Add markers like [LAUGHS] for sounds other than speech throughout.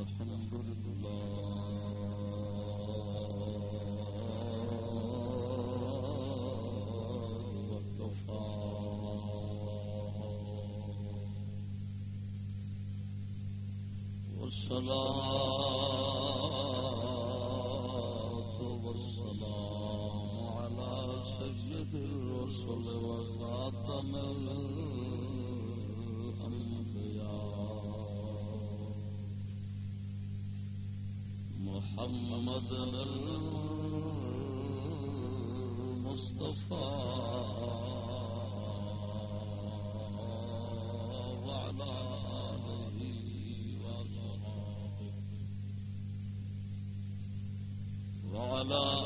والسلام سلام سيد الرسل وخاتم أفضل المصطفى وعلى آله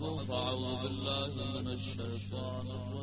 بعد فاعوذ بالله من الشيطان الرجيم.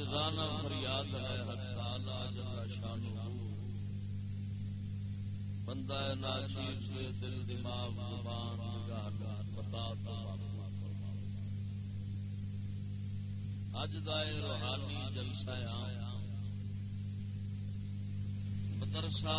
عاجزانہ فریاد ہے حق تعالی جل شانہ بندہ ناچیز کے دل، دماغ، زبان، نگاہ بتا تو اج دا روحانی جلسہ ہے مدرسہ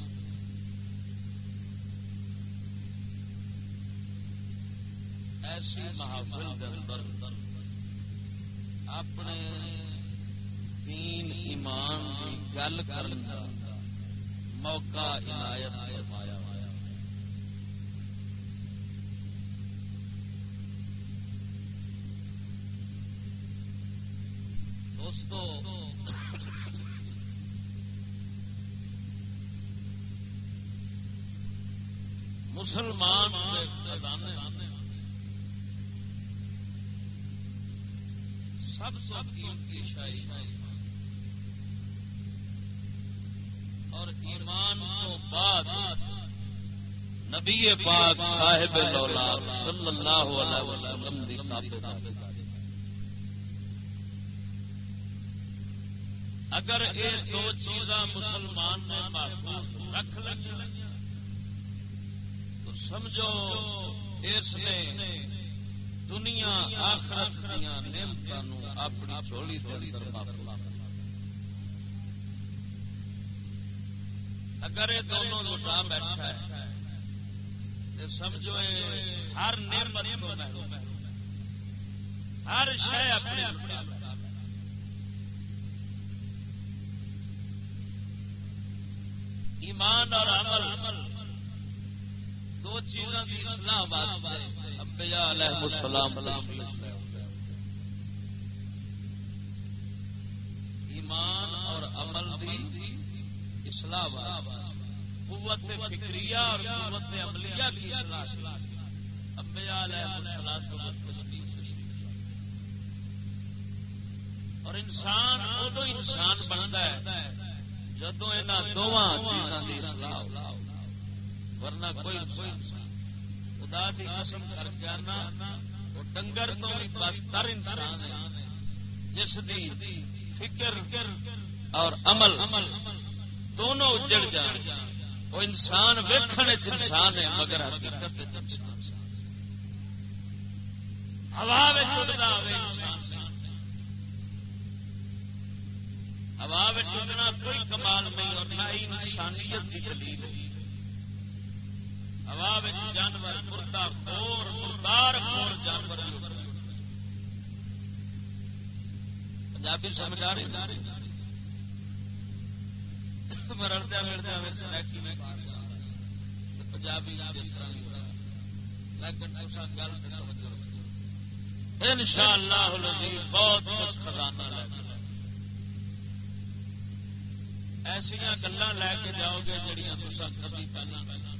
ایسی محافل اندر اپنے دین ایمان کی گل کرنے موقع عنایت فرمایا دوستو، مسلمان خزانے سب کی شاعری اور ایمان تو بعد نبی پاک صاحب صلی اللہ علیہ وسلم دی اگر یہ دو چیزاں مسلمان نے محفوظ رکھ لگی تو سمجھو اس نے دنیا آخرت دیا نعمتوں اپنی چولی دلی اگر یہ دونوں لٹا بیٹھا ہے، تو سمجھو ہر نعمت ہر شہ اپنے ایمان اور عمل دو چیزوں کی اسلام انبیاء علیہ السلام ایمان اور عمل دی اصلاح قوت فکریہ اور قوت عملیہ کی اصلاح انبیاء علیہ السلام اور انسان ادو انسان بنتا ہے جدو یہاں دونوں چیزوں کی اصلاح ورنہ کوئی انسان خدا کی قسم کر کے آنا، وہ ڈنگر تو بدتر انسان ہے۔ جس دی فکر اور عمل دونوں اجڑ جان۔ وہ انسان ویکن انسان ہے، مگر حقیقت ہوا ہوا کوئی کمال نہیں اور نہ انسانیت کی دلیل۔ ہے ہوا جانور مردہ خور مردار خور جانور پنجابی سمجھ آ رہی مرتا مرتا پنجابی لیکن گل ان شاء اللہ بہت کچھ خزانہ لے ایسا گلان لے کے جاؤ گے جہاں کبھی پہلے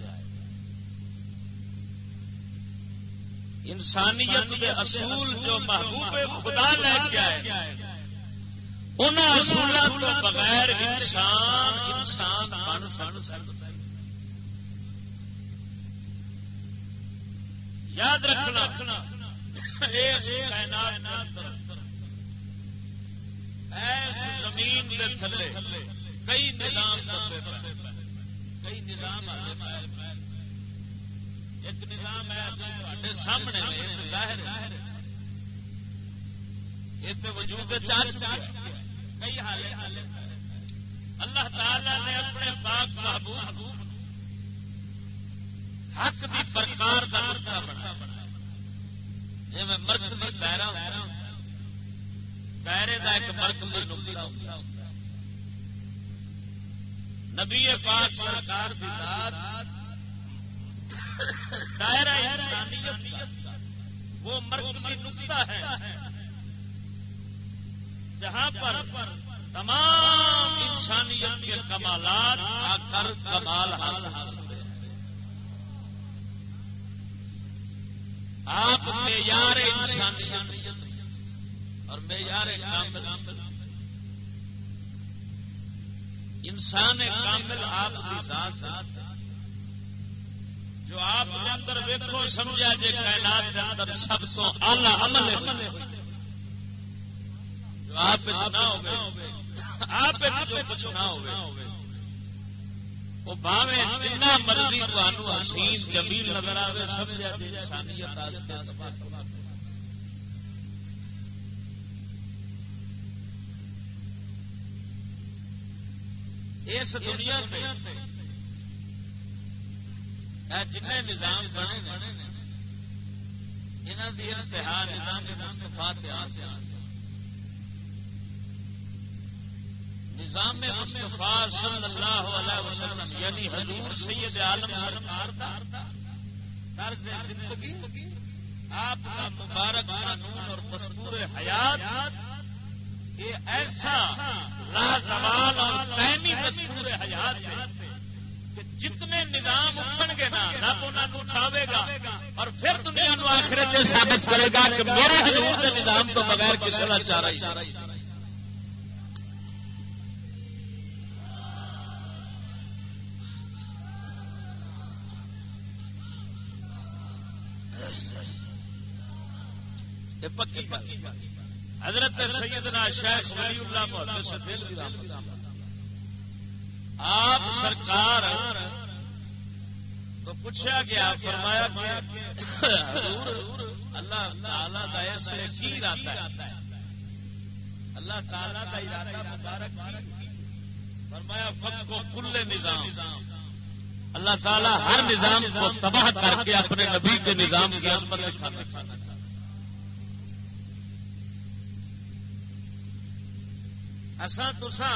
انسانیت کے اصول جو محبوب خدا لے کے آئے۔ ان اصولوں تو بغیر انسان انسان بن سن یاد رکھنا، ایس زمین کے تھلے، کئی نظام کئی نظام ایک نظام ہے سامنے وجود چار چار کئی حال اللہ تعالی نے اپنے پاک محبوب حق کی پرکار کا رستہ بنا جی میں مرک میں دائرہ دائرے کا ایک مرک میں نکلا نبی پاک سرکار کی ذات دائرہ انسانیت کا وہ مرکزی نقطہ ہے جہاں پر تمام انسانیت کے کمالات آ کر کمال حاصل حاصل آپ معیار انسانیت اور معیار کامل انسان کامل آپ کی ذات جو آپ کے اندر ویکو سمجھا جی کائنات کے اندر سب تو آلہ عمل جو آپ نہ آپ جو کچھ نہ وہ باوے جنا مرضی تمہوں حسین، جمیل نظر آئے سمجھا جی انسانیت اس دنیا جن نظام بنے یہاں کی انتہا نظام مستفا نظام مستفا صلی اللہ علیہ وسلم یعنی حضور سید عالم سرکار طرز زندگی، آپ کا مبارک قانون اور دستور حیات، یہ ایسا لازوال اور تعمی دستور حیات ہے۔ جتنے نظام اٹھن گے نا، رب انہوں اٹھاوے گا۔ اور پھر دنیا نو آخر ثابت کرے گا کہ میرے حضور کے نظام تو بغیر کسی کا چارہ ہی پکی پکی حضرت سیدنا شیخ ولی اللہ محدث آپ سرکار تو پوچھا گیا، فرمایا اللہ تعالی کا اس کی ارادہ ہے؟ اللہ تعالی کا ارادہ مبارک فرمایا فق کو کل نظام۔ اللہ تعالیٰ ہر نظام کو تباہ کر کے اپنے نبی کے نظام کی عظمت دکھانا چاہتا اسا تسا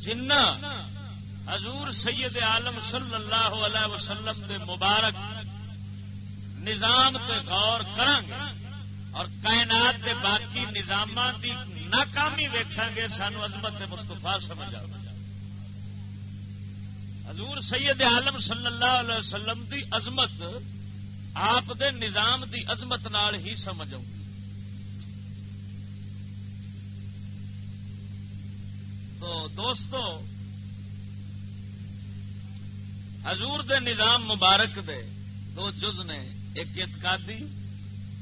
جنا حضور سید عالم صلی اللہ علیہ وسلم دے مبارک نظام تے غور کرانگے اور کائنات دے باقی نظام دی ناکامی ویکھاں گے سانو عظمت مستفا سمجھ آ حضور سید عالم صلی اللہ علیہ وسلم دی عظمت آپ دے نظام دی عظمت نال ہی سمجھ آؤں تو دوستو، حضور دے نظام مبارک دے دو جز نے، ایک اعتقادی،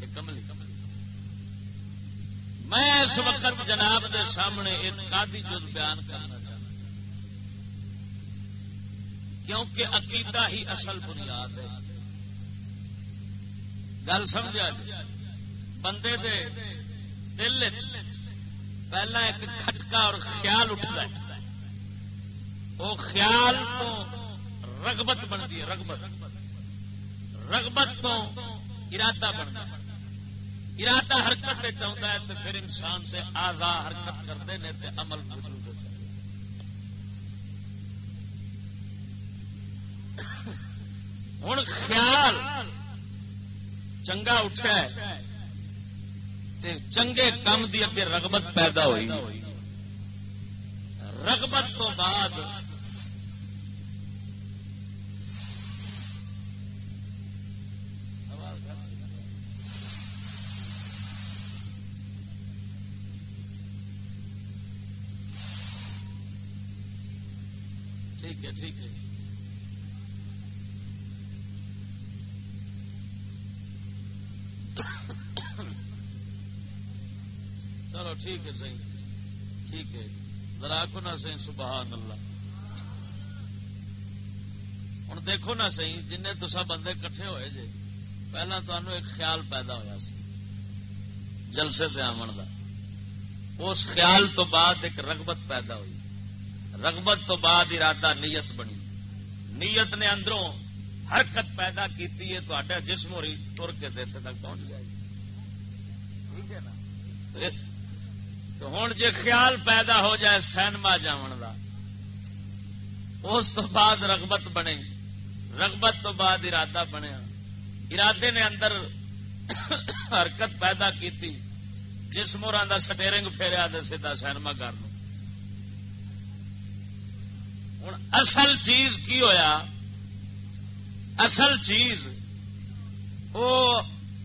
ایک عملی۔ میں اس وقت جناب دے سامنے اعتقادی جز بیان کرنا چاہتا کیونکہ عقیدہ ہی اصل بنیاد ہے۔ گل سمجھا جی؟ بندے دے دل پہلا ایک کھٹکا اور خیال اٹھتا ہے۔ وہ خیال تو رغبت بنتی ہے، رغبت۔ رغبت تو ارادہ بنتا ارادہ حرکت چاہتا ہے تو پھر انسان سے آزا حرکت کرتے ہیں تو عمل موجود ہوں خیال چنگا اٹھا ہے۔ چنگے کام دی اگے رغبت پیدا ہوئی۔ رغبت تو بعد ٹھیک ہے ٹھیک ہے چلو ٹھیک ہے صحیح ٹھیک ہے۔ ذرا کو نہ صحیح سبحان اللہ۔ ہوں دیکھو نہ صحیح جن تسا بندے کٹھے ہوئے جی پہلا تمہوں ایک خیال پیدا ہوا سی، جلسے سے آمن کا اس خیال تو بعد ایک رغبت پیدا ہوئی۔ رغبت تو بعد ارادہ، نیت بنی۔ نیت نے اندروں حرکت پیدا کی جسم ہو رہی تر کے دیتے تک پہنچ جائے گی جی۔ ٹھیک ہے نا؟ تو ہوں جی خیال پیدا ہو جائے سینما جان کا اس تو بعد رغبت بنے۔ رغبت تو بعد ارادہ بنیا ارادے نے اندر [COUGHS] حرکت پیدا کی جس مورا کا سٹیرنگ پھیرا تو سیدا سینما کر ہوں اصل چیز کی ہویا؟ اصل چیز وہ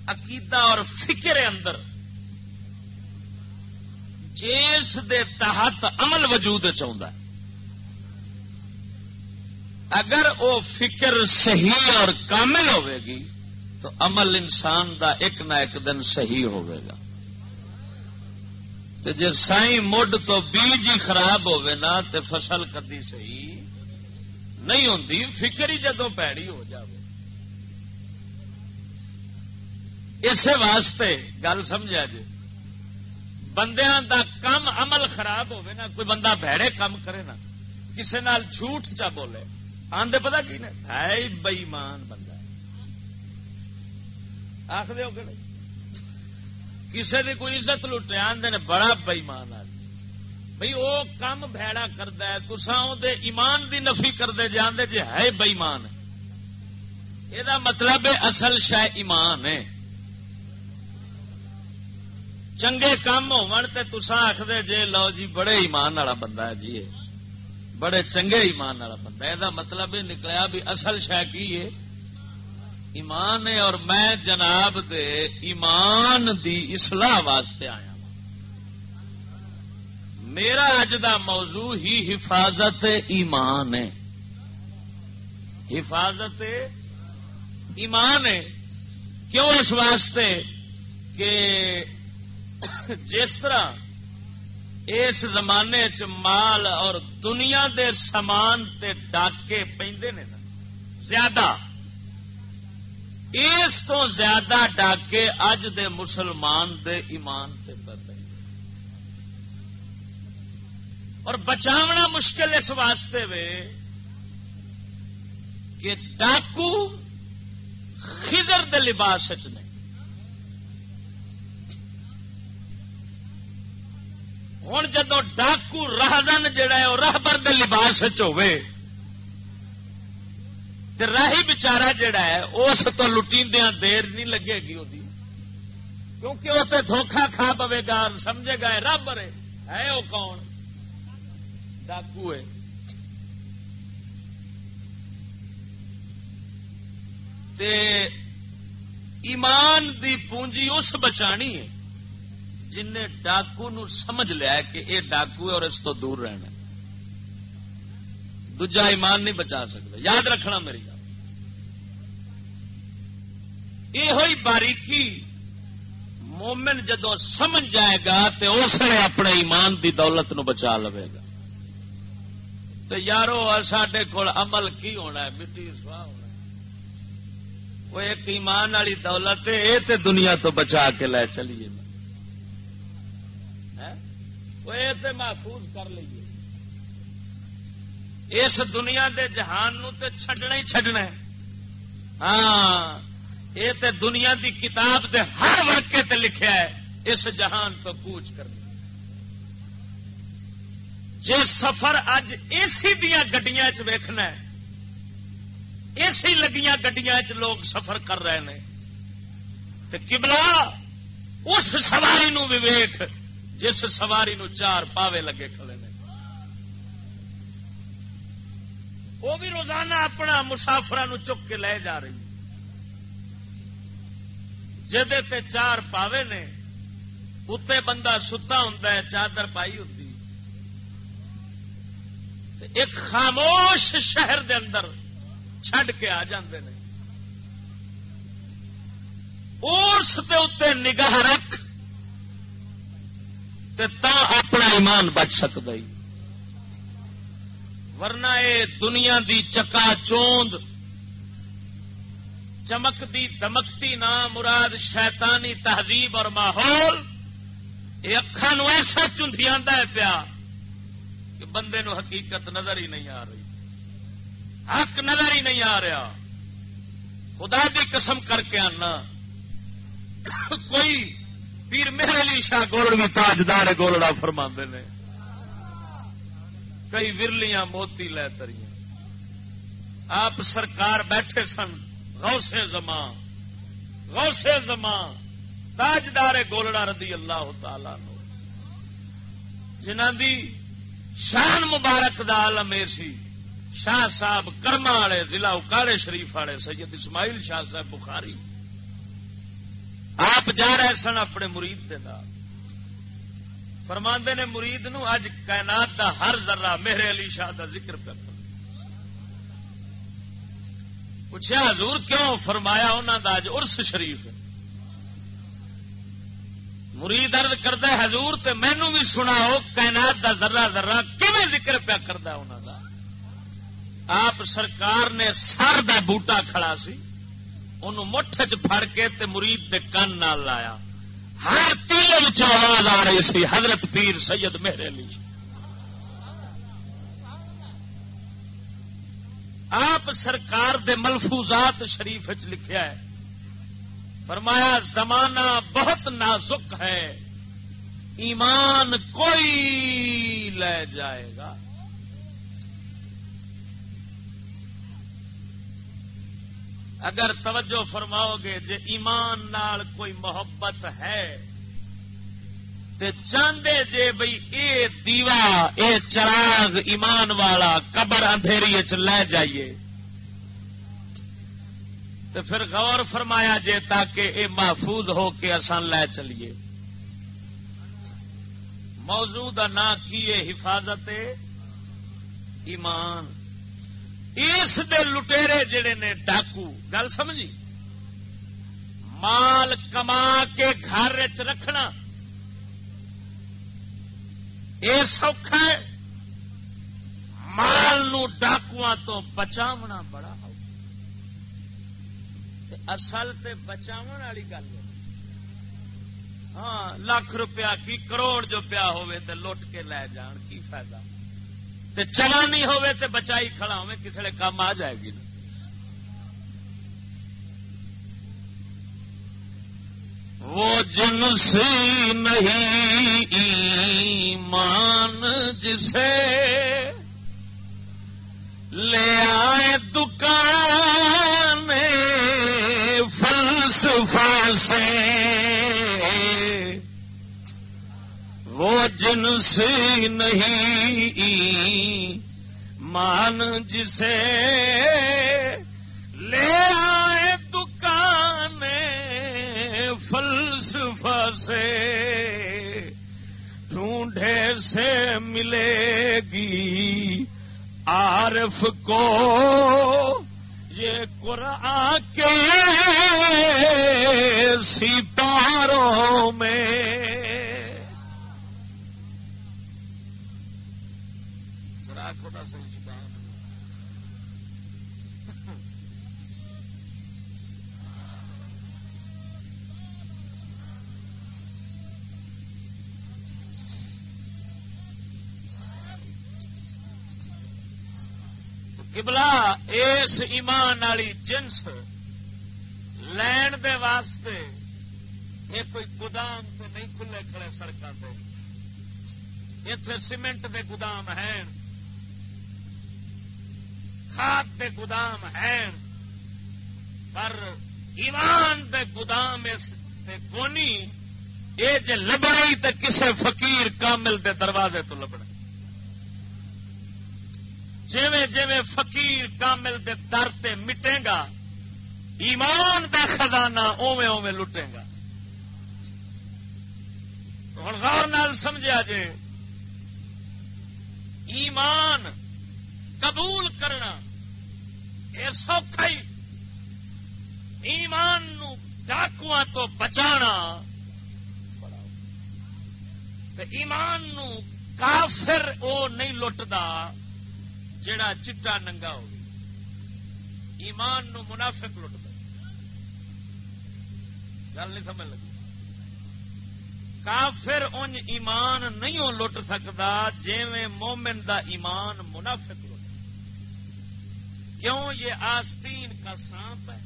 عقیدہ اور فکر اندر جس دے تحت عمل وجود چاہتا ہے۔ اگر وہ فکر صحیح اور کامل ہوے گی، تو عمل انسان دا ایک نہ ایک دن صحیح ہوے گا۔ تو جی سائی مڈ تو بیج ہی خراب ہوے نا تو فصل کدی صحیح نہیں ہوتی فکر ہی جدو پیڑی ہو جائے اسی واسطے گل سمجھا جی بندیاں دا کم عمل خراب ہوے نا، کوئی بندہ بھڑے کام کرے نا، کسے نال جھوٹ چا بولے۔ آدھے پتا کی نے؟ ہے بئیمان بندہ۔ آخر کسی کی کوئی عزت لٹے آدھے نے بڑا بئیمان آ بھائی وہ کام بھڑا کرتا ہے تسان دے ایمان دی نفی کرتے جی آدھے جی ہے بئیمان۔ یہ مطلب اصل شہ ایمان ہے۔ چنگے کام ہوسا آخر جی لو جی بڑے ایمان والا بندہ ہے جی بڑے چنگے ایمان والا بندہ یہ مطلب یہ نکلیا بھی اصل شہ کی ہے؟ ایمان ہے اور میں جناب دے ایمان دی اصلاح واسطے آیا میرا اج دا موضوع ہی حفاظت ایمان ہے۔ حفاظت ایمان ہے۔ کیوں اس واسطے کہ جس طرح اس زمانے چ مال اور دنیا دے سامان تے ڈاکے پہ زیادہ۔ اس تو زیادہ ڈاکے اج دے مسلمان دے ایمان تے پہ اور بچاونا مشکل اس واسطے وے کہ ڈاکو خزر دے لباس چ ہوں جدو ڈاکو راہدن جڑا ہے، وہ راہبر کے لباس راہی بچارا جڑا ہے، اس تو لٹیندیا دیر نہیں لگے گی وہ کیونکہ وہ تو دھوکھا کھا پے گا، سمجھے گا رب ہے وہ کون؟ ڈاکو ہے۔ تے ایمان دی پونجی اس بچانی ہے۔ جن ڈاکو نو سمجھ لیا کہ یہ ڈاکو ہے اور اس تو دور رہنا دجا ایمان نہیں بچا سکتا۔ یاد رکھنا میری گل۔ یہ ہوئی باریکی مومن جدو سمجھ جائے گا تو اس نے اپنے ایمان دی دولت نو بچا لے گا۔ تو یارو سڈے کول عمل کی ہونا ہے؟ مٹی سواہ ہونا وہ ایک ایمان والی دولت ہے یہ دنیا تو بچا کے لے چلیے۔ محفوظ کر لیے اس دنیا دے جہان نو تے چھڈنا ہی چھڈنا ہے۔ ہاں یہ تے دنیا دی کتاب دے ہر واقعے تے لکھیا ہے۔ اس جہان تو کوچ کرنا جی سفر اج اسی دیا گڈیا چیکنا اسی لگیاں گڈیا چ لوگ سفر کر رہے ہیں تو کبلا اس سواری نو ویخ جس سواری نو چار پاوے لگے کھڑے نے۔ وہ بھی روزانہ اپنا مسافر چک کے لے جا رہی۔ تے چار پاوے نے اتنے بندہ ستا ہوں چادر پائی ہوں ایک خاموش شہر دے اندر چھڈ کے آ جاندے نے۔ اس اتنے نگاہ رکھ۔ تا اپنا ایمان بچ سکتا ہی ورنہ یہ دنیا دی چکا چوند چمکتی دمکتی نام، مراد شیطانی تہذیب اور ماحول یہ اکھان ایسا چندیا ہے پیا کہ بندے نو حقیقت نظر ہی نہیں آ رہی۔ حق نظر ہی نہیں آ رہا۔ خدا دی قسم کر کے آنا۔ کوئی پیر میرے علی شاہ گولڑ بھی تاجدار گولڑا فرما نے۔ کئی ورلیاں موتی لے تری آپ سرکار بیٹھے سن، غوث زمان۔ غوث زمان، تاجدار گولڑا رضی اللہ تعالی نو جنہ دی شان مبارک دا عالم سی، شاہ صاحب کرما والے، ضلع اکاڑے شریف والے، سید اسماعیل شاہ صاحب بخاری۔ آپ جا رہے سن اپنے مرید کے نام فرماندے نے مرید نو اج کائنات دا ہر ذرہ میرے علی شاہ دا ذکر پہ۔ کر پوچھا حضور کیوں فرمایا انہوں دا اج ارس شریف مرید ارد کرتا حضور تے مینو بھی سناؤ، کائنات دا ذرہ ذرہ کیون ذکر پیا کرتا انہوں دا؟ آپ سرکار نے سر دا بوٹا کھڑا سی۔ ان مٹھ چ پڑ کے تے مرید دے کن نال لایا۔ ہر تیل آواز آ رہی سی، حضرت پیر سید میرے لیے آپ سرکار دے ملفوظات شریف لکھیا ہے۔ فرمایا، زمانہ بہت نازک ہے۔ ایمان کوئی لے جائے۔ اگر توجہ فرماؤ گے جے ایمان نال کوئی محبت ہے، تے چاہتے جے بھئی اے دیوا، اے چراغ ایمان والا قبر اندھیری چ لے جائیے۔ تو پھر غور فرمایا جے تاکہ اے محفوظ ہو کے آسان لے چلیے۔ موضوع کا نام کی حفاظت ایمان۔ اس دے لٹےرے جڑے نے ڈاکو، گل سمجھی؟ مال کما کے گھر چ رکھنا۔ یہ سوکھا ہے۔ مال نو ڈاکو تو بچاونا بڑا اصل تے بچاو والی گل ہے۔ ہاں لاکھ روپیہ کی کروڑ جو پیا ہوئے تے لٹ کے لے جان، کی فائدہ؟ تے چلانی ہوے تے بچائی کھڑا ہوے کسے کام آ جائے گی نا۔ وہ جنسی نہیں ایمان جسے لے آئے دکان جن سے نہیں، مان جسے لے آئے دکان فلسفہ سے، ڈھونڈے سے ملے گی عارف کو۔ یہ قرآن کے ستاروں میں قبلہ اس ایمان والی جنس لین دے واسطے یہ کوئی گودام تو نہیں کھلے کھڑے سڑکوں سے اتے سیمنٹ دے گودام ہیں۔ کھاد دے گودام ہیں، پر ایمان دے گودام اس کونی یہ جی لبنی تو کسے فقیر کامل دے دروازے تو لبنا جویں جویں فقیر کامل دے در تے مٹے گا، ایمان دا خزانہ اوے اوے لٹے گا۔ ہوں غور نال سمجھا جے، ایمان قبول کرنا یہ سوکھا ہی ایمان نو ڈاکواں تو بچانا ایمان نو کافر او نہیں لٹدا جڑا چٹا ننگا ہو ایمان نو منافق لٹ گل نہیں سمجھ لگی۔ کافر ان ایمان نہیں لٹ سکتا جی مومن دا ایمان منافق لٹ کیوں یہ آستین کا سانپ ہے؟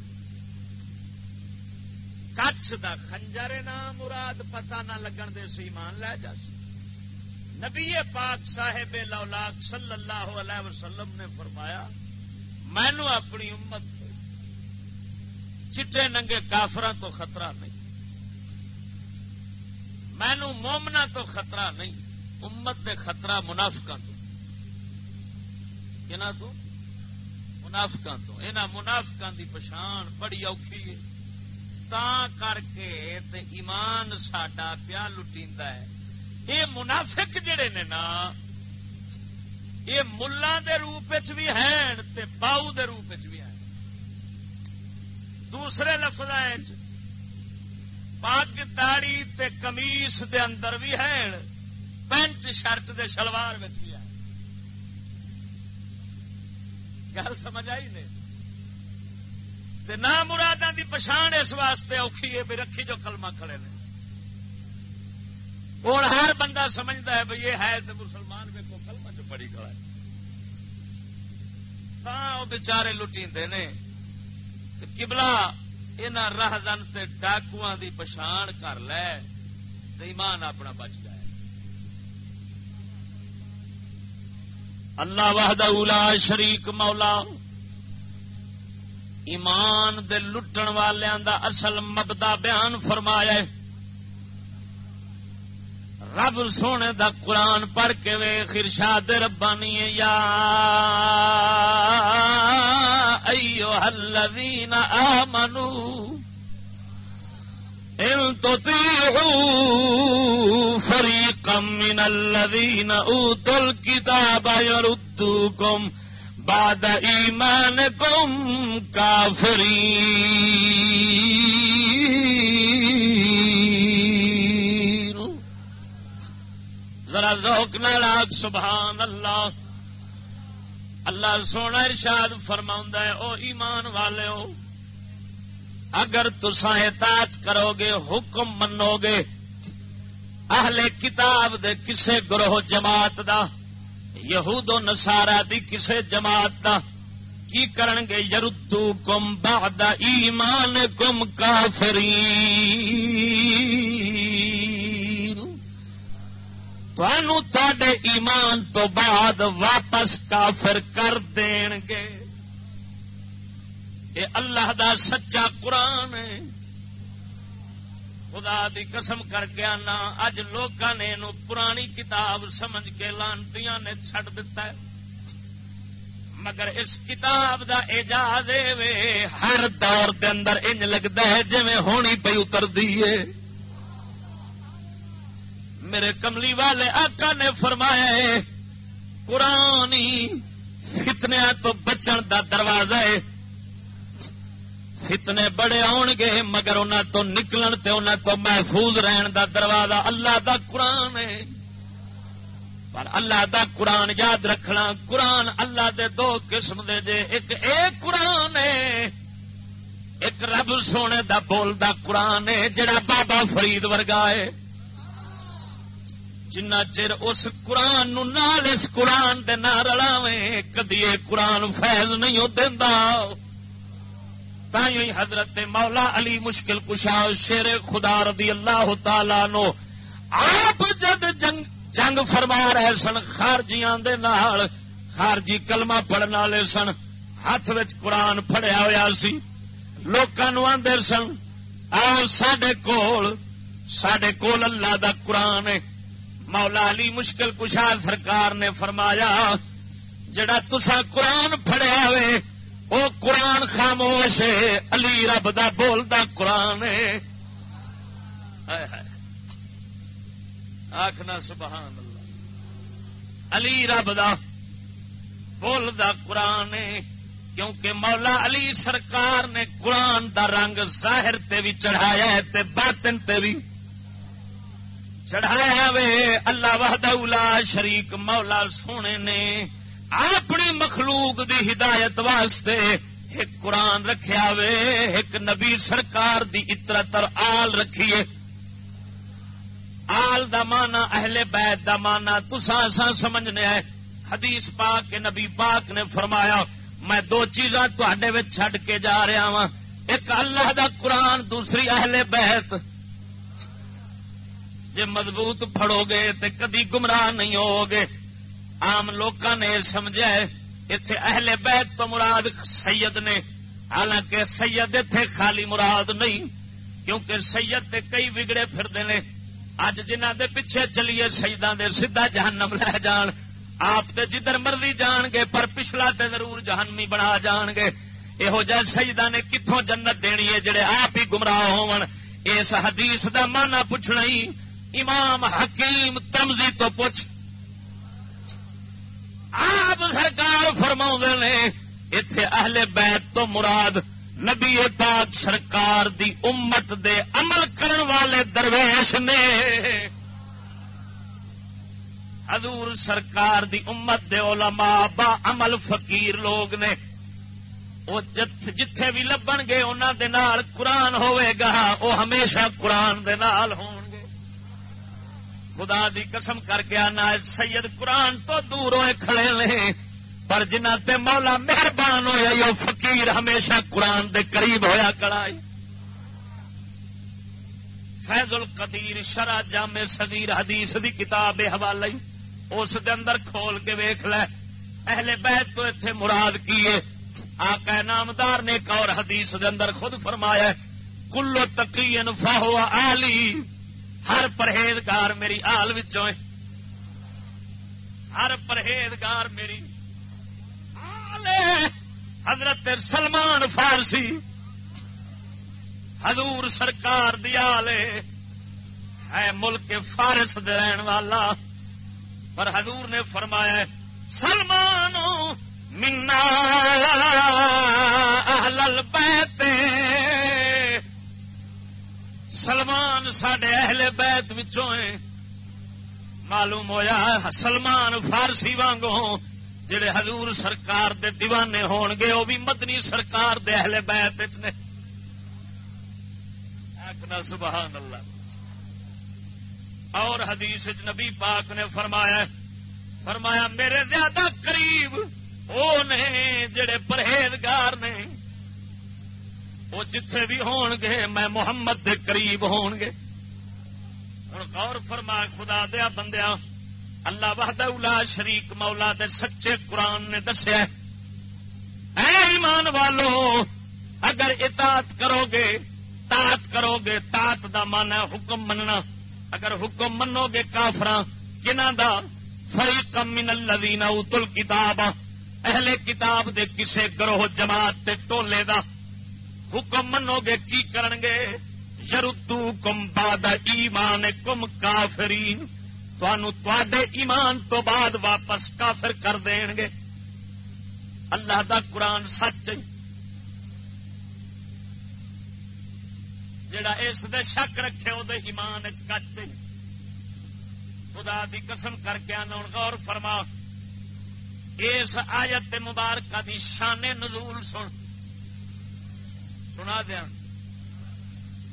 کچھ دا خنجر نام، مراد پتہ نہ لگن دے سے ایمان لے جا سی۔ نبی پاک صاحب لولاک صلی اللہ علیہ وسلم نے فرمایا، مینو اپنی امت چٹے ننگے کافر تو خطرہ نہیں۔ مینو مومنا تو خطرہ نہیں، امت دے خطرہ منافقہ تو۔ تو؟ منافقہ تو یہاں منافقہ دی پچھان بڑی اوکھی ہے۔ تا کر کے تے ایمان ساڈا پیا لٹی ہے۔ یہ منافق جڑے نے نا یہ ملا دے روپ بھی ہیں تے باؤ دے روپ بھی ہیں۔ دوسرے لفظ پگ داڑی تے کمیس دے اندر بھی ہیں۔ پینٹ شرٹ دے شلوار بھی ہے گل سمجھ آئی نہیں؟ نہ مرادوں کی پچھان اس واسطے اوکھی ہے بھی رکھی جو کلمہ کھڑے نے۔ اور ہر بندہ سمجھتا ہے بھائی یہ ہے تو مسلمان ویکو کلمہ جو بڑی کھڑا ہے۔ وہ بچارے لٹی نے۔ کبلا یہاں راہ سے ڈاکو کی پچھان کر لے تو ایمان اپنا بچ جائے۔ اللہ واہد شریک مولا ایمان دے لٹن والوں دا اصل مبدا بیان فرمایا رب سونے دا قرآن پڑھ کے وے خرشاد ربانی، یا ایو الذین آمنو ان تطیعوا فریقا من الذین اوتوا الكتاب یردوکم بعد ایمان گم کافری ذرا ذوق نالاک سبحان اللہ۔ اللہ سونا ارشاد فرما ہے، او ایمان والے ہو اگر تسا اطاعت کرو گے، حکم منو گے، اہل کتاب دے کسے گروہ جماعت دا، یہود و نسارا دی کسے جماعت دا، کی کرن گے؟ یردو کم بعد ایمان کم کافری تے ایمان تو بعد واپس کافر کر دین گے۔ اے اللہ دا سچا قرآن ہے۔ خدا دی قسم کر گیا نا اج لوگ نے پرانی کتاب سمجھ کے لانتی نے چھڈ دیتا ہے۔ مگر اس کتاب دا اجاز ہر دور دے اندر انج لگتا ہے جی ہونی پی اتر دیے میرے کملی والے آقا نے فرمایا قرآن فتنیا تو بچن دا دروازہ ہے فتنے بڑے آن گے، مگر انہوں تو نکلن تے انہوں تو محفوظ رہن دا دروازہ اللہ دا قرآن ہے۔ پر اللہ دا قرآن یاد رکھنا، قرآن اللہ دے دو قسم دے جے۔ ایک اے قرآن ہے، ایک رب سونے دا بول دا قرآن ہے، جڑا بابا فرید ورگا ہے۔ جنا چر اس قرآن نو نال اس قرآن دے نہ رلاویں، کدی قرآن فیض نہیں ہو دینا حضرت مولا علی مشکل کشا شیر خدا رضی اللہ تعالی نو آپ جد جنگ جنگ فرما رہے سن خارجیاں دے نال، خارجی کلمہ پڑھنے والے سن۔ ہاتھ قرآن پڑیا ہوا سی۔ لوگوں آدھے سن آ سڈے کول سڈے کول اللہ دا قرآن مولا علی مشکل کشا سرکار نے فرمایا، جڑا تسا قرآن پڑیا ہوئے وہ قرآن خاموش ہے، علی رب دا بولدا قرآن ہے۔ آخنا سبحان اللہ۔ علی رب دا بولدا قرآن ہے، کیونکہ مولا علی سرکار نے قرآن دا رنگ ظاہر تے بھی چڑھایا ہے تے باطن تے بھی چڑھایا وے۔ اللہ وحدہ شریک مولا سونے نے۔ اپنی مخلوق دی ہدایت واسطے ایک قرآن رکھیا وے، ایک نبی سرکار دی اطرت آل رکھیے۔ آل دا مانا اہل بیت دا مانا تسا سا سمجھنے ہے حدیث پاک کے نبی پاک نے فرمایا، میں دو چیزاں چھڈ کے جا رہا وا ایک اللہ دا قرآن، دوسری اہل بیت۔ جے مضبوط پھڑو گے تے کدی گمراہ نہیں ہوگے آم لوگ نے سمجھا اتے اہل بیت تو مراد سید نے۔ حالانکہ سید اتے خالی مراد نہیں، کیونکہ سید تے کئی بگڑے پھرتے ہیں اج جنہ دے پیچھے چلیے شہیدان دے سیدا جہنم لے جان۔ آپ تے جدھر مرضی جان گے، پر پچھلا تے ضرور جہنمی بنا جان گے۔ یہو جہ سجدہ نے کتوں جنت دینی ہے، جڑے آپ ہی گمراہ ہون۔ اس حدیث دا مانا پوچھنا ہی، امام حکیم تمزی تو پوچھ۔ آپ سرکار فرما نے اتے اہل بیت تو مراد نبی پاک سرکار دی امت دے عمل کرن والے درویش نے۔ حضور سرکار دی امت دے علماء با عمل فقیر لوگ نے۔ وہ جتھے بھی لبن گے انہوں دے نال قرآن ہوئے گا وہ ہمیشہ قرآن دے نال ہون گے خدا دی قسم کر کے آنا سید قرآن تو دور ہوئے کھڑے لے پر جنہ تے مولا مہربان ہویا یہ فقیر ہمیشہ قرآن دے قریب ہویا کڑائی فیض القدیر شرع جامع صغیر حدیث دی کتاب حوالے اس دے اندر کھول کے ویخ لے۔ اہل بیت تو اتنے مراد کیے آقا نامدار نے ایک اور حدیث دے اندر خود فرمایا کلو تقی فاہو آلی۔ ہر پرہیزگار میری آل وچوں ہر پرہیزگار میری آل حضرت سلمان فارسی۔ حضور سرکار دیا لے ہے۔ ملک فارس دے رہن والا۔ پر حضور نے فرمایا سلمان، منا اہل سلمان سڈے اہل بیت وچوں معلوم ہویا سلمان فارسی وانگوں جڑے حضور سرکار دے دیوانے ہون گے وہ بھی مدنی سرکار دے اہل بیت نے۔ سبحان اللہ۔ اور حدیث نبی پاک نے فرمایا فرمایا میرے زیادہ قریب وہ نے جڑے پرہیزگار نے۔ وہ جتھے بھی ہون گے، میں محمد دے قریب ہون گے۔ ہوں غور فرما خدا دیا بندیا اللہ وحدہ الا شریک مولا دے سچے قرآن نے دسیا اے ایمان والو، اگر اطاعت کرو گے تات کرو گے تات دا مانا حکم مننا۔ اگر حکم منو گے کافر کنہ دا؟ فری من الذین اوتل کتاب اہل کتاب دے کسے گروہ جماعت تے ٹولے دا۔ حکم منو گے کی کرن گے یردو کم باد ایمان، کم کافرین؟ تے ایمان تو بعد واپس کافر کر دین گے اللہ دا قرآن سچ جڑا اس دے شک رکھے وہ ایمان کچ خدا دی قسم کر کے آنا غور فرما۔ اس آیت مبارکہ دی شان نزول سن۔ سنا دیا۔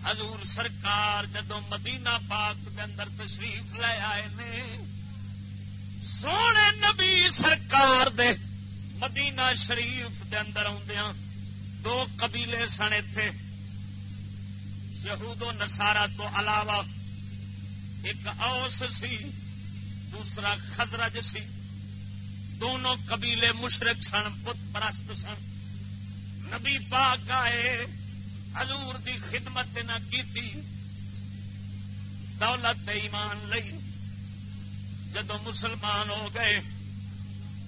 حضور سرکار جدو مدینہ پاک دے اندر تشریف لے آئے نے، سونے نبی سرکار دے مدینہ شریف دے اندر آدیا دو قبیلے سن اتے یہود و نسارا تو علاوہ ایک اوس سی، دوسرا خزرج سی۔ دونوں قبیلے مشرق سن پت پرست سن۔ نبی پاک آئے، حضور دی خدمت نہ کی دولت ایمان لئی۔ جدو مسلمان ہو گئے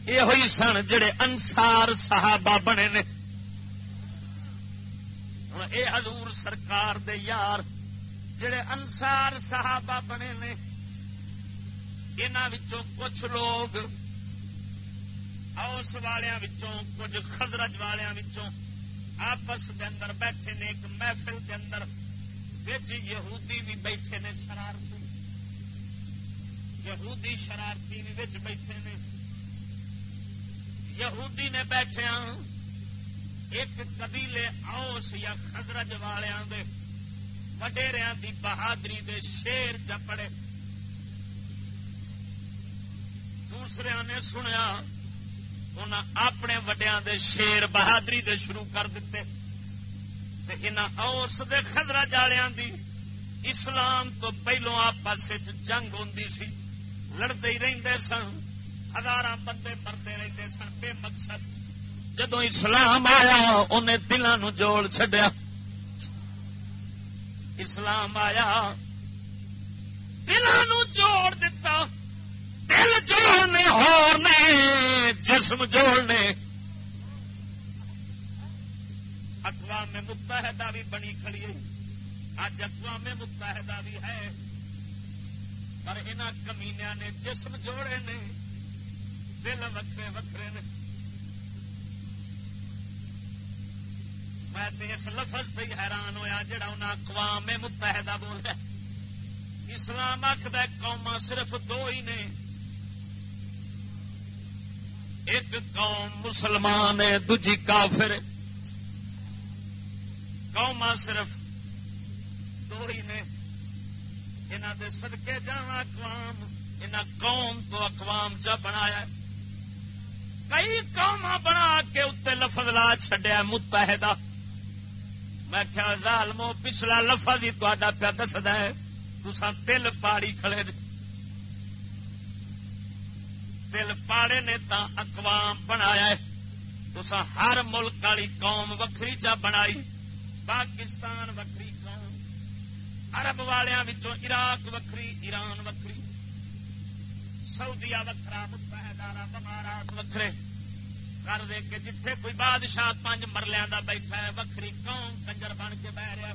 یہ ہوئی سن جڑے انسار صحابہ بنے نے۔ اے حضور سرکار دے یار، جڑے انسار صحابہ بنے نے انہوں کچھ لوگ، اوس والوں کچھ خزرج والوں آپس کے اندر بیٹھے نے، ایک محفل کے اندر بچ یہودی بھی بیٹھے نے، شرارتی۔ یہودی شرارتی بھی بچ بیٹھے نے۔ یہودی نے بیٹھے ایک قبیلے اوس یا خزرج والوں کے وڈیریا دی بہادری دے شیر چپڑے دوسرے نے سنیا انہیں اپنے وڈیا دے شیر بہادری دے شروع کر دیتے اس دے خدرا جالیا دی اسلام تو پہلو آپس جنگ ہوں سی۔ لڑتے ہی رہتے سن ہزار بندے مرتے رہتے سن۔ بے مقصد جدو اسلام آیا، انہیں دلوں جوڑ چڈیا اسلام آیا دلوں جوڑ دیتا دل جوڑنے ہورنے جسم جوڑنے۔ اقوام متحدہ بھی بنی کھڑی اج اقوام متحدہ بھی ہے۔ پر ان کمینیا نے جسم جوڑے نے۔ دل وکھرے وکھرے نے۔ میں اس لفظ پہ حیران ہویا جڑا انہیں اقوام متحدہ بولتا اسلام آخد قوما صرف دو ہی نے۔ ایک قوم مسلمان ہے دجی کافر قوما صرف دو ہی نے۔ انہوں دے سدکے جا اقوام ان قوم تو اقوام چا بنایا کئی قوم بنا کے اتنے لفظ لا چڈیا متحدہ۔ میں کیا ظالمو، پچھلا لفظ ہی تا پیا دسد ہے۔ تسا دل پاڑی کھڑے جی۔ دل پاڑے نے تا اقوام بنایا تسا ہر ملک والی قوم وکری چا بنائی۔ پاکستان وکری قوم عرب والوں عراق وکری ایران وکری سعودیا وکرا متحدہ، امارات وکرے کر دے کہ جتھے کوئی بادشاہ پانچ مرلیا کا بیٹھا ہے وکری قوم کنجر بن کے بہ رہا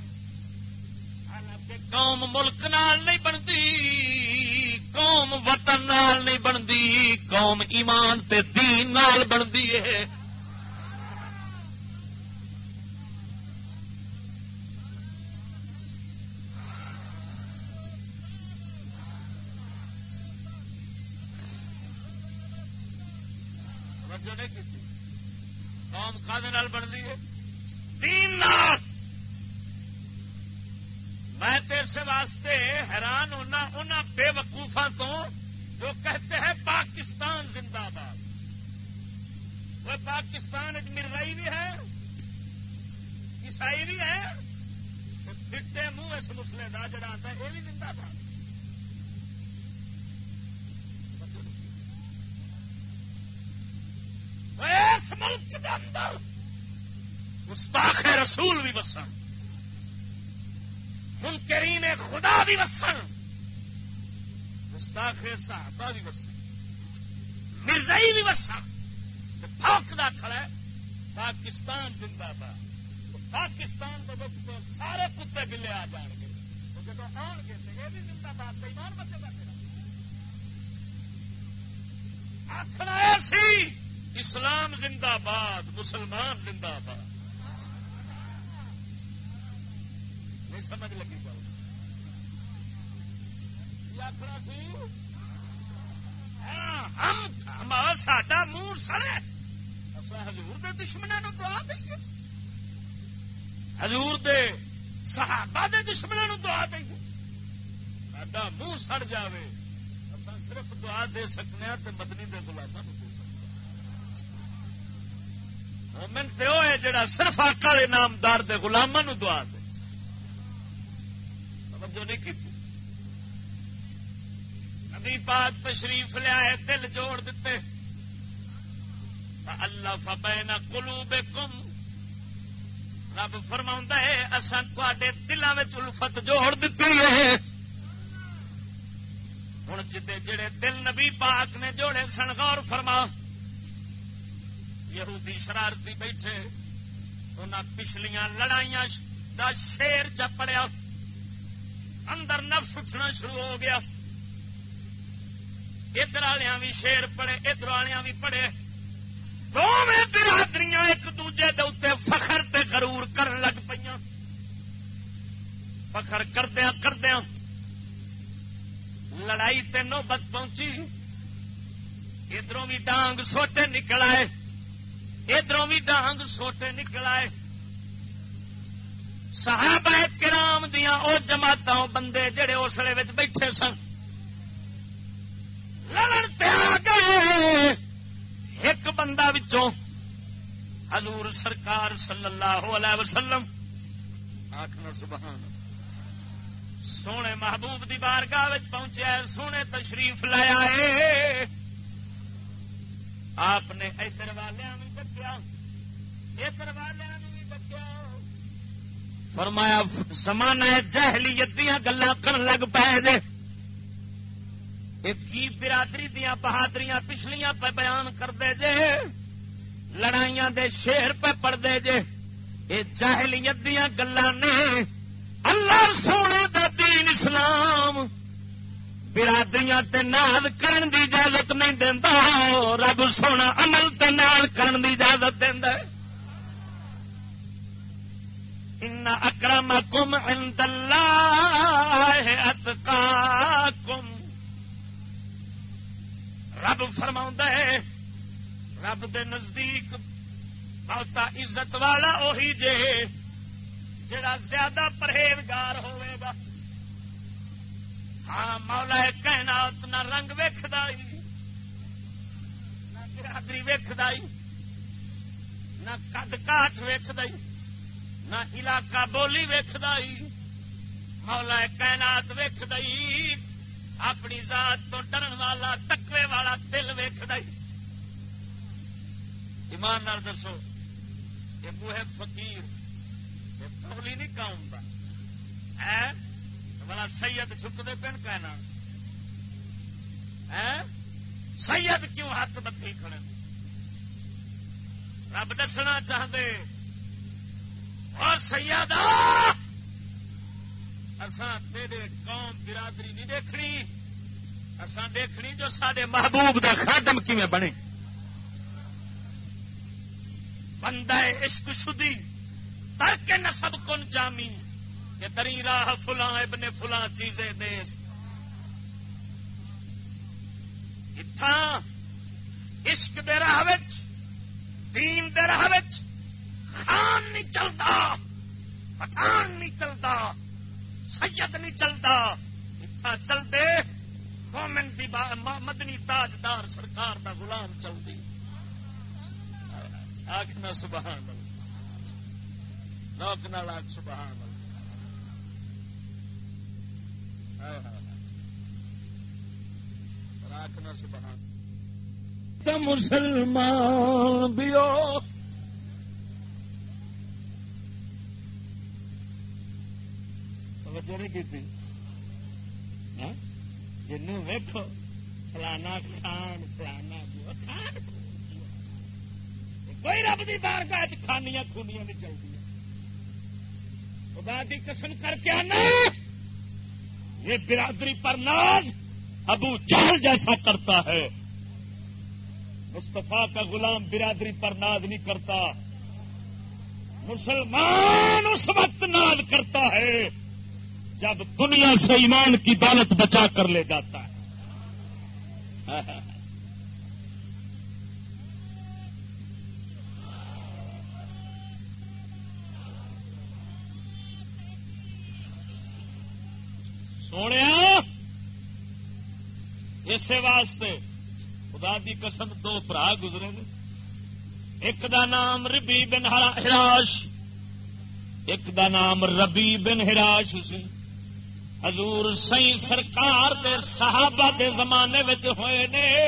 حالانکہ قوم ملک نال نہیں بنتی۔ قوم وطن نال نہیں بنتی، قوم ایمان تے دین نال بنتی ہے۔ بنتی ہے؟ میں اس واسطے حیران ہونا ان بے وقوفا تو جو کہتے ہیں پاکستان زندہ باد۔ وہ پاکستان ایک مرئی بھی ہے، عیسائی بھی ہے پھٹے منہ اس مسلے کا جڑا آتا ہے، یہ بھی زندہ باد۔ اس ملک کے اندر گستاخ رسول بھی وسن، منکرین خدا بھی وسن۔ گستاخ صحابہ بھی وسن مرزائی بھی وسن پھوکتا کھڑا ہے، پاکستان زندہ باد۔ پاکستان کے بچ تو سارے کتے بلے آ جان گے۔ جب آن گے تو یہ بھی زندہ باد ایمان بچے گا آخر ایسی اسلام زندہ باد، مسلمان زندہ باد۔ نہیں سمجھ لگی گل۔ آخر سی ہم ساڈا منہ سڑے ہزور کے دشمنوں دعا دئیے ہزور دے صحابہ دے دشمنوں دعا دئیے ساڈا منہ سڑ جائے اصل صرف دعا دے سکنے تو مدنی دے گلابوں دے مومن تو وہ ہے جڑا صرف آکا دے نامدار دے گلاموں دعا دے توجہ نہیں کی نبی پاک تشریف لیا ہے دل جوڑ دیتے۔ اللہ فبین کلو بے کم رب فرما ہے اصل تے دلوں میں الفت جوڑ دیتی ہے۔ ہوں جدے جڑے دل نبی پاک نے جوڑے سن، غور فرما۔ یہودی شرارتی بیٹھے انہیں پچھلیاں لڑائیاں دا شیر چپڑیا اندر نفس اٹھنا شروع ہو گیا۔ ادھر والیا بھی شیر پڑے، ادھر والیا بھی پڑے۔ دونوں برادری ایک دوجے کے اتنے فخر تے غرور کر لگ پہ فخر کردیا کردیا لڑائی تے نوبت پہنچی۔ ادھروں بھی ڈانگ سوٹے نکل آئے۔ ادھروں بھی ڈانگ سوٹے نکل آئے۔ صحابہ کرام دیا وہ جماعت بندے جڑے اسلے بیٹھے سن۔ لڑن پیا گئے ایک بندہ وچوں حضور سرکار صلی اللہ علیہ وسلم آخر سبحان سونے محبوب دی بارگاہ پہنچے سونے تشریف لایا ہے آپ نے ادھر والوں بھی ڈکیا ادھر والوں بھی ڈکیا فرمایا زمانہ جہلیت دیا گلا کر لگ پے کی برادری دیا بہادریاں پچھلیاں پہ بیان کرتے جے؟ لڑائیاں دے شیر پہ پڑھتے جے؟ یہ جاہلیت دیا گلا نے اللہ سونے دا دین اسلام برادریاں تے نال کرن دی اجازت نہیں دینا رب سونا عمل تے نال کرن دی اجازت دینا ان اکرمکم عند اللہ اتقاکم رب فرما ہے، رب دے نزدیک بہتا عزت والا اہی جے، جڑا زیادہ پرہیزگار ہوئے گا۔ ہاں مولا کائنات نہ رنگ ویکد نہ برادری ویکد نہ کد کاٹ ویکد نہ علاقہ بولی ویکد مولا کائنات ویکد اپنی ذات تو ڈرن والا تکوے والا دل ویکد ایمان نال دسو، یہ بوہے فقیر، یہ پولی نہیں کام کا بلا سید چکتے پن کہنا۔ سید کیوں ہاتھ بتی کھڑے؟ رب دسنا چاہتے اور سید اسان تیرے قوم برادری نہیں دیکھنی۔ اسان دیکھنی جو سارے محبوب دا خادم کیویں بنے۔ بندہ عشق شدی، ترک نسب کن جامی، کہ تری راہ فلاں، ابن فلاں چیزیں دیس اتھا عشق دے راہ دین دے راہ خان نہیں چلتا پٹھان نہیں چلتا سید نہیں چلتا۔ چلتے مومن دی مدنی تاجدار سرکار دا غلام چلتی آخنا سبحان نوک نال آخ سبحان آخنا سبحان مسلمان بھی توجہ نہیں کی ہاں؟ جنوں ویکو فلانا خان فلانا کوئی رب کی بار کھانیاں خونیاں نہیں چلتی خدا کی قسم کر کے آنا۔ یہ برادری پر ناز ابو جہل جیسا کرتا ہے۔ مستفا کا غلام برادری پر ناز نہیں کرتا۔ مسلمان اس وقت ناز کرتا ہے۔ جب دنیا سے ایمان کی دولت بچا کر لے جاتا ہے۔ سونے اسی واسطے خدا دی قسم دو برا گزرے نے۔ ایک دا نام ربی بن ہراش، ایک دا نام ربی بن ہراش سی حضور سی سرکار دے صحابہ دے زمانے ہوئے نے۔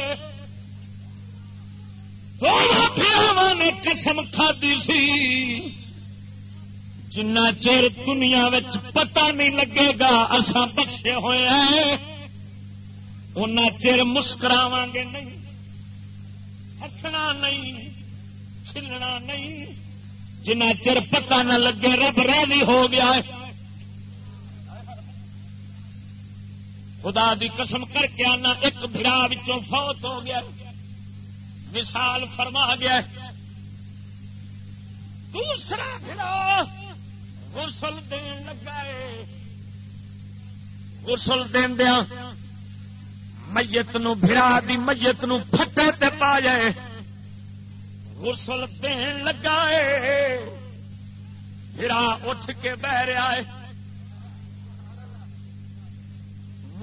دونوں نے قسم کھدی سی۔ جنا چر دنیا پتا نہیں لگے گا اصا بخشے ہوئے ہیں ان چر مسکراو گے نہیں۔ ہسنا نہیں کھلنا نہیں۔ جنا چر پتا نہ لگے رب ری ہو گیا ہے۔ خدا دی قسم کر کے آنا، ایک برا فوت ہو گیا۔ مثال فرما گیا۔ دوسرا برا غسل دین لگا غسل دیا۔ میت نو دی میت نو پھٹے تے پا جائے۔ غسل دین لگا برا اٹھ کے بہ رہا ہے۔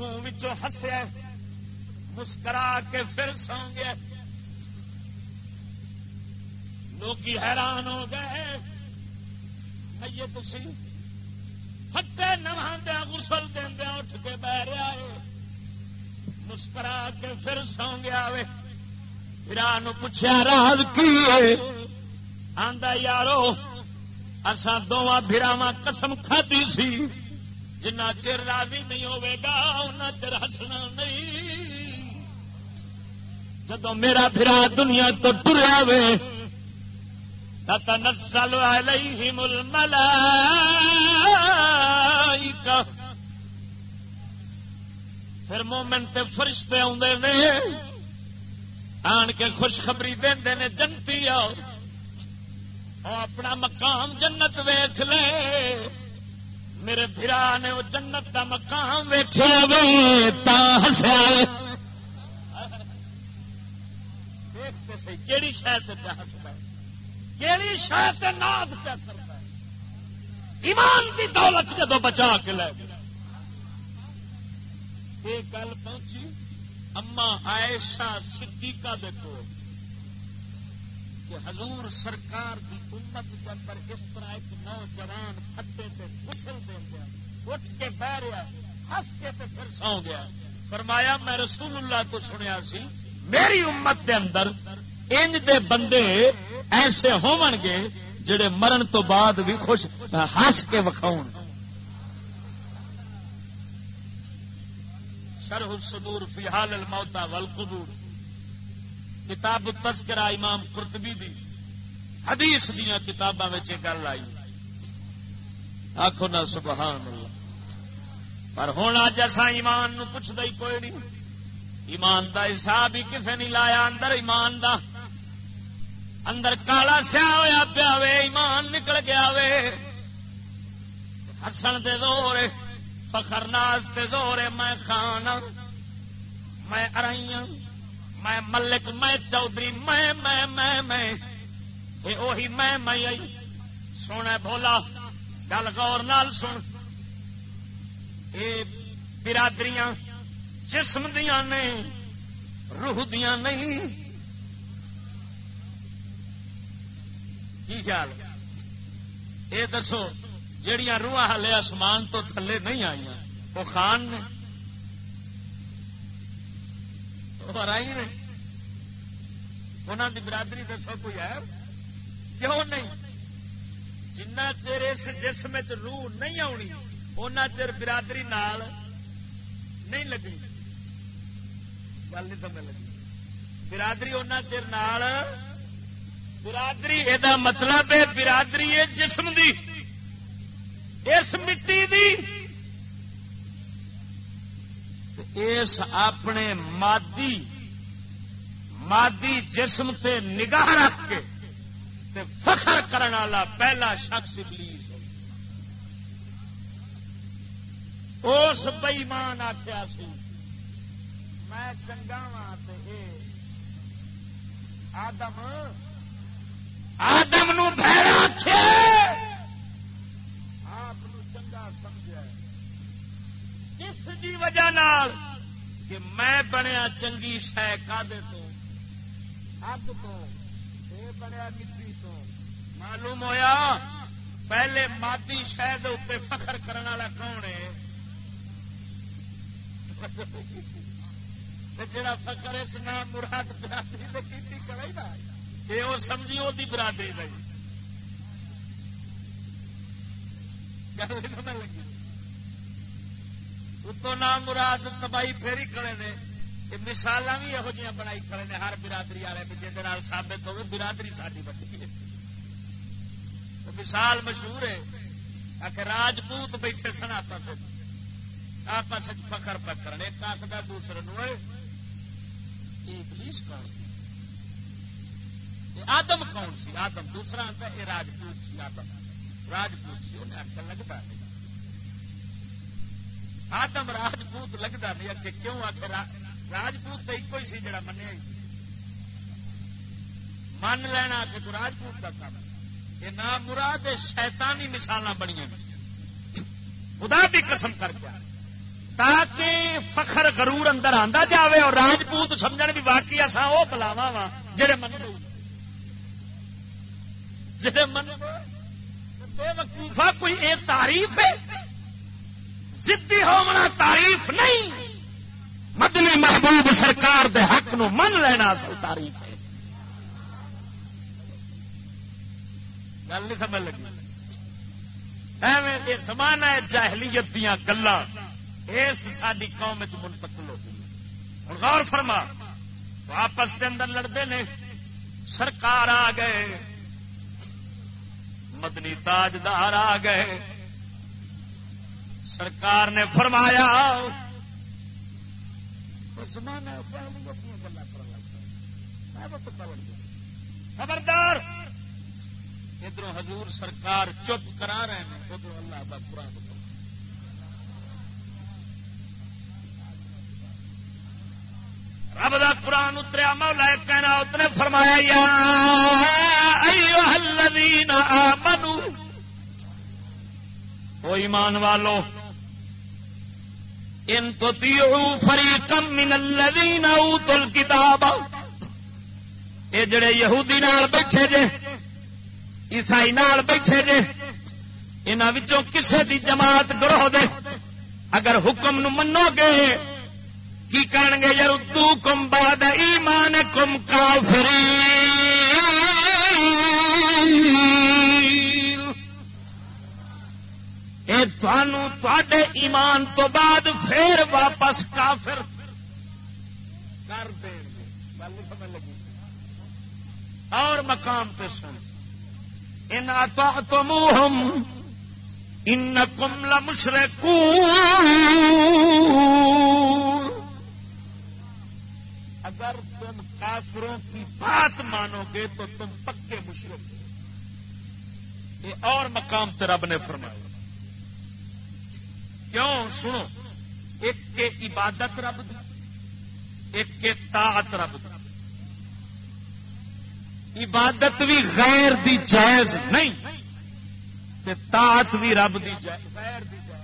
منہ ہسیا مسکرا کے پھر سو گیا لوگ حیران ہو گئے۔ میت سی۔ ہتے نواں گسل دیا اٹھ کے بہ رہا ہے مسکرا کے پھر سو گیا پھر پوچھا راز کی آندا، یارو اسا دونوں براوا قسم کھدی سی۔ جنا چر راضی نہیں ہوے گا ان چر ہسنا نہیں۔ جدو میرا برا دنیا تو ٹریا وے تتنزل عليهم الملائكة پھر مومن تے فرشتے آدھے نے، آن کے خوشخبری دے نے، جنتی آؤ اپنا مقام جنت ویخ لے۔ میرے برا نے وہ جنت کا مقام وے۔ تا ہسیا دیکھتے سی کہڑی شاید پہ ہستا کہڑی شاید ناز پہ کرتا ایمان کی دولت جدو بچا کے لے گیا یہ گل پہنچی اما عائشہ صدیقہ دیکھو کہ حضور سرکار کی امت کے اندر اس طرح ایک نوجوان کھڈے سے گسل دے گیا اٹھ کے بہ رہا ہس کے تے پھر سو گیا فرمایا، میں رسول اللہ تو سنیا سی، میری امت دے اندر انج دے بندے ایسے ہون گے جڑے مرن تو بعد بھی خوش ہس کے وکھاؤ شرح الصدور فی حال الموتا والقبور۔ کتاب تذکرہ امام قرطبی دی، حدیث دیا کتاباں گل آئی۔ آخو نا سبحان اللہ۔ پر ہوں اج اصا ایمان نو پوچھتا ہی کوئی نہیں۔ ایمان دا حساب ہی کسے نہیں لایا، اندر ایمان دا۔ اندر کالا سیا ہوا پیا وے، ایمان نکل گیا وے۔ ہسن دے دور فخر ناز تے دور میں خان ہاں، میں ارائیاں۔ میں ملک، میں چودھری، میں میں میں میں۔ وہی میں میں آئی سونا بولا گل گور نال سن۔ یہ برادریاں، جسم دیا نے، روح دیا نہیں۔ کی خیال؟ یہ دسو جہیا روح ہلے آسمان تو تھلے نہیں آئی وہ خان نے۔ آئی نے۔ انہوں کی برادری دسو کوئی ہے؟ کیوں نہیں؟ جنہ چر اس جسم چ روح نہیں آنی ان چر برادری نال نہیں لگنی۔ گل نہیں سمجھ لگی۔ برادری ان چر نال، برادری یہ مطلب ہے، برادری ہے جسم دی۔ اس مٹی دی اس اپنے مادی مادی جسم تے نگاہ رکھ کے تے فخر کرنے والا پہلا شخص ابلیس اس بئیمان آخیا سی، میں چنگا وا آدم آدم نو بھڑا آپ اس کی وجہ نال کہ میں بنیا چنگی شہ کادے تو؟ اگ تو بنیا مٹی تو۔ معلوم ہویا؟ پہلے مادی شہد اتنے فخر کرنے والا کون ہے؟ جڑا فخر اس نام مراد برادری کی کرے نا یہ وہ سمجھی وہ برادری رہی گل لگی۔ اتو نام مراد تباہی پھیری کھڑے نے مثال بھی یہو جہاں بنائی کھڑے نے ہر برادری والے جی سابت ہو برادری ساری بنی ہے۔ مثال مشہور ہے آخر راجپوت بیٹھے سن آپس آپس فخر پکڑ ایک آخر دوسرے نو پولیس کون سی؟ آدم کون سی؟ آدم دوسرا آتا یہ راجپوت سی، آدم۔ راجپوت سی، انہیں آخر لگتا ہے آدم راجپوت لگتا نہیں کہ کیوں آخر راجپوت تو ایک ہی سی جڑا منیا من لینا کہ تو راجپوت کا کام یہ نام مراد شیطانی مثال بنی خدا بھی قسم کر کے۔ تاکہ فخر غرور اندر آتا جاوے اور راجپوت سمجھ بھی واقعی اصا وہ بلاوا وا جڑے من جڑے من بے وقوفا کوئی ایک تعریف ہے۔ زدی ہونا تعریف نہیں۔ مدنی محبوب سرکار دے حق نو من لینا اصل تعریف ہے۔ گل نہیں سمجھ لگی۔ ایویں زمانہ جاہلیت دیا گلا اس ساری قوم چ منتقل ہو گئی۔ ہوں غور فرما آپس کے اندر لڑتے نے، سرکار آ گئے، مدنی تاجدار آ گئے۔ سرکار نے فرمایا خبردار! ادھر حضور سرکار چپ کرا رہے ہیں، ادھر اللہ کا قرآن رب دا قرآن اتریا، مولا کہنا اتنے فرمایا، یا ایوہ الذین آمنوا او ایمان والو ان تطیعوا فریقا من الذین اوتوا الكتاب. اے جڑے یہودی نال بیٹھے جے، عیسائی نال بیٹھے جے، انہاں وچوں کسے دی جماعت گروہ دے اگر حکم نو منو گے، کی کرن گے یار تو کم باد ایمان کم تے ایمان تو بعد پھر واپس کافر کر دیں گے۔ سمجھ لگی۔ اور مقام پہ سن۔ ان تو منہ ان اگر تم کافروں کی بات مانو گے تو تم پکے مشرق یہ اور مقام سے رب نے فرمایا کیوں؟ سنو، ایک کے عبادت رب دی، ایک کے طاعت رب دی۔ عبادت بھی غیر دی جائز نہیں، تے طاعت بھی رب دی جائز۔ غیر دی جائز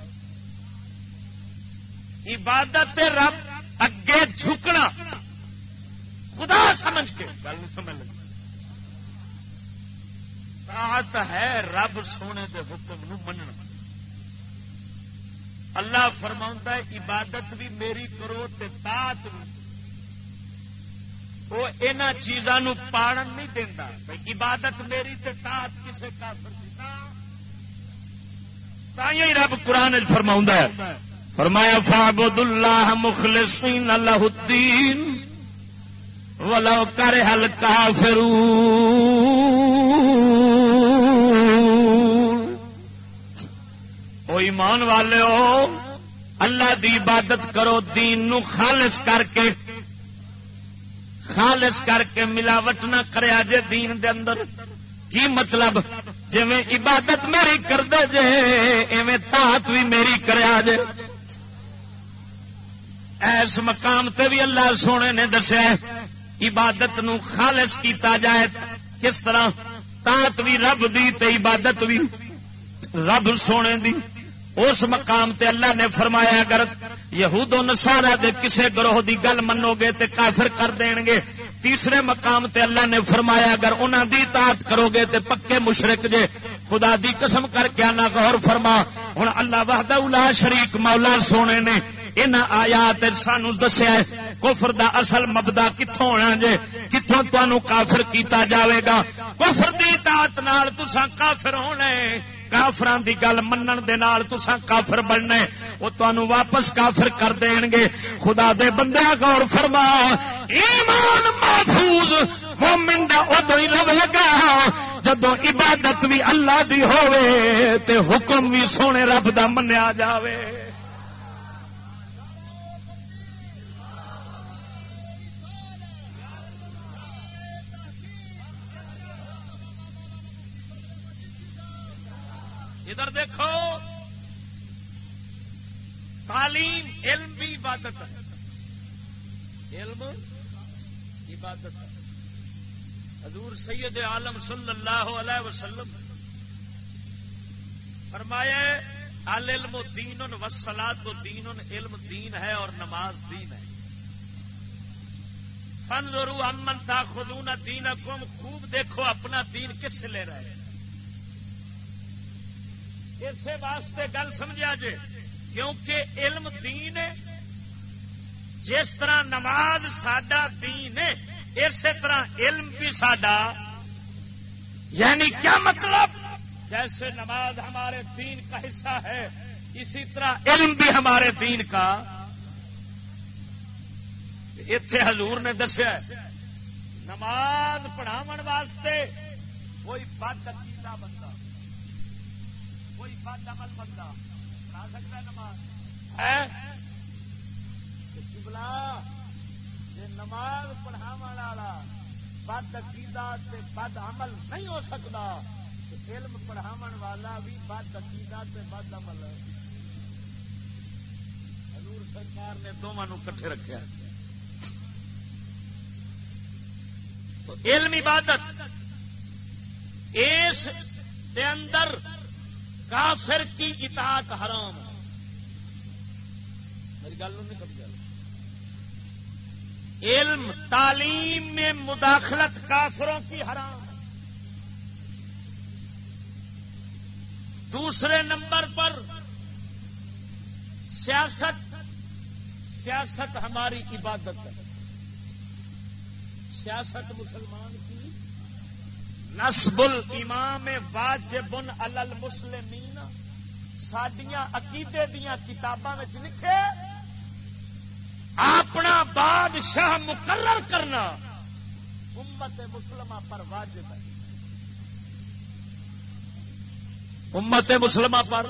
عبادت رب اگے جھکنا، خدا سمجھ کے، گل نہیں سمجھ لگی۔ طاعت ہے رب سونے دے حکم نو مننا۔ اللہ فرما عبادت بھی میری کرو تے طاعت بھی۔ وہ ان چیزوں پاڑن نہیں دینا بھائی عبادت میری تے طاعت کسے کافر دی رب قرآن فرما ہے۔ فرمایا فعبد اللہ مخلصین اللہ الدین۔ ولو کر ہل کافرو او ایمان والے ہو، اللہ دی عبادت کرو، دین نو خالص کر کے، خالص کر کے ملاوٹ نہ کریا جے دین دے اندر۔ کی مطلب؟ جی عبادت میری کر دے جے، ایویں تات بھی میری کریا جے ایس مقام تے بھی اللہ سونے نے دسیا عبادت نو خالص کیتا جائے۔ کس طرح؟ تات بھی رب دی تے عبادت بھی رب سونے دی۔ اس مقام تے اللہ نے فرمایا، اگر یہود و نسارا دے کسے گروہ دی گل منو گے تے کافر کر دین گے، تیسرے مقام تے اللہ نے فرمایا، اگر انہاں دی اطاعت کرو گے تے پکے مشرک جے، خدا دی قسم کر کے آنا غور فرما۔ ہن اللہ وحدہ لا شریک مولا سونے نے ان آیات سانو دسیا کفر دا اصل مبدا کتوں ہونا جے کتوں تمہوں کافر کیتا جاوے گا۔ کفر دی اطاعت نال تساں کافر ہونے کافران دی گل منن دے نال تساں کافر بننے وہ تانوں واپس کافر کر دین گے۔ خدا دے بندے غور فرما، ایمان محفوظ، مومن دا ادو ہی لوگ گا۔ جدو عبادت بھی اللہ دی ہووے، تے حکم بھی سونے رب دا منیا جاوے۔ تعلیم، علم بھی عبادت ہے۔ علم عبادت ہے۔ حضور سید عالم صلی اللہ علیہ وسلم فرمایا علم دین وسلات و دین، علم دین ہے اور نماز دین ہے۔ فن ضرور امن تھا خدون دین خوب دیکھو اپنا دین کس سے لے رہے ہیں۔ اسی واسطے گل سمجھا جے۔ کیونکہ علم دین ہے۔ جس طرح نماز سڈا دین ہے، اسی طرح علم بھی سڈا یعنی کیا مطلب؟ جیسے نماز ہمارے دین کا حصہ ہے، اسی طرح علم بھی ہمارے دین کا۔ اتے حضور نے دسیا نماز پڑھاو واسطے کوئی بد عقیدہ بندہ کوئی بد عمل بندہ بلا جی نماز؟ پڑھاو والا بد عقیدہ بد عمل نہیں ہو سکتا۔ علم پڑھاو والا بھی بد عقیدہ بد عمل۔ حضور سرکار نے دونوں کٹھے رکھا تو علم عبادت اس دے اندر کافر کی اطاعت حرام میری گل نہیں سمجھا۔ علم، تعلیم میں مداخلت کافروں کی حرام دوسرے نمبر پر سیاست سیاست ہماری عبادت ہے۔ سیاست مسلمان کی نسب الامام واجب الل مسلمین سڈیا عقیدے دیا کتاباں لکھے، اپنا بادشاہ مقرر کرنا۔ امت مسلمہ پر واجب ہے۔ امت مسلمہ پر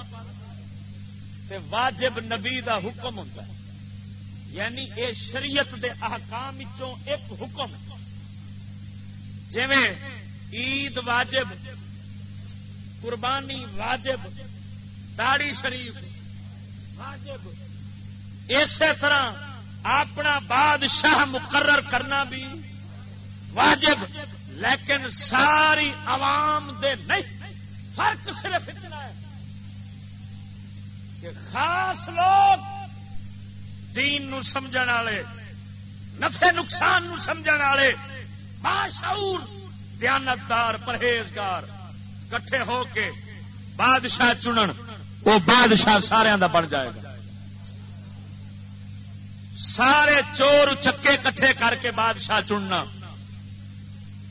تے واجب نبی دا حکم ہوتا ہے۔ یعنی اے شریعت دے احکام چوں ایک حکم۔ جویں عید واجب، قربانی واجب داڑی شریف واجب۔ اسی طرح اپنا بادشاہ مقرر کرنا بھی واجب، لیکن ساری عوام دے نہیں۔ فرق صرف اتنا ہے کہ خاص لوگ دین نو سمجھ والے نفے نقصان نو سمجھ والے، باشعور دیانتدار، پرہیزگار کٹھے ہو کے بادشاہ چنن، وہ بادشاہ سارا بن جائے گا۔ سارے چور چکے کٹھے کر کے بادشاہ چننا۔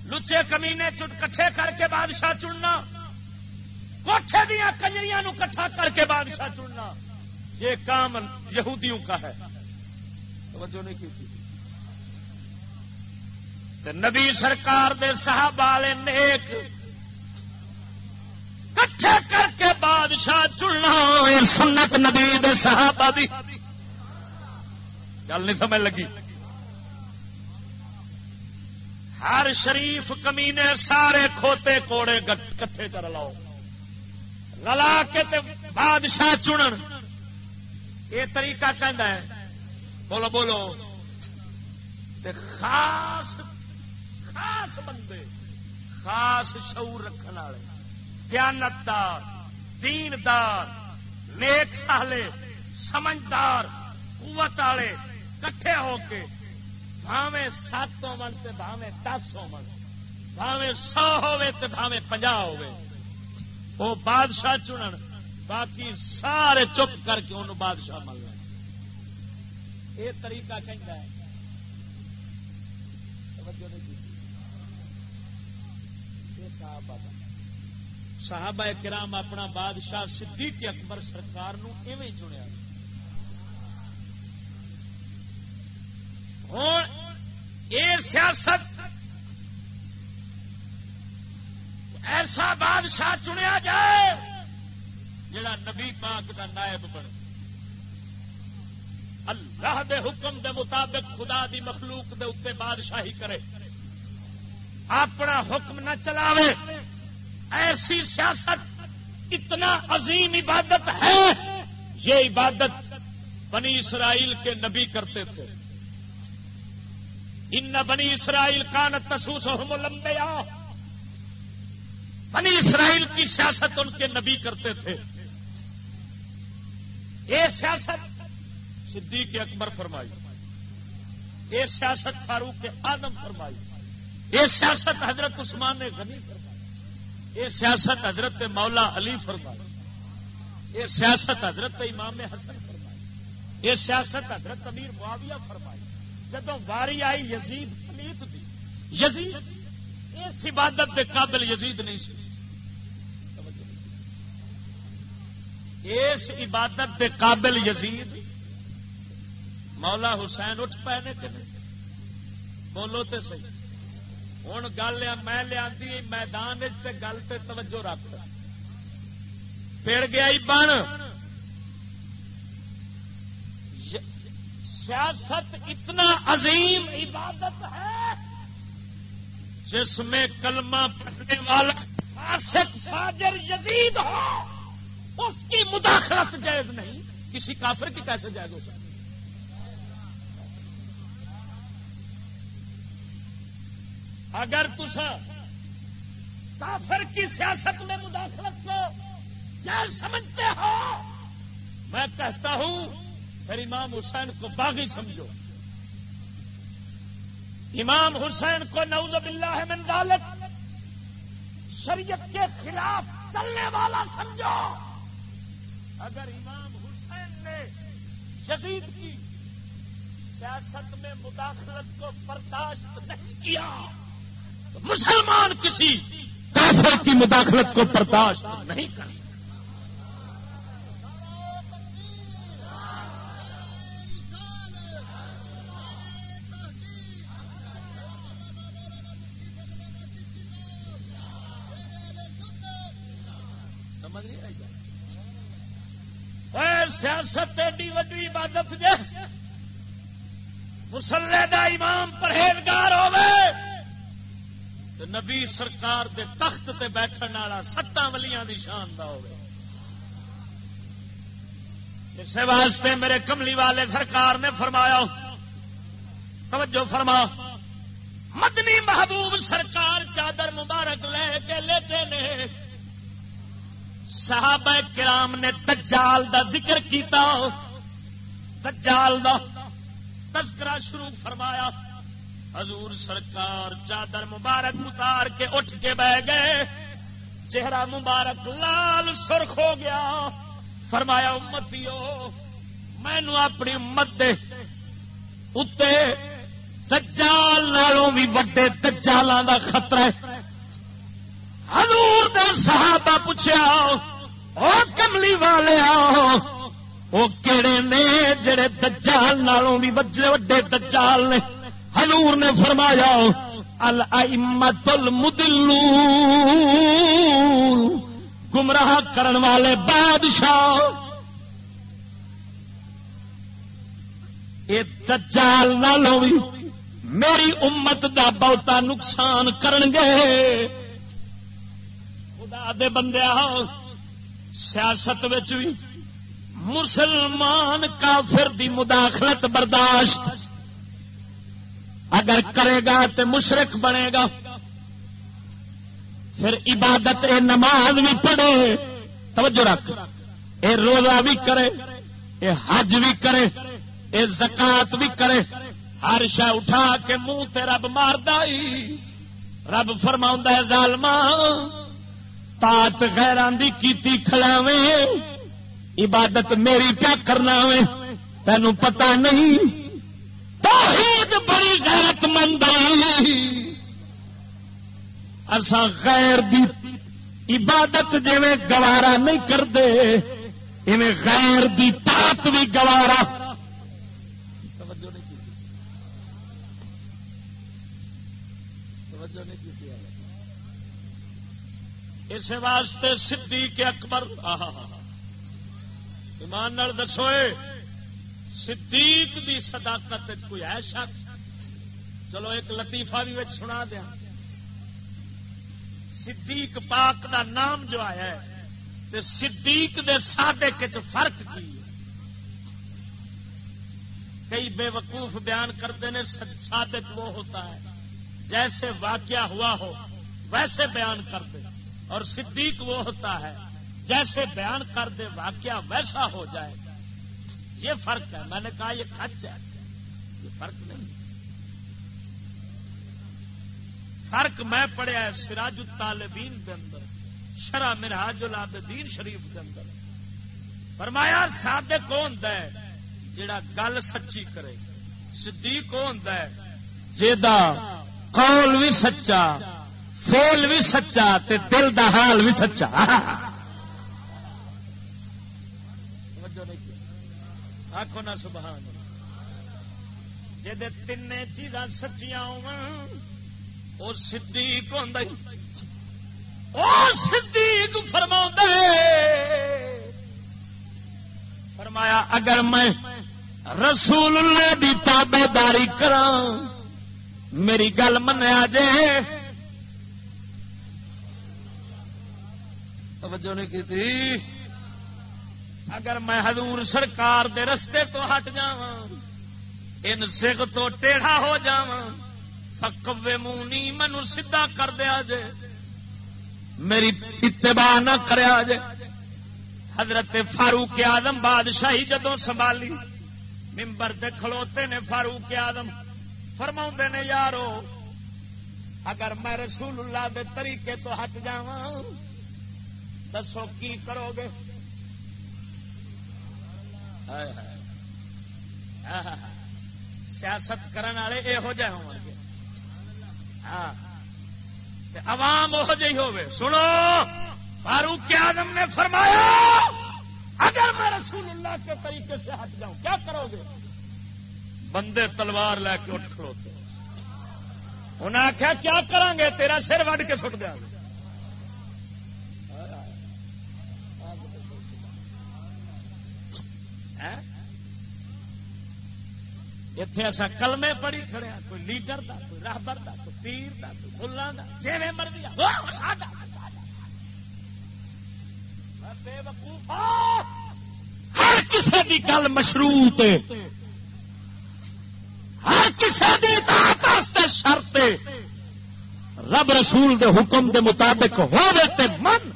لچے کمینے کٹھے کر کے بادشاہ چننا۔ کوٹھے دیا کنجریاں کٹھا کر کے بادشاہ چننا۔ یہ کام یہودیوں کا ہے۔ توجہ نہیں کی نبی سرکار دے صاحب والے نیک کٹھے کر کے بادشاہ چننا سنت نبی دے صحابہ دی۔ گل نہیں سمجھ لگی۔ ہر شریف کمینے سارے کھوتے کوڑے کٹھے کر لو للا کے تے بادشاہ چنن۔ یہ طریقہ کہہ بولو بولو۔ تے خاص خاص بندے، خاص شعور رکھنے والے، دیانتدار، دیندار، نیک سالے سمجھدار، قوت والے کٹھے ہو کے بھاوے سات سو من سے بھاوے دس سو من بھاوے سو ہوے تو بھاوے پنجا ہوے وہ بادشاہ چنن، باقی سارے چپ کر کے انہوں بادشاہ مل رہے یہ طریقہ کہنا ہے۔ صحابہ کرام اپنا بادشاہ صدیق اکبر سرکار نو ایویں چنیا۔ ہوں یہ سیاست ایسا بادشاہ چنیا جائے جڑا نبی پاک کا نائب بنے۔ اللہ دے حکم دے مطابق خدا دی مخلوق دے اتنے بادشاہی کرے۔ اپنا حکم نہ چلاوے۔ ایسی سیاست اتنا عظیم عبادت ہے۔ یہ عبادت بنی اسرائیل کے نبی کرتے تھے۔ ان بنی اسرائیل کانت تسوس لمبے بنی اسرائیل کی سیاست ان کے نبی کرتے تھے۔ یہ سیاست صدیق اکبر فرمائی۔ یہ سیاست فاروق آدم فرمائی۔ یہ سیاست حضرت عثمان غنی فرمائی۔ یہ سیاست حضرت مولا علی فرمائی۔ یہ سیاست حضرت امام حسن فرمائی۔ یہ سیاست حضرت امیر معاویہ فرمائی۔ جدو واری آئی یزید پلیت دی۔ یزید اس عبادت کے قابل یزید نہیں سی۔ اس عبادت کے قابل یزید مولا حسین اٹھ پے نے کہ بولو تو سی ہوں گل میں لیا میدان گل تے توجہ رکھ پڑ گیا بن سیاست اتنا عظیم عبادت ہے جس میں کلمہ پڑھنے والا فاسق فاجر یزید ہو اس کی مداخلت جائز نہیں کسی کافر کی کیسے جائز ہو سکتی اگر تسا کافر کی سیاست میں مداخلت کو کیا سمجھتے ہو، میں کہتا ہوں، پھر امام حسین کو باغی سمجھو۔ امام حسین کو نعوذ باللہ من ذالک شریعت کے خلاف چلنے والا سمجھو۔ اگر امام حسین نے شدید کی سیاست میں مداخلت کو برداشت نہیں کیا مسلمان کسی کافر کی مداخلت کو برداشت نہیں کر سکتا۔ سیاست ایڈی وڈی عبادت جے۔ مسلے دا امام پرہیزگار ہوئے نبی سرکار دے تخت تے بیٹھن والا ستاں ولیاں دی شان دا ہوئے۔ اس واسطے میرے کملی والے سرکار نے فرمایا، توجہ فرما، مدنی محبوب سرکار چادر مبارک لے کے لیٹے نے۔ صحابہ کرام نے دجال دا ذکر کیتا، دجال دا تذکرہ شروع فرمایا۔ حضور سرکار چادر مبارک اتار کے اٹھ کے بہ گئے۔ چہرہ مبارک لال سرخ ہو گیا۔ فرمایا، امتیو، مینو اپنی امت دے اتے دجال نالوں بھی وڈے دجالاں دا خطرہ ہے۔ حضور دے صحابہ پوچھا او کملی والے وہ کہڑے نے جڑے دجال نالوں بھی وجے وڈے دجال نے؟ حضور نے فرمایا الائمت المدلون گمراہ کرن والے بادشاہ۔ یہ دجال نالوں بھی میری امت دا بہتا نقصان کرن گے۔ خدا دے بندے سیاست بھی مسلمان کافر دی مداخلت برداشت۔ اگر کرے گا تو مشرق بنے گا۔ پھر عبادت اے نماز بھی پڑھے۔ توجہ رکھ۔ اے روزہ بھی کرے۔ اے حج بھی کرے۔ اے زکات بھی کرے۔ ہر شا اٹھا کے منہ تے رب مارد رب فرما ہے ظالمہ تات غیران دی کیتی کھڑاوے عبادت میری کیا کرنا وے۔ تینوں پتا نہیں توحید بڑی غیرت مند اسا غیر دی عبادت جی گوارا نہیں کرتے ایویں غیر دی تات بھی گوارا۔ اس واسطے صدیق اکبر ایمان دسو صدیق دی صداقت کوئی ہے شک؟ چلو ایک لطیفہ بھی سنا دیا صدیق پاک دا نام جو آیا ہے، تے صدیق دے صادق کے فرق کی کئی بے وقوف بیان کرتے ہیں صادق وہ ہوتا ہے، جیسے واقعہ ہوا ہو، ویسے بیان کرتے اور صدیق وہ ہوتا ہے، جیسے بیان کر دے واقعہ ویسا ہو جائے۔ یہ فرق ہے۔ میں نے کہا یہ کچ ہے۔ یہ فرق نہیں۔ فرق میں پڑھیا ہے سراج الطالبین کے اندر شرح مرحاج العابدین شریف کے اندر۔ فرمایا سادے کون ہے جڑا گل سچی کرے۔ صدیق کون ہے جا قول بھی سچا فیل بھی سچا تے دل دا حال بھی سچا۔ [LAUGHS] آخو نا سبحان جی تین چیزاں سچیاں ہو صدیق ہوں صدیق فرما فرمایا، اگر میں رسول اللہ دی تابے داری کرا میری گل منیا جے۔ توجہ نہیں کی تھی؟ اگر میں حضور سرکار دے رستے تو ہٹ جا ان سکھ تو ٹیڑھا ہو جا فکوے مونی مینو سیدا کر دیا جے، میری اتباع نہ کریا جے۔ حضرت فاروق آدم بادشاہی جدو سنبھالی ممبر دے کھلوتے نے فاروق آدم فرما نے، یارو، اگر میں رسول اللہ دے طریقے تو ہٹ جا دسو کی کرو گے؟ ہاں، ہاں، ہاں۔ سیاست کرنے والے یہو جہ ہو ہاں۔ عوام وہ جی ہوے سنو، فاروق آدم نے فرمایا، اگر میں رسول اللہ کے طریقے سے ہٹ جاؤں، کیا کرو گے؟ بندے تلوار لے کے اٹھ کھڑوتے۔ انہیں آخیا کیا کریں گے تیرا سر وڈ کے سٹ دیا اتے ایسا کلمے پڑھی کھڑے کوئی لیڈر دا کوئی راہبر دا کوئی پیر دا کوئی ملا دا جی مرضی ہر کسی کی گل مشروط ہر کسی کی شرط رب رسول دے حکم دے مطابق ہوتے من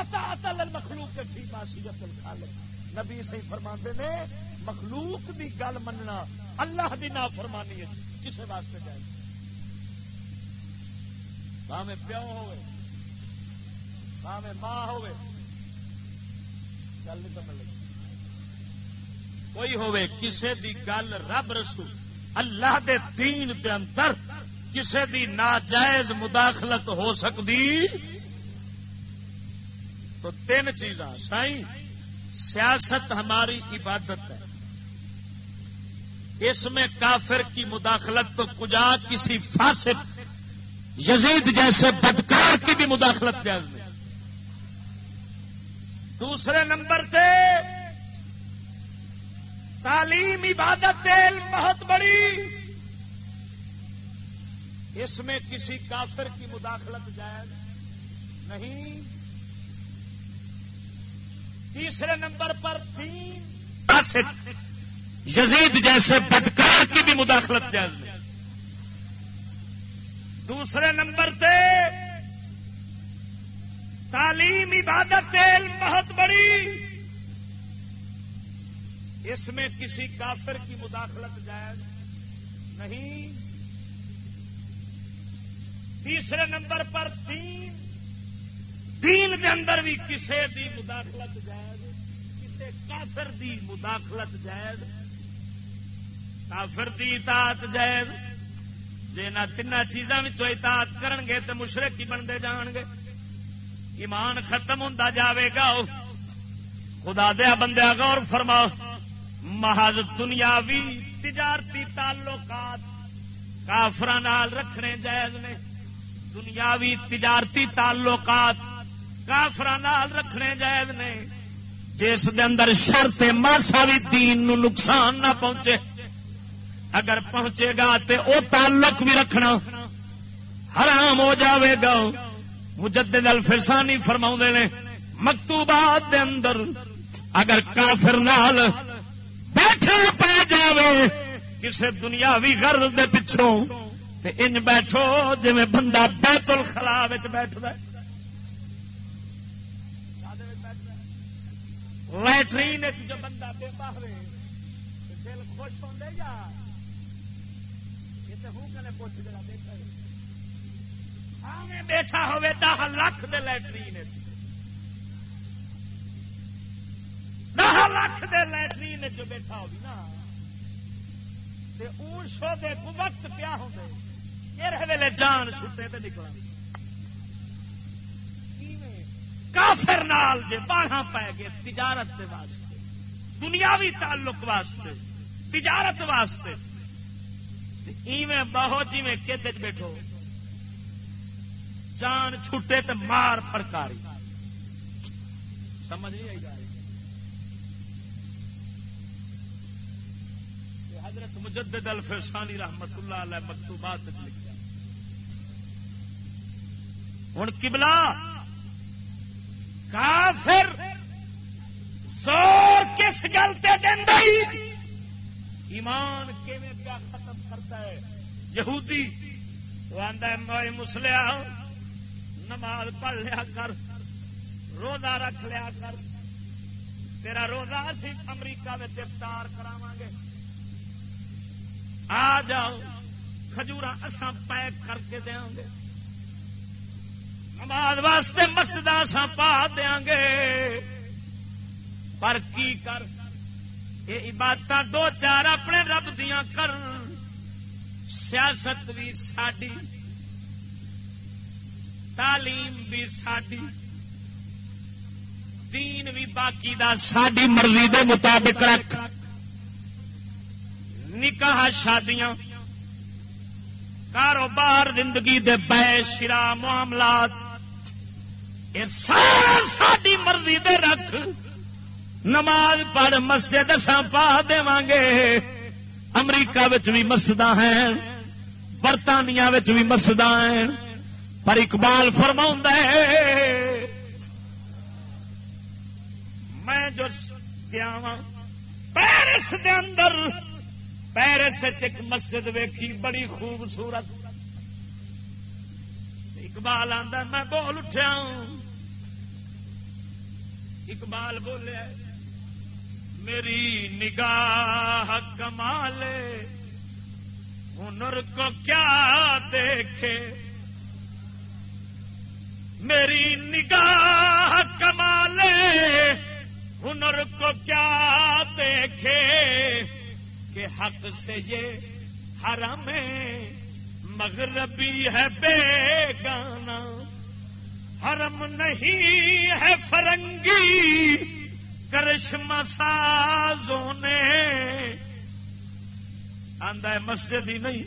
لا تعطل المخلوق کے فی معصیت الخالق نبی صحیح فرما نے، مخلوق دی گل مننا اللہ دی نا فرمانی ہے، کسے واسطے جائے بھاوے پیو ہوئے بھاوے ماں ہوئے، گل نہیں سمجھ لگی۔ کوئی ہوئے، کسے دی گل رب رسول، اللہ دے دین دے اندر کسے دی ناجائز مداخلت ہو سکتی تو تین چیزاں سائی سیاست ہماری عبادت ہے۔ اس میں کافر کی مداخلت تو کجا کسی فاسق یزید جیسے بدکار کی بھی مداخلت جائز نہیں۔ دوسرے نمبر پہ تعلیم، عبادت، علم بہت بڑی۔ اس میں کسی کافر کی مداخلت جائز نہیں۔ تیسرے نمبر پر تین یزید جیسے بدکار کی بھی مداخلت جائز نہیں۔ دوسرے نمبر پہ تعلیم عبادت علم بہت بڑی۔ اس میں کسی کافر کی مداخلت جائز نہیں۔ تیسرے نمبر پر تین دین کے اندر بھی کسی دی مداخلت جائز کسی کافر دی مداخلت جائز، کافر دی اطاعت جائز۔ جی نہ تین چیزاں اطاعت کرن گے تو مشرق ہی بنتے جان گے۔ ایمان ختم ہوتا جاوے گا۔ خدا دیا بندیا غور فرما محض دنیاوی تجارتی تعلقات کافر رکھنے جائز نے۔ دنیاوی تجارتی تعلقات کافر رکھنے جائز نے۔ جس دے اندر شرط ماسا بھی دین نو نقصان نہ پہنچے، اگر پہنچے گا تو وہ تعلق بھی رکھنا حرام ہو جاوے گا۔ مجدد الفرسانی فرما نے مکتوبات دے اندر اگر کافر نال بیٹھے پہ جاوے کسی دنیاوی غرض دے پچھوں تے ان بیٹھو جی بندہ بیت الخلا بیٹھ لٹرین جو بندہ بے باہے دل خوش ہوتے یا؟ یہ تو ہوں پوچھ جا دیکھا ہاں، بیٹھا ہوئے دہ لاکھ دے لٹرین دہ لاکھ دے جو بیٹھا ہوگی نا اون شو دے وقت پیا ہوں یہ ویلے جان چھٹے تے نکلا۔ کافر نال جے باہا پی گئے تجارت دے واسطے، دنیاوی تعلق واسطے، تجارت واسطے۔ ایویں بہت جی کہ بیٹھو۔ جان چھٹے تے مار پرکاری۔ سمجھ نہیں آئی گا حضرت مجدد الفسانی رحمت اللہ علیہ مکتوبات لکھا ہوں کبلا کافر زور کس گل سے ایمان کیا ختم کرتا ہے؟ یہودی وہ آدھا موئے مسلیا ہاں، نماز پڑھ لیا کر، روزہ رکھ لیا کر، تیرا روزہ اسی امریکہ میں افطار کراواں گے۔ آ جاؤ کھجور اسان پیک کر کے دیا گے۔ نماز واسطے مسجد اسان پا دیا گے۔ پر کی کر؟ یہ عبادت دو چار اپنے رب دیا کر۔ سیاست بھی ساری تعلیم بھی ساری دین بھی باقی دا۔ ساری مرضی دے مطابق رکھ۔ نکاح شادیاں، کاروبار، زندگی دے بے شرا معاملات۔ ساری مرضی دے رکھ۔ نماز پڑھ مسجد پا دے گے امریکہ بھی مسجد ہیں، برطانیہ بھی مسجد ہیں۔ پر اقبال فرما میں جو گیا پیرس دے اندر، پیرس ایک مسجد ویکھی، بڑی خوبصورت۔ اقبال آدھا میں بول اٹھا اقبال بولیا میری نگاہ کمال ہنر کو کیا دیکھے؟ میری نگاہ کمال ہنر کو کیا دیکھے؟ کہ حق سے یہ حرم مغربی ہے بے گانا حرم نہیں ہے فرنگی کرشم سازوں نے۔ آدھا مسجد ہی نہیں۔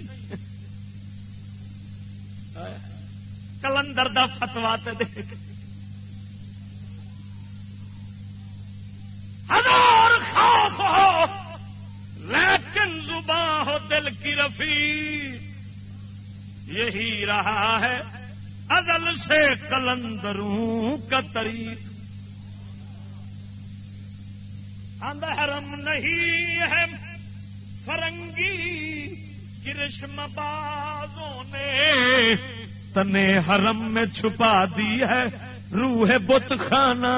کلندر دا فتوا دیکھ۔ ہزار خوف ہو، لیکن زباں ہو دل کی رفی یہی رہا ہے۔ ازل سے کلندروں کا طریق۔ اندرم نہیں ہے فرنگی، کرشم بازوں نے تنے حرم میں چھپا دی ہے روح بت خانہ۔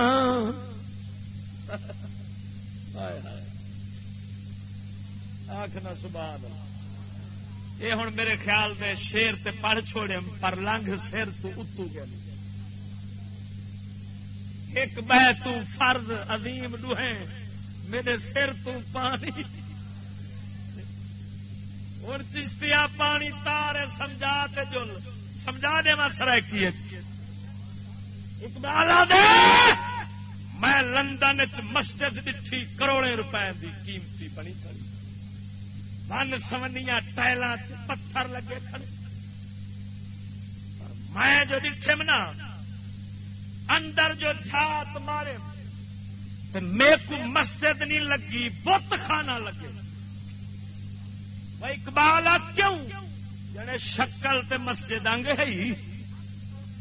آخنا سبحان یہ ہوں میرے خیال میں شیر تے پڑھ چھوڑے، پر لنگ سر تو اتو گیا۔ ایک بہ تو فرض عظیم ڈوہے میرے سر تو پانی۔ اور چشتیا پانی تارے سمجھا تے جل۔ سمجھا دے میں سرائکی اقبال میں لندن چ مسجد ڈٹھی کروڑے روپے دی قیمتی بنی کری بن سمنیا ٹائل پتھر لگے کھڑے۔ میں جو دکھے منا اندر جو چھات مارے تو میرے کو مسجد نہیں لگی، بت خانہ لگے۔ اقبال کیوں؟ جڑے شکل تے مسجد آنگے ہی۔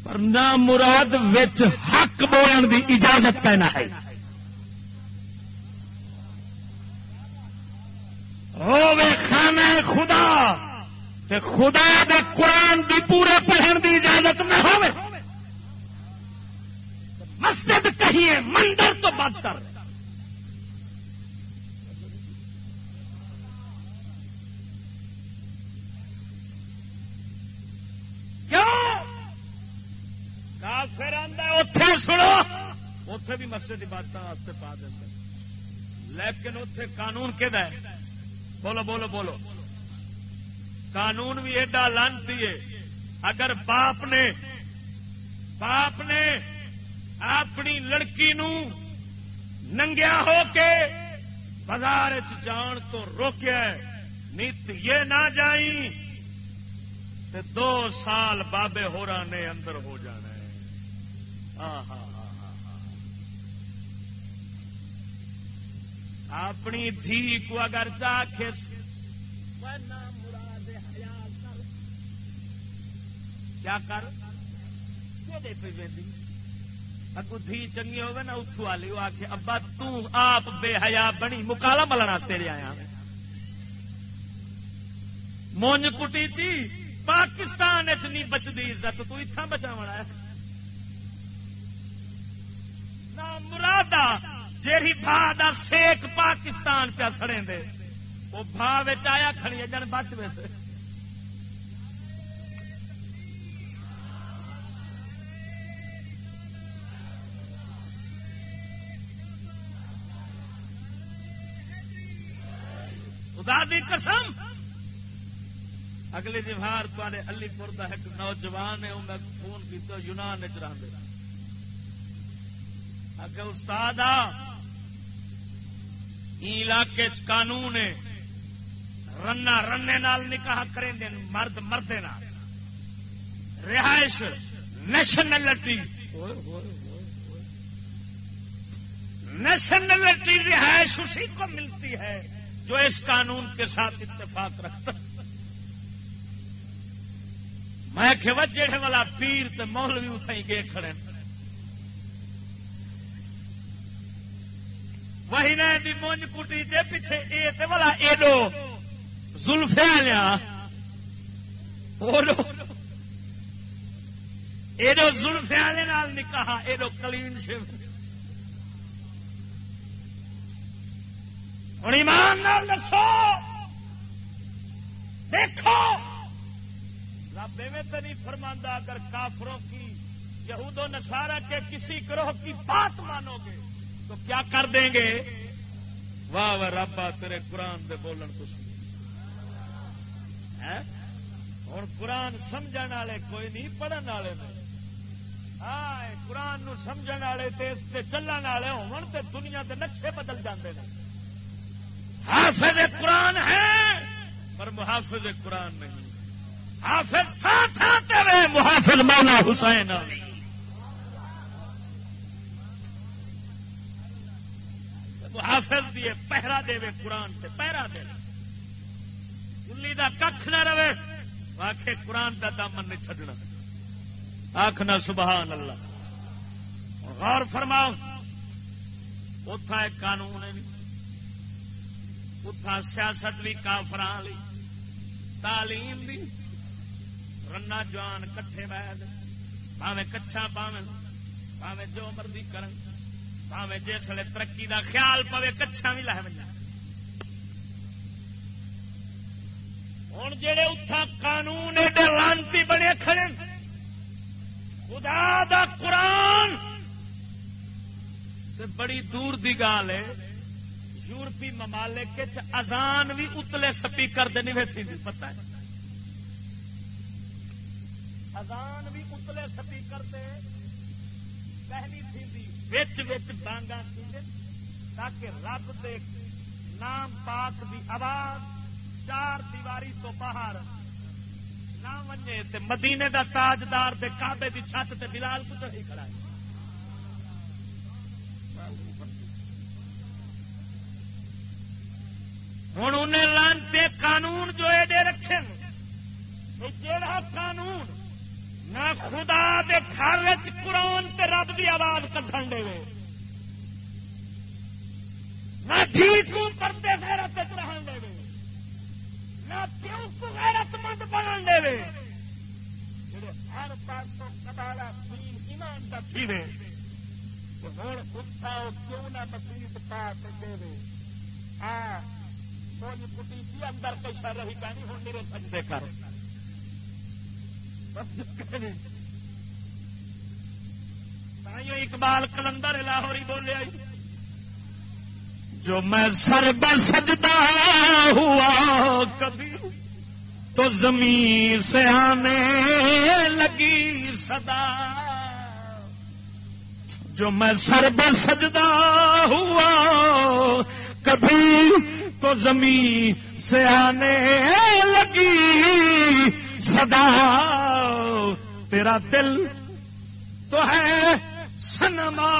پر نہ مراد وچ حق بولن دی اجازت کہنا ہے۔ ہوے خانہ خدا تے خدا دے قرآن دی پورے پڑھن دی اجازت نہ ہو مسجد کہیے، مندر تو بدتر کافر آدھا اتے سنو۔ اتے بھی مسجد عبادت پا دیں لیکن اتے قانون کہ بولو بولو بولو۔ قانون بھی ایڈا لانتی ہے۔ اگر باپ نے باپ نے اپنی لڑکی نو ننگیا ہو کے بازار جان تو روکیا نیت یہ نہ جائی تو دو سال بابے ہورا نے اندر ہو جانا ہے۔ اپنی دھی کو اگر چاہ کیا کر؟ اگو دھی چنگی ہوگی نا اتو والی وہ آخ ابا آپ بے حیا بنی، مکالا ملنا تیرے آیا مونج کٹی تھی پاکستان نہیں بچتی عزت، تو اتنا بچا مراد جیڑی بھا دا سیک پاکستان پہ سڑے دے، وہ بھا آیا کھڑی جن بچ ویسے دی قسم۔ اگلی جمہار تے علی پور کا ایک نوجوان ہے انہیں فون کیا یونان چاہتے اگر استاد آ علاقے قانون رنا رنے نال نکاح کریں مرد مردے رہائش نیشنلٹی نیشنلٹی رہائش اسی کو ملتی ہے جو اس قانون کے ساتھ اتفاق رکھتا میں کہ جہے والا پیر تو مولوی اتائی گئے کھڑے وہی نے بھی مونج کٹی دے پیچھے اے تے والا ایڈو زلفے لیا ایڈو زلفے والے نکاح ایڈو کلین شیو۔ ہوں ایمان نال دسو۔ دیکھو۔ رب میں تو نہیں فرماندہ اگر کافروں کی یہود و نسارا کے کسی گروہ کی بات مانو گے۔ تو کیا کر دیں گے؟ واہ واہ رابا تیرے قرآن دے بولن تو ہوں قرآن سمجھ والے کوئی نہیں، پڑھن والے ہاں قرآن سمجھ والے چلن والے ہو دنیا کے نقشے بدل جاندے ہیں حافظ قرآن ہے، پر محافظ قرآن نہیں۔ حافظ تھا تھا تیرے محافظ مولا حسین محافظ دیے پہرا دے قرآن سے پہرا دے۔ گلی کا کھ نہ رہے آخے قرآن کا دامن نہیں چڈنا آخنا سبحان اللہ۔ غور فرماؤ اتا ایک قانون ہے۔ اتھا سیاست بھی کافران لی تعلیم بھی۔ رنا جوان کٹھے بہت پاوے کچھا پاوے پاوے جو مرضی کرن۔ پاوے جسے ترقی دا خیال پوے کچھا بھی لہ بجا ہوں جہے اتھا قانون ایڈے لانتی بنے کھڑے خدا دا قرآن۔ تے بڑی دور دی گال ہے، یورپی ممالک ازان بھی اتلے سپیکر دے نہیں تھی پتا ہے۔ ازان بھی اتلے سپیکر دے کہنی تھی بانگا تاکہ رب دے نام پاک دی آواز چار دیواری تو باہر نہ منجے تے مدینے دا تاجدار دے کعبے دی چھت تے بلال کچھ ہی کھڑا ہے ہوں انہیں لانتے قانون جو ایڈے رکھے جڑا قانون نہ خدا دے گھر قرآن تے رب کی آواز کٹن دے نہ دھی کو پردے غیرت رہن دے نہ پیو کو غیرت مند بنن دے جڑے ہر پاسوں کبالا دین ایمان کا تھیوے ہوں اتھا کیوں نہ مسیح پا کے دے آ کٹی تھی اندر پیسہ رہی پانی ہوں، میرے سجدے کر۔ اقبال کلندر لاہوری بولے جو میں سر بر سجدہ ہوا، کبھی تو زمین سے آنے لگی صدا۔ جو میں سر بر سجدہ ہوا، کبھی تو زمین سے آنے لگی صدا، تیرا دل تو ہے سنما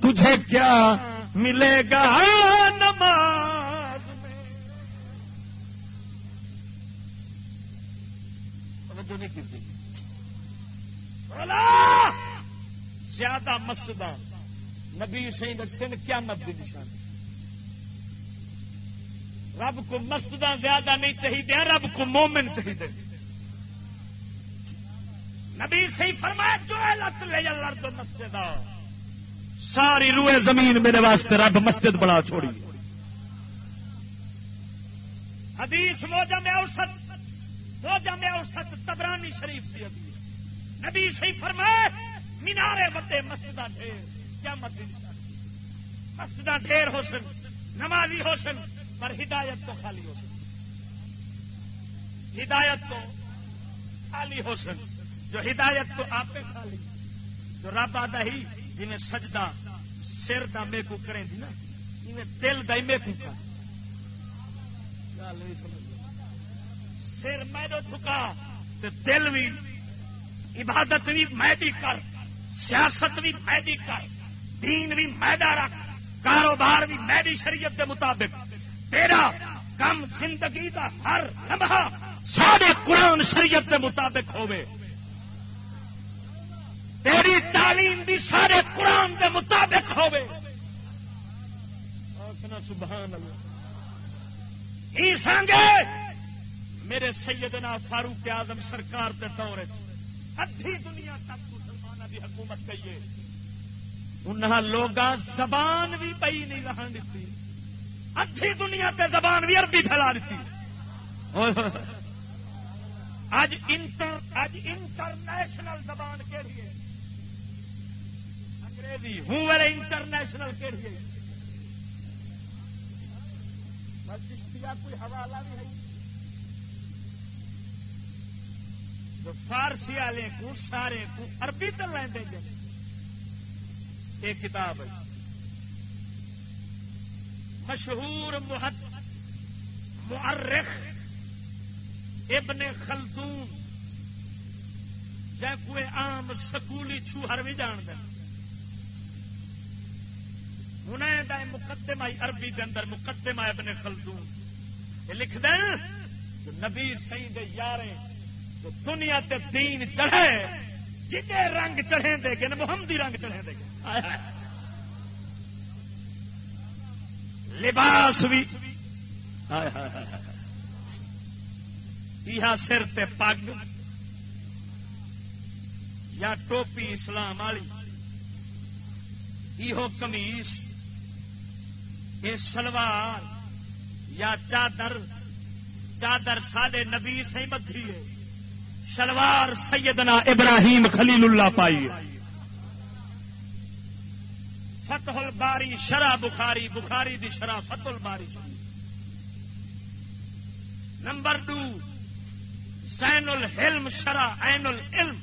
تجھے کیا ملے گا نماز میں؟ توجہ نہیں کی بولا، زیادہ مسجد نبی سی دسے کیا مت کی نشانی۔ رب کو مسجد زیادہ نہیں چاہیے رب کو مومن چاہیے نبی سی فرمایا، جو لت لے لڑ تو مسجد ساری روئے زمین میرے واسطے رب مسجد بڑا چھوڑی۔ حدیث موجہ میں اوسط، موجہ میں اوسط تبرانی شریف کی حدیث۔ نبی سی فرمائے مینارے بتے مسجد ڈھیر کیا مت مسجد ڈھیر ہو سن، نمازی ہو سن پر ہدایت تو خالی ہو سن ہدایت تو خالی ہو سن جو ہدایت تو آپ خالی، جو رب آتا ہی جی سجدہ سر دا میکو کریں دی نا دل دا میکو کا سر میں تھکا تو دل بھی عبادت بھی میں بھی کر۔ سیاست بھی میں بھی کر۔ دین بھی میدا رکھ۔ کاروبار بھی میں بھی شریعت کے مطابق۔ تیرا کم زندگی کا ہر لمحہ سارے قرآن شریعت کے مطابق ہوئے تیری تعلیم بھی سارے قرآن کے مطابق ہوئے سبحان اللہ۔ ہی سانگے؟ میرے سیدنا فاروق اعظم سرکار کے دور ادھی دنیا تک مسلمانوں کی حکومت کہیے انہاں لوگ زبان بھی پی نہیں رہن دیتی ادھی دنیا تے زبان بھی عربی پھیلا دیتی۔ اج انٹر اج انٹرنیشنل زبان کہڑی ہے؟ انگریزی۔ ہوں ویلے انٹرنیشنل کہڑی ہے؟ چشتیا کوئی حوالہ بھی ہے۔ جو فارسی والے کو، سارے کو عربی تو لیں دیں گے یہ کتاب ہے۔ مشہور محد مؤرخ ابن خلدون۔ جے کوئی عام سکولی چھوہر بھی جان دیں ہوں مقدمہ عربی کے اندر، مقدمہ ابن خلدون۔ یہ لکھ دیں نبی سی دے یارے تو دنیا تے دین چڑھے جتنے رنگ چڑھے دے گے یعنی محمدی رنگ چڑھے دے گے۔ لباس بھی۔ یہ سر تے پگ یا ٹوپی اسلام والی۔ یہ کمیس یہ سلوار یا چادر۔ چادر سادے نبی سی بدھی ہے۔ شلوار سیدنا ابراہیم خلیل اللہ پائی فتح الباری شرح بخاری بخاری دی شرح فتح الباری نمبر ٹو زین الحلم شرح عین العلم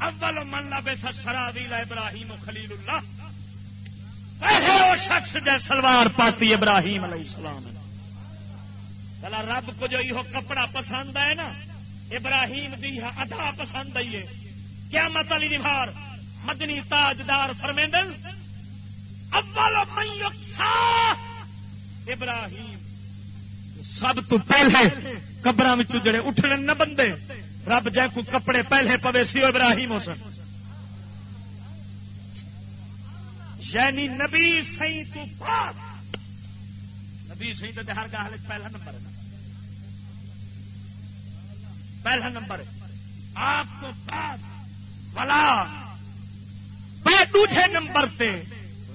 اول من بے شرح دیلا ابراہیم خلیل اللہ۔ پہلے وہ شخص جے سلوار پاتی ابراہیم علیہ السلام۔ چلا رب کو جو یہ کپڑا پسند ہے نا، ابراہیم دی ہاں ادا پسند آئی ہے کیا مت علی نبھار۔ مدنی تاجدار فرمیندن اول ابراہیم۔ سب تو پہلے قبر جڑے اٹھنے نہ بندے، رب جے کو کپڑے پہلے پوے سی ابراہیم ہو سن۔ یعنی نبی سی تو بعد۔ نبی سی تو ہر گاہ پہلا نمبر ہے پہلا نمبر آپ کو بعد۔ بلا دوسرے نمبر تے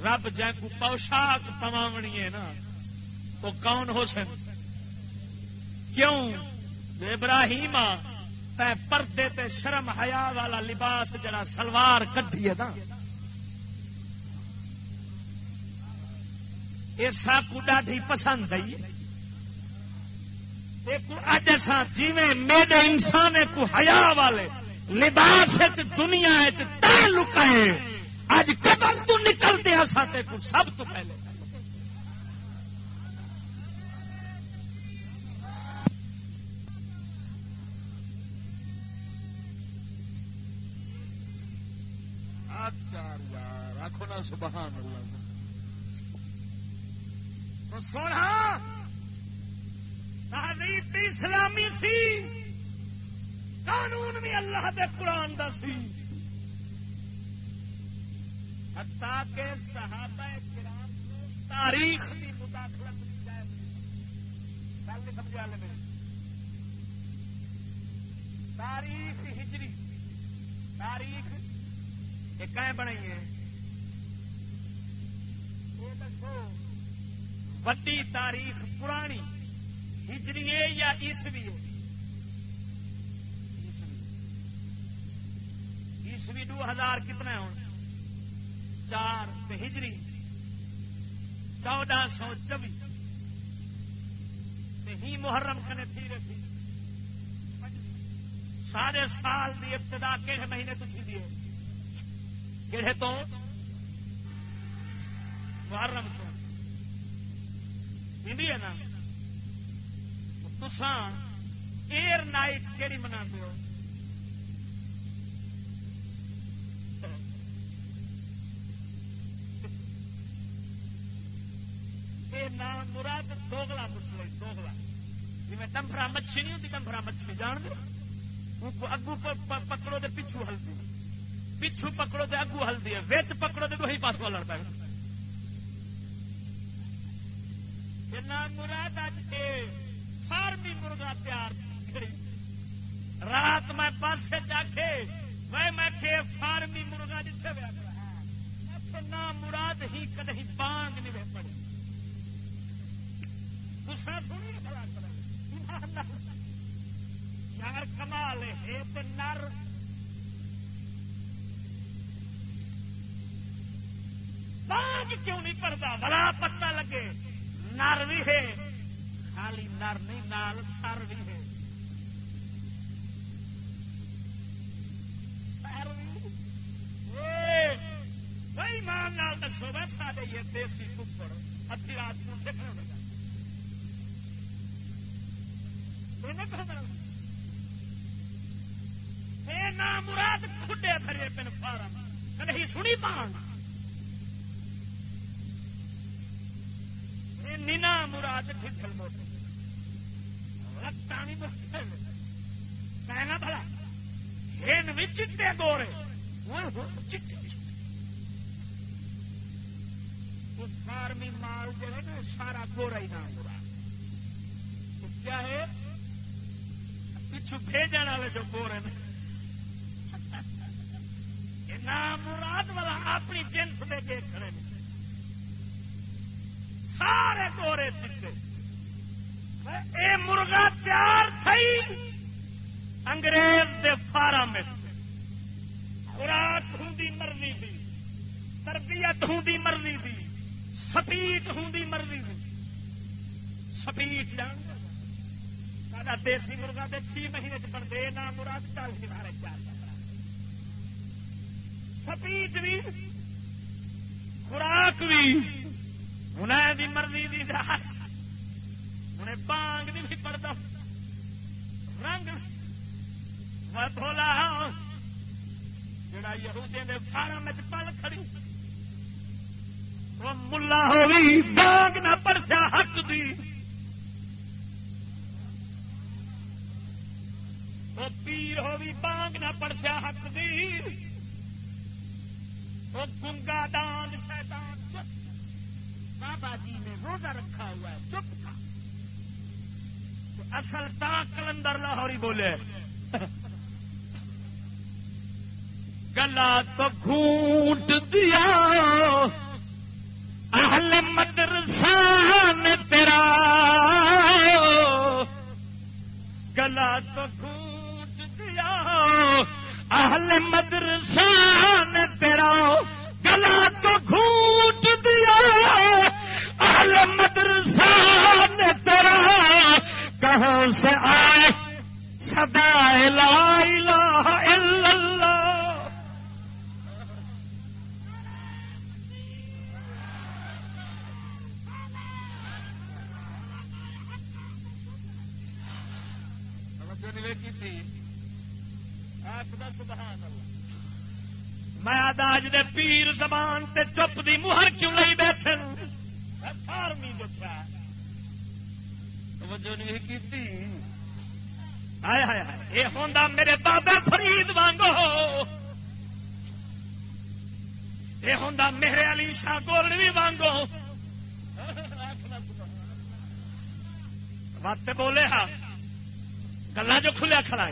رب جے کو پوشاک پوانی ہے نا وہ کون ہو سن؟ کیوں؟ ابراہیم تے پردے تے شرم حیا والا لباس جڑا سلوار کٹھی ہے نا یہ سب کو ڈاڈی پسند آئی اج اصا جی میرے انسان کو ہیا والے لباس دنیا لکائے۔ اج قدم تو نکلتے ساتے کو سب تو پہلے۔ رکھو نا سبحان اللہ۔ تو سونا، تہذیب بھی اسلامی سی، قانون بھی اللہ دے قرآن دا سی۔ حتیٰ کہ صحابہ کرام کو تاریخ کی مداخلت کی جائے۔ گل نہیں سمجھا لے تاریخ ہجری۔ تاریخ یہ کہیں بنائی ہے۔ یہ دسو، وڈی تاریخ پرانی، ہجری ہے یا عیسوی ہے؟ عیسوی۔ دو ہزار کتنے ہوں چار ہجری، چودہ سو چوبی۔ ہی محرم کنے تھی۔ رہی سارے سال کی ابتدا کہڑے مہینے تو تھی دیے کہڑے تو؟ محرم تو۔ ہے نا؟ تسان ایئر نائٹ کہڑی منا ہو؟ نام مراد دوگلا مسلم دوگلا جی میں ڈمفرا مچھی نہیں ہوتی ڈمفرا مچھی، جان دو اگو پکڑو دے پچھو ہلدی۔ پچھو پکڑو دے اگو ہلدی ہے، ویچ پکڑو دے وہی پاس لڑ پائے نام مراد اج کے فارمی مرغا تیار رات میں پاس جا کے میں فارمی مرغا جتنے نام مراد ہی کدی بانگ نہیں پڑی۔ یار، کمال ہے نر۔ بانگ کیوں نہیں پڑتا بڑا پتا لگے۔ نر بھی ہے۔ خالی نر نہیں، نال سر بھی ہے۔ بھائی مان نال دسو بس سارے یہ دیسی کپڑ ادھی رات کو دیکھنے لگا مراد کھڈے کھڑے پن فارم۔ کدی سنی پان نینا مراد ٹھل موٹر لگتا نہیں کہنا بھلا۔ ہن بھی چٹے گورے۔ چٹے۔ فارمی مال جو ہے نا، سارا گورا ہی نام مراد۔ کیا ہے؟ پچھو بھیجن والے جو گورے نام مراد والا اپنی جنس دے کے کھڑے سارے گورے چٹے اے مرغا تیار تھئی۔ انگریز دے فارم خوراک ہوں مرضی دی۔ تربیت ہوں مرضی دی۔ سپیٹ ہوں مرضی دی۔ سپیٹ جان۔ سارا دیسی مرغا دے چھ مہینے چڑھتے نہ مراد چالیس ہزار چار سپیٹ بھی خوراک بھی انہیں بھی مرضی دی انہیں بانگ نہیں بھی پڑتا رنگ بولا جڑا یہودی دے فارم پل کھڑی وہ ملا ہوئی بانگ نہ پرسیا حق دی وہ پیر ہوئی بانگ نہ پرسیا حق دی۔ وہ گنگا دان شیطان چپ۔ بابا جی نے روزہ رکھا ہوا ہے، چپ تھا۔ تو اصل تا کلندر لاہوری بولے۔ گلا تو گھونٹ دیا۔ اہل مدرسان تیرا۔ گلا تو اہل مدرسان تیرا گلا تو گھونٹ دیا۔ اہل مدرسان تیرا کہاں سے آئے؟ سدا لا الہ الا اللہ۔ میں آداج دے پیر زبان تے چپ دی مہر کیوں نہیں بیٹھے فارمی توجہ نہیں یہ میرے بابا فرید وانگو۔ یہ ہوں میرے علی شاہ گولوی وانگو۔ وقت بولے ہاں۔ گلا جو کھلیا کھڑا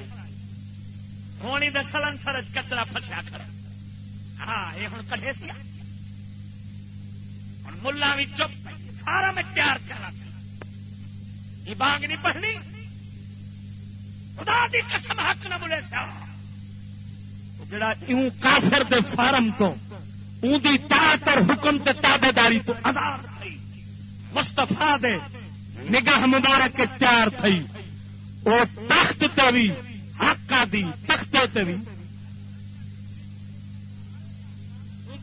ہونی دے سلن سرج کچرا فسیا کھڑا۔ ہاں یہ ہوں کٹے سی ہوں ملا بھی چپ سارا میں تیار کرا یہ بانگ نہیں پڑھنی۔ خدا دی قسم حق نہ بولے سا جڑا یوں کافر دے فارم تو اون دی طاعت اور حکم تے تابے داری تو آزاد تھی مستفا دے نگاہ مبارک کے تیار تھی وہ تخت تے بھی حق دی، تخت تختے تے بھی۔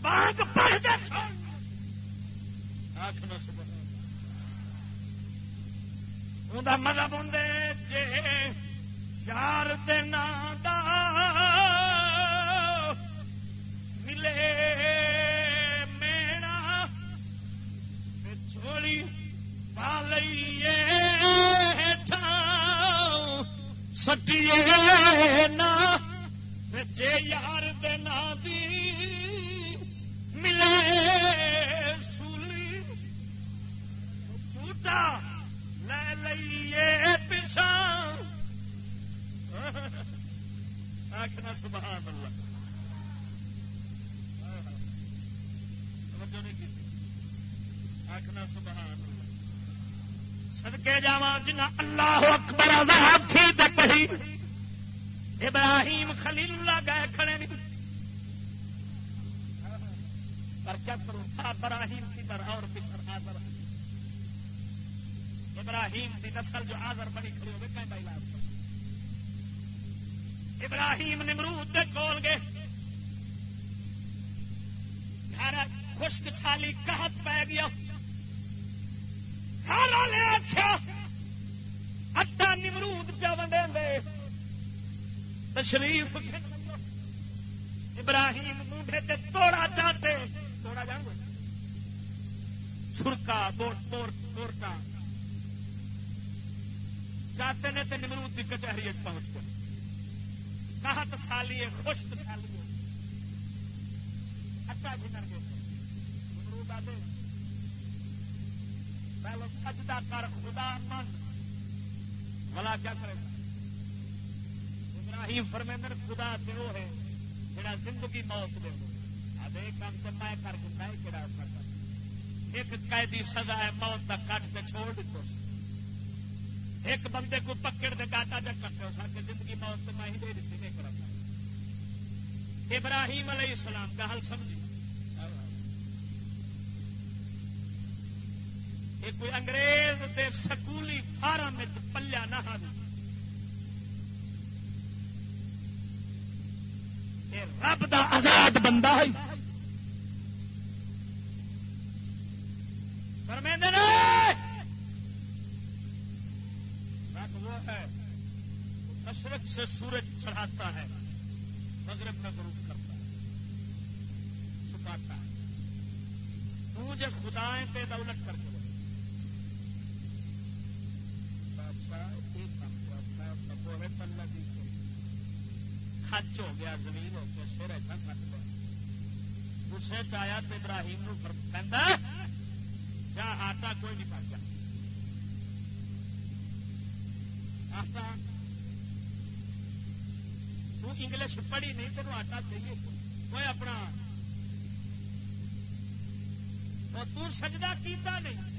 بانگ پڑھ دے مطلب ہوں جے یار دن ملے میرا چھوڑی پا لئیے سٹیے نا جے یار دن دی ملے سولی بوٹا لے لئیے پچھا آخنا سبحان اللہ آخنا سبحان اللہ سدکے جا جنا اللہ اکبر آزاد تھی کہی، ابراہیم خلیل اللہ گئے کھڑے نہیں۔ پر کیا کروں؟ ابراہیم کی طرح اور پسر آزر ابراہیم کی نسل جو آزر بنی کھڑی ہوگی کہیں بھائی لاز۔ ابراہیم نمرود دے کول گئے۔ گھر خشک سالی کہت پی گیا۔ کھانا لے آخیا اٹا نمرود پیا ونڈے تشریف ابراہیم موڈے تے توڑا چاہتے توڑا جان گے چھڑکا بوٹ توڑ توڑتا چاہتے نے تے نمرود کی کچہری پہنچ گئے کہت سالی ہے خشک سالی ہے اچھا گزر گئے نمرود آدھے پہلے سجدہ کر، خدا من۔ بلا کیا کرے؟ گا ابراہیم فرمیندر خدا تے وہ ہے جڑا زندگی موت دے ادے کام تو میں کر کے میں کہڑا کرتا ایک قیدی سزا ہے، موت کا کٹ کے چھوڑ دیتے ایک بندے کو پکڑ دے، گاٹا جب کرتے ہو سکے زندگی موت تو میں ہی دے دیتی، نہیں کرتا۔ ابراہیم علیہ السلام کا حل سمجھی۔ یہ کوئی انگریز دے سکولی فارم پلیا نہ رب دا آزاد بندہ ہے۔ پرمیندر رب وہ ہے مشرق سے سورج چڑھاتا ہے، مغرب میں غروب کرتا ہے، چھپاتا ہے۔ مجھے خدائیں پہ دولت کر کے خچ ہو گیا، زمین ہو کے سر ایسا سٹ گیا۔ گسے چیا تو ابراہیم نو کہہ جا آٹا کوئی نہیں پک آٹا؟ تو انگلش پڑھی نہیں تین آٹا چاہیے۔ کوئی اپنا تو سجدہ کیتا نہیں۔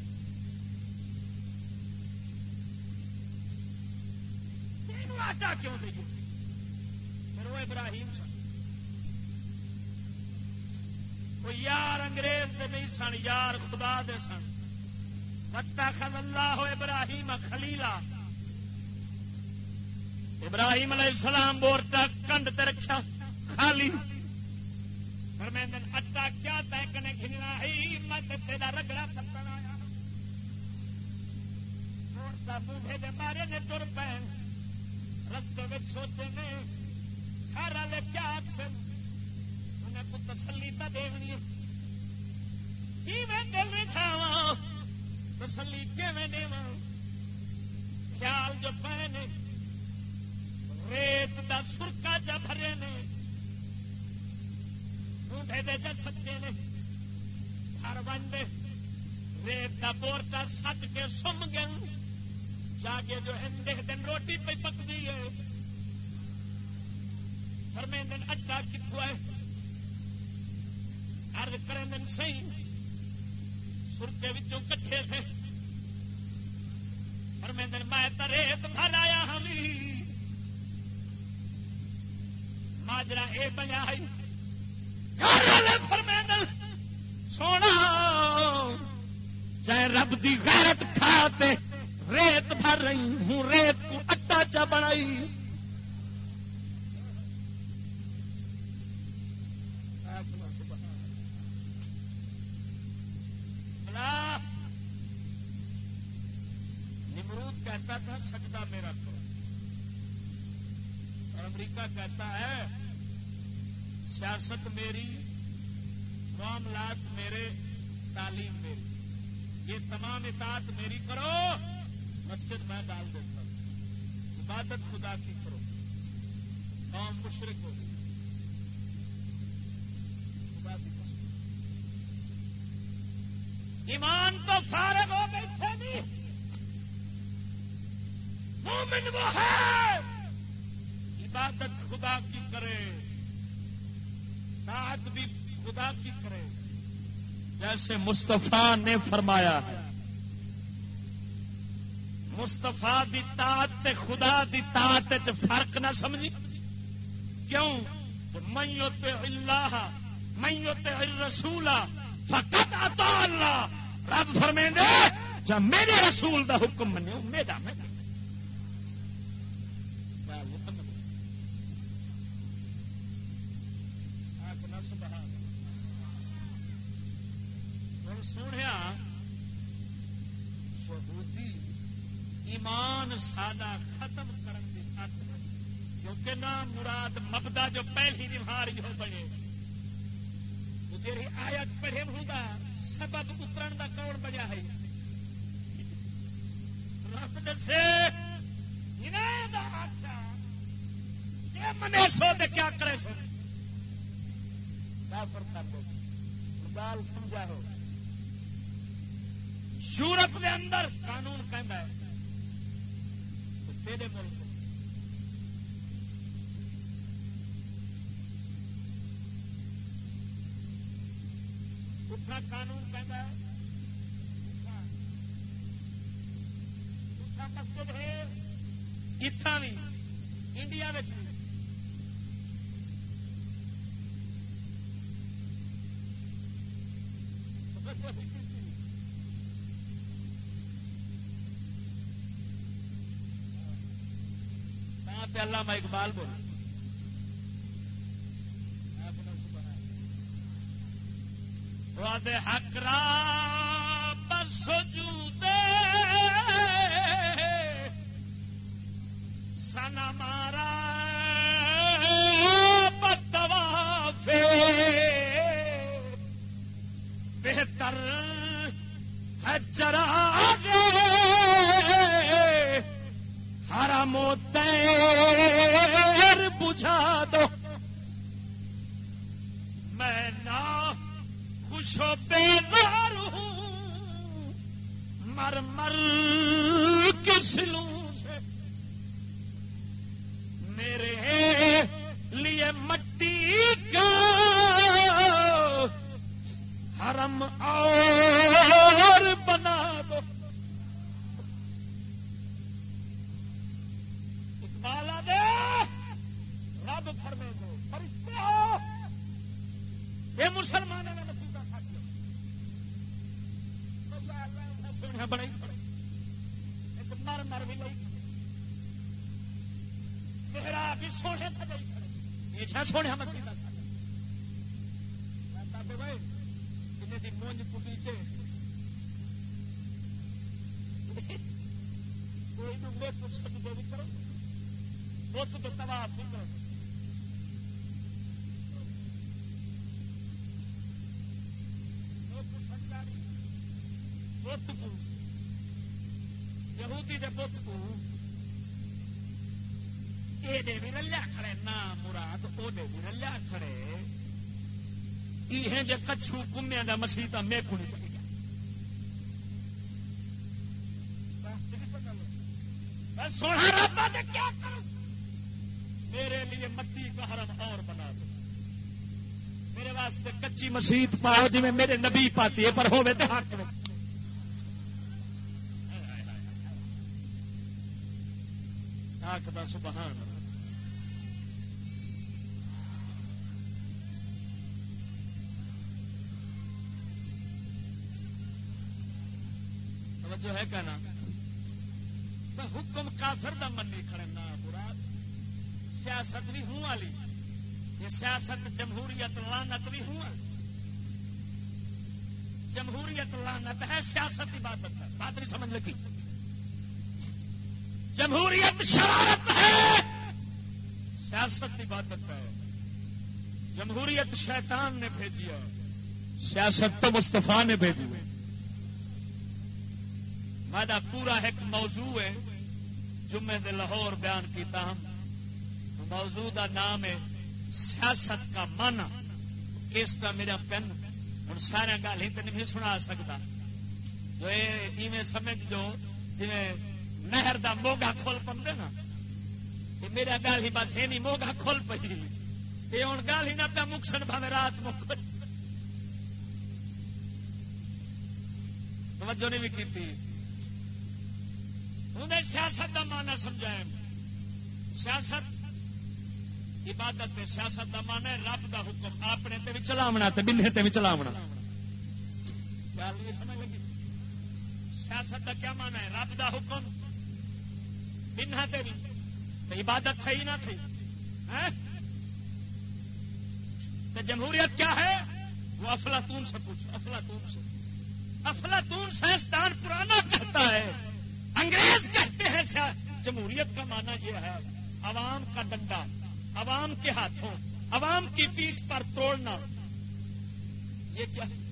آٹا کیوں دئیے پھر وہ ابراہیم سن۔ کوئی یار انگریز دے نہیں سن، یار خدا دے سن۔ متا خل اللہ ابراہیم خلیلا۔ ابراہیم علیہ السلام بورٹا کنڈ تے رکھا، خالی۔ پر میں دن اٹا اچھا کیا تیکنے کھلنا ہی مت تیرا رگڑا پتن آیا۔ بورٹا موڈے دے مارے نے تر پہ رستے میں سوچے نے گھر والے کیا آخر انہیں کو تسلی تو دینی میں دل میں کھاوا تسلی کیویں دے خیال جو پے نے، ریت دا سرکا جا بھرے نے۔ ڈھونڈے دے جا سکتے نے۔ ہر بندے ریت دا بورٹا سٹ کے سم گئے۔ جا کے جو دیکھ دن روٹی پہ پکتی ہے۔ فرمیندن اڈا کتوں ہے؟ ارد کریں دن سی سرکے وچوں کٹھے تھے۔ فرمیندن میں تو ریت بھر آیا ہم ماجرا اے بنیا فرمیندن سونا۔ چاہے رب دی غیرت کھاتے ریت بھر رہی ہوں، ریت کو اٹا چا بنائی۔ نمرود کہتا تھا، سجدہ میرا کرو۔ اور امریکہ کہتا ہے، سیاست میری، معاملات میرے، تعلیم میری۔ یہ تمام اطاعت میری کرو۔ مسجد میں ڈال دیتا ہوں۔ عبادت خدا کی کرو۔ قوم مشرق ہو۔ گئی خدا کی ایمان تو فارغ ہو بیٹھے نہیں مومن وہ ہے۔ عبادت خدا کی کرے۔ طاعت بھی خدا کی کرے۔ جیسے مستفا نے فرمایا ہے۔ مستفا دی طاعت خدا دی طاعت فرق نہ سمجھی؟ کیوں؟ میت اللہ میت رسولا فقط عطا اللہ۔ رب فرمے دے جب میرے رسول دا حکم منو میرا میں۔ سونے شہودی ایمان سادہ ختم کرن دی خاطر کیونکہ نہ مراد مبدا جو پہلی بیمار جو بنے۔ جی آیت پڑھے ہوں سبب اترن دا کون بنیا ہے؟ رب دسے منے سو دے کیا کرے سو؟ گال سمجھا ہو۔ یورپ کے اندر قانون کہہ ہے تیرے ملک اٹھا قانون کہہ اٹھا مسجد ہے۔ اتنا بھی۔ انڈیا میں [LAUGHS] اللہ میں اقبال بول۔ حق را بسجو دے سنا مارا بتوا بہتر ہے ہر موت کمیا کا مسیح میں کو نہیں چلی سونا رابطہ کیا کروں میرے لیے مٹی کا حرم اور بنا دو۔ میرے واسطے کچی مسیت پاؤ جی میرے نبی پاتی ہے پر ہوے تو حق آخر سبحان جو ہے کہنا حکم کافر دا منی کھڑے، نا مراد سیاست بھی ہوں والی، یہ سیاست جمہوریت لانت بھی ہوں جمہوریت لانت ہے، سیاست عبادت ہے۔ بات نہیں سمجھ لگی؟ جمہوریت شرارت ہے، سیاست عبادت ہے۔ جمہوریت شیطان نے بھیجی ہے، سیاست تو مستفا نے بھیجی ہے۔ میرا پورا ایک موضوع ہے جمعے دے لاہور بیان کیتا ہم۔ موضوع کا نام ہے سیاست کا من۔ کس کا میرا پن؟ ہوں سارا گل ہی تو نہیں سنا سکتا جو یہ سمجھ جو جی نہر دا موگا کھول پہ نا میرا گل ہی بات نہیں موگا کھول پی یہ ہوں گل ہی نہ پیا مکسن بھاوے رات مک۔ توجہ نہیں بھی کی انہیں سیاست کا مانا سمجھایا سیاست، عبادت سیاست کا مانا ہے رب کا حکم، اپنے تے بھی چلاونا بننے تے بھی چلاونا۔ سیاست کا کیا مانا ہے؟ رب کا حکم بننا تے بھی عبادت تھی نہ تھی ہاں؟ تو جمہوریت کیا ہے؟ وہ افلاطون سے پوچھ افلاطون سے۔ افلاطون سائنسدان پرانا کہتا ہے۔ انگریز کہتے ہیں جمہوریت کا معنی یہ ہے، عوام کا ڈنڈا، عوام کے ہاتھوں، عوام کی پیٹ پر توڑنا۔ یہ کیا؟ ہے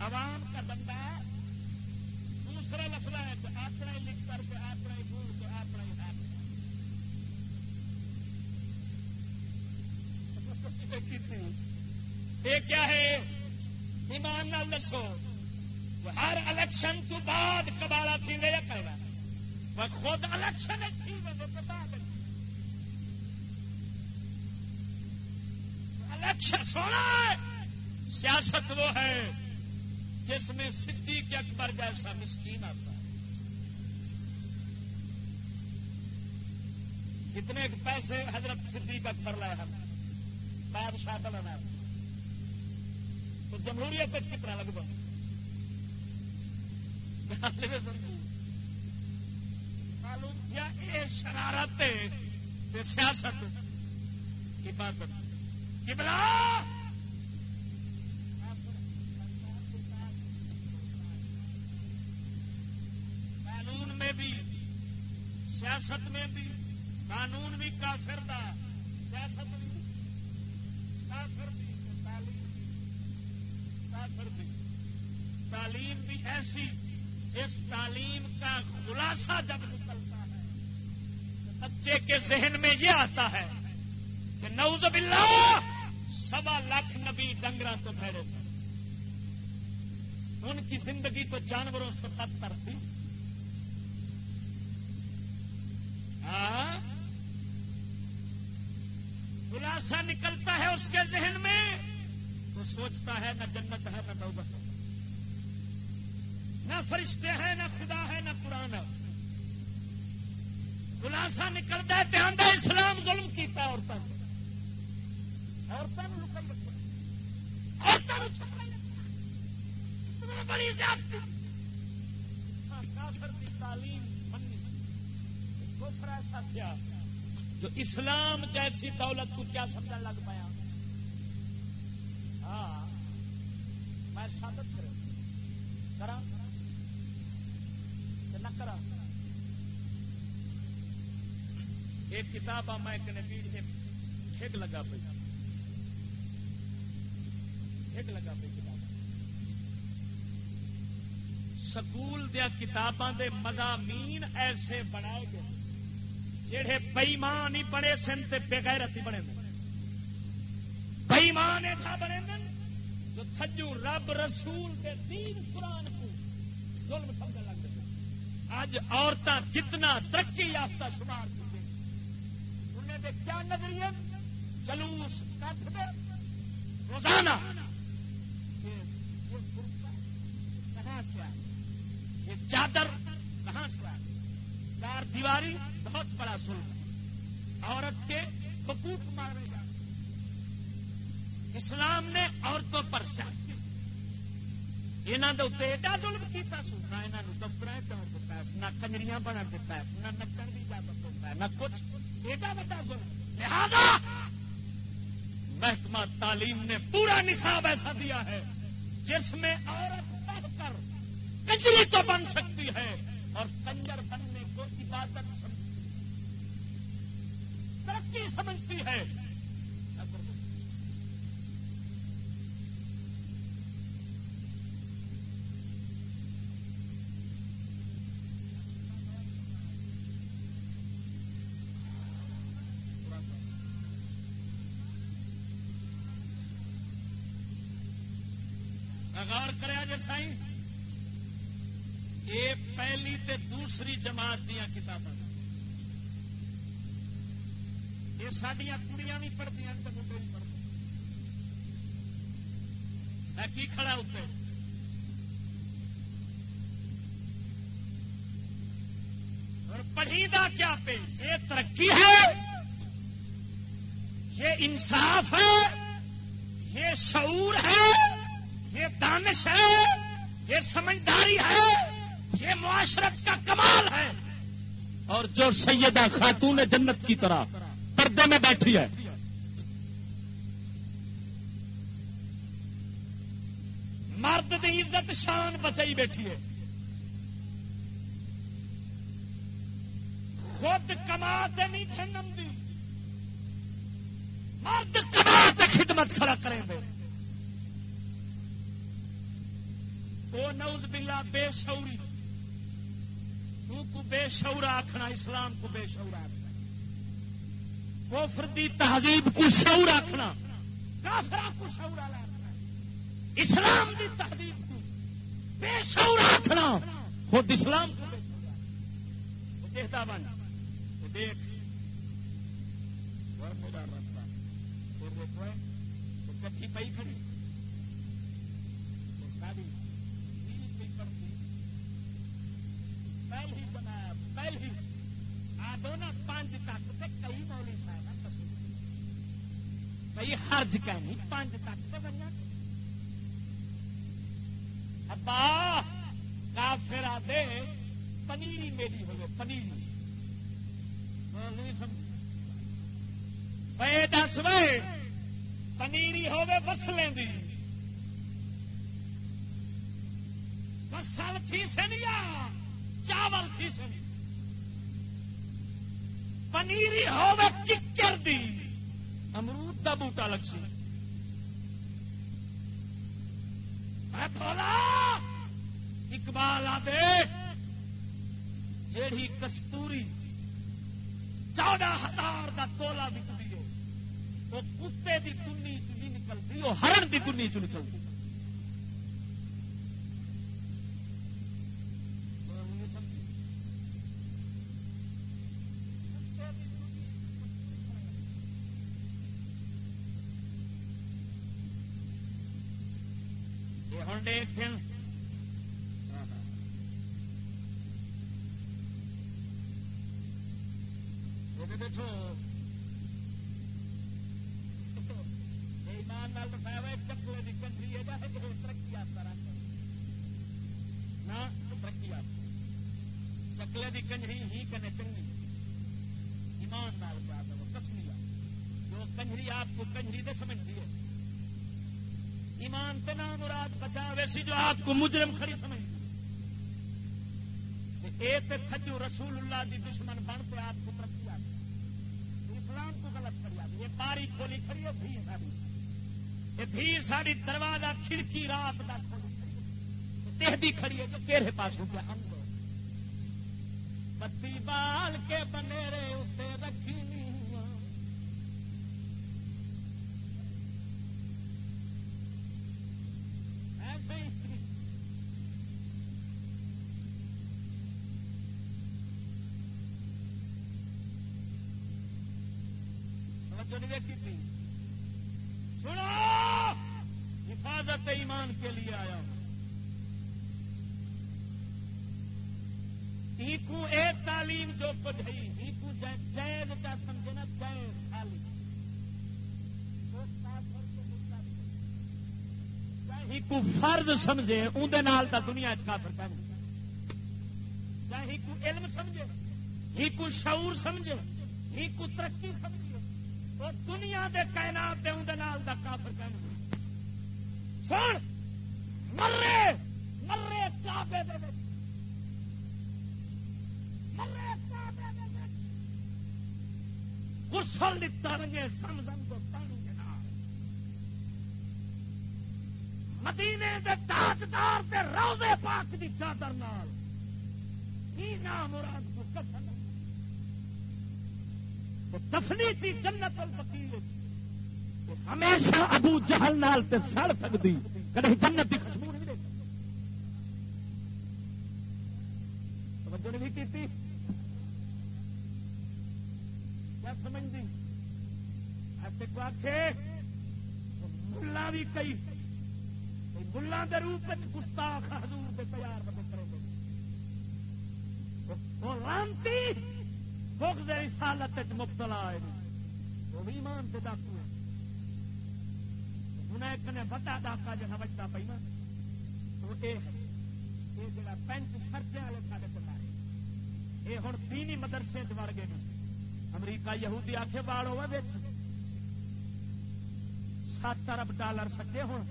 عوام کا ڈنڈا دوسرا لفظ ہے تو اپنا ہی لکھ کر کے اپنا ہی بھول کے اپنا ہی ہاتھ۔ یہ کیا ہے؟ ایمان نال دسو۔ ہر الیکشن تو بعد کبالا تھی یا کہنا وہ خود الیکشن الیکشن سونا سیاست وہ ہے جس میں صدیق اکبر جیسا مسکین آتا ہے۔ کتنے پیسے حضرت صدیق اکبر لائے ہم بادشاہ بنانا تو جمہوریت کتنا لگ بھگ؟ معلوم کیا یہ شرارت سیاست عبادت کبلا قانون میں بھی سیاست میں بھی قانون بھی کافر دا سیاست بھی کافر بھی تعلیم کافر بھی تعلیم بھی ایسی جس تعلیم کا خلاصہ جب نکلتا ہے بچے کے ذہن میں یہ آتا ہے کہ نعوذ باللہ، سوا لاکھ نبی ڈنگر تو بھیڑے تھے۔ ان کی زندگی تو جانوروں سے بدتر تھی۔ ہاں؟ خلاصہ نکلتا ہے اس کے ذہن میں تو سوچتا ہے، نہ جنت ہے، نہ نوبت ہے۔ نہ فرشتے ہیں، نہ خدا ہے، نہ قرآن خلاصہ نکلتا ہے دھیان اسلام ظلم کیتا عورتوں سے عورتوں بڑی ہاں، تعلیم ایسا کیا جو اسلام جیسی دولت کو کیا سمجھنے لگ پایا ہاں میں ثابت کروں۔ کرا کرا ایک کتاب آ، میں ٹھیک لگا پی ٹھیک لگا پی کتاب۔ سکول دیا کتاباں دے مضامین ایسے بنائے گئے جہے بئیمان ہی بڑے سن تے بغیرت ہی بنے بئیمان ایسا بنے جو تھجو رب رسول دے دین قرآن کو ظلم سمجھ اج عورتیں جتنا ترقی یافتہ شمار کی انہیں دے کیا نظریے؟ جلوس کٹ دے۔ روزانہ۔ کہاں سے آئے؟ یہ چادر کہاں سے آئے؟ چار دیواری بہت بڑا سلم عورت کے حقوق مارے جا اسلام نے عورتوں پر یہاں کے اتنے ایڈا ظلم کیا سو۔ یہاں دفتر چون دتا ہے نہ کنجریاں بنا دیتا ہے نہ نچن کی اجازت ہوتا ہے نہ کچھ۔ ایڈا وا ظلم لہذا محکمہ تعلیم نے پورا نصاب ایسا دیا ہے جس میں عورت پڑھ کر کنجری تو بن سکتی ہے اور کنجر بننے کو عبادت سمجھتی ترقی سمجھتی ہے۔ دوسری جماعت دیا کتابیں یہ سڈیا کڑیاں بھی پڑھتی ہیں تو مٹے بھی پڑھتے میں کی کھڑا اتنے اور پڑھی دا کیا پہ یہ ترقی ہے؟ یہ انصاف ہے؟ یہ شعور ہے؟ یہ دانش ہے؟ یہ سمجھداری ہے؟ یہ معاشرت کا کمال ہے۔ اور جو سیدہ خاتون جنت کی طرح پردے میں بیٹھی ہے۔ مرد کی عزت شان بچائی بیٹھی ہے۔ خود کما نہیں کھنم دی۔ مرد کما خدمت کھڑا کریں گے وہ نوز بلا بے شعوری۔ تو کو بے شعور آخنا اسلام کو بے شعور آخنا کوفر دی تہذیب کو شعور آخنا کافرا کو شعور آخنا اسلام دی تہذیب کو بے شعور آخنا خود اسلام کو بے دیکھتا بن۔ دیکھ۔ میرا رستہ۔ پھر دیکھو۔ چٹھی پی کھڑی۔ ساری۔ پہل ہی بنایا پہل ہی آ، دونوں پانچ تک تے کئی مولی صاحب کئی حرج کہنی، پانچ تک تو بنیا ابا کافر آدھے پنیری میری ہوگی پنیری بے دس وے پنیری ہوگی وسلیں دی۔ وسل تھی سنیا۔ چاول تھی سنی پنیری ہوے چکر دی۔ امرود دا بوٹا لگ سی میں بولا، اقبال آدے جیڑی کستوری چودہ ہزار کا تولا نکلی ہے وہ کتے کی دنی چ نہیں نکلتی وہ ہرن کی دنی چ نکلتی ہوں دیکھ دیکھو ایمان نال بتایا چکلے کی کنٹری ہے جائے کہ ترقی آپ رکھ نہ ترقی آپ چکلے کی کنجری ہی کنے چنگی ایمان نال کیا کرو کسمی جو کنجری آپ کو کنجری دے سمجھتی ہے ایمان تے نام مراد بچا ویسی جو آپ کو مجرم کھڑی سمجھتی اے تے تھجو آزادی دشمن بن کے آپ کو ترقی آتی اسلام کو غلط کری آ یہ باری کھولی کھڑی ہے بھی ساری۔ یہ بھی ساری دروازہ، کھڑکی رات کا کھولی بھی کھڑی ہے جو تیرے پاس ہو گیا بتی بال کے بنے اتنے رکھی سنو! حفاظت ایمان کے لیے آیا ہوں۔ کو اے تعلیم جو کچھ ہے کو جائز کا سمجھے نا جائز خالی۔ ہی کو فرض سمجھے اندر تو دنیا کافر پہن چاہے کو علم سمجھے ہی کو شعور سمجھے ہی کو ترقی سمجھے۔ وہ دنیا دے کائنات دے اندر دا کافر پہن سن! مرے! مرے کعبے دے گسل لتا رنگے سمزم کو پانی کے نام مدینے دے تاجدار دے روزے پاک دی چادر نال۔ کی نام مراد کو کفن دفنی تھی جنت الفقیر ہمیشہ ابو جہل نال تے سڑ سکتی۔ کدی جنت کی خوشبو نہیں توجہ نہیں کی سمجھتی؟ ایسے کو ملا بھی کئی۔ ملا کے روپ گستاخ حضور کے تیار کرے لانتی۔ بغض رسالت مبتلا آئے وہ بھی ایمان سے ڈاکو ہے انہیں ایک نے بڑا ڈاکا جو بچتا پہ نا تو یہ ہے۔ یہ جڑا پینٹ خرچے والے سارے کو لائے یہ ہوں تین مدرسے وڑ گئے۔ ہیں امریکہ یہودی آخے بال ہوا سات ارب ڈالر سکے ہوں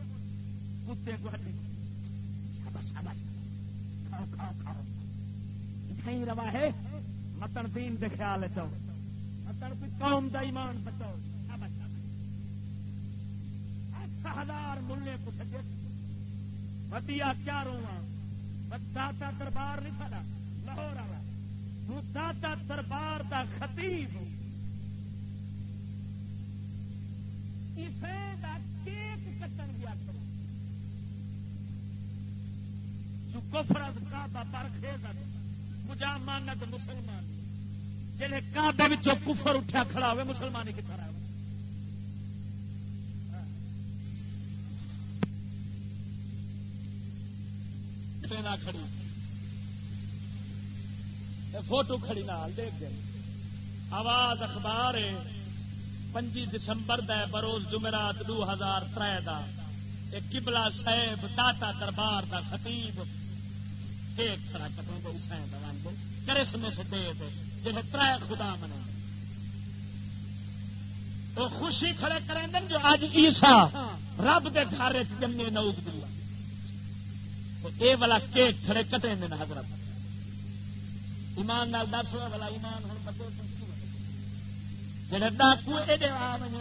کتے کو ہڈی کھاؤ کھاؤ کھاؤ۔ کہیں روا ہے۔ متن دین دے خیال چاؤ متن کوئی قوم دا ایمان بچاؤ۔ ہزار ملے کو ودیا کیا رواں داتا دربار نہیں سا لاہور آ داتا دربار دا خطیب۔ اسے دا کیک کٹن گیا کرو جو کفرد کعبہ پر خیز مجا مانت مسلمان۔ جنہیں کعبے میں کفر اٹھا کھڑا ہوئے، مسلمانی کی طرح کھڑی۔ فوٹو کھڑی نال دیکھ گئے آواز اخبار ہے، پنجی دسمبر دے بروز جمعرات دو ہزار تر دا۔ کبلا صاحب داتا دربار دا خطیب ایک کھڑا کٹوں گے حسین کرسمس دے دے، جنہیں تر خدا منا تو خوشی کھڑے کریں دن جو آج عیسا رب دے گھر جمے نوک دیا اے والا کیک کھڑے کٹے دن حضرت۔ ایمان نال دس ہوا والا ایمان ہوں بدو جڑے ڈاکو یہ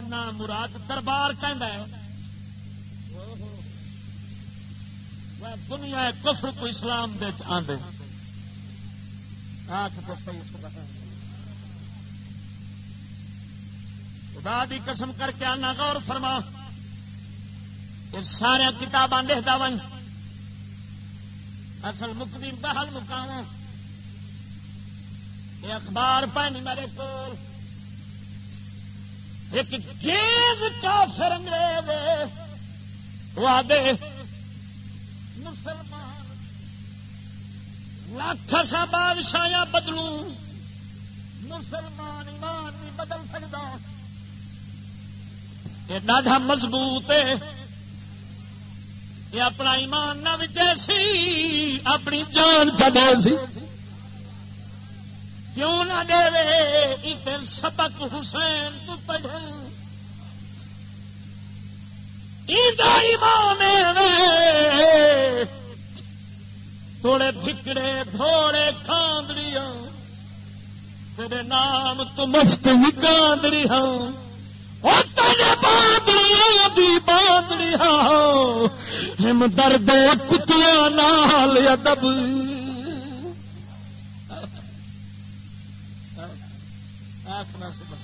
نام مراد دربار کہہ دنیا کفر کو اسلام دے آدھے ہاں۔ خدا دی قسم کر کے آنا غور فرما۔ سارا کتاباں لکھتا ون اصل مکدی بحل مقام۔ یہ اخبار پانی میرے کو ایک گیز کافر انگریز۔ وعدے مسلمان، لاکھ سا بادشاہ بدلوں، مسلمان ایمان نہیں بدل سکتا۔ یہ ڈاڈا مضبوط ہے۔ یہ اپنا ایمان نہ جیسی اپنی جان چلے سی کیوں نہ دے سبق حسین تو پڑھے ایمان تھوڑے بھکڑے تھوڑے کاندڑیاں تیرے نام تو مفت ہی کاندڑی ہوں دی ہم درد نال ادب آخنا سبحان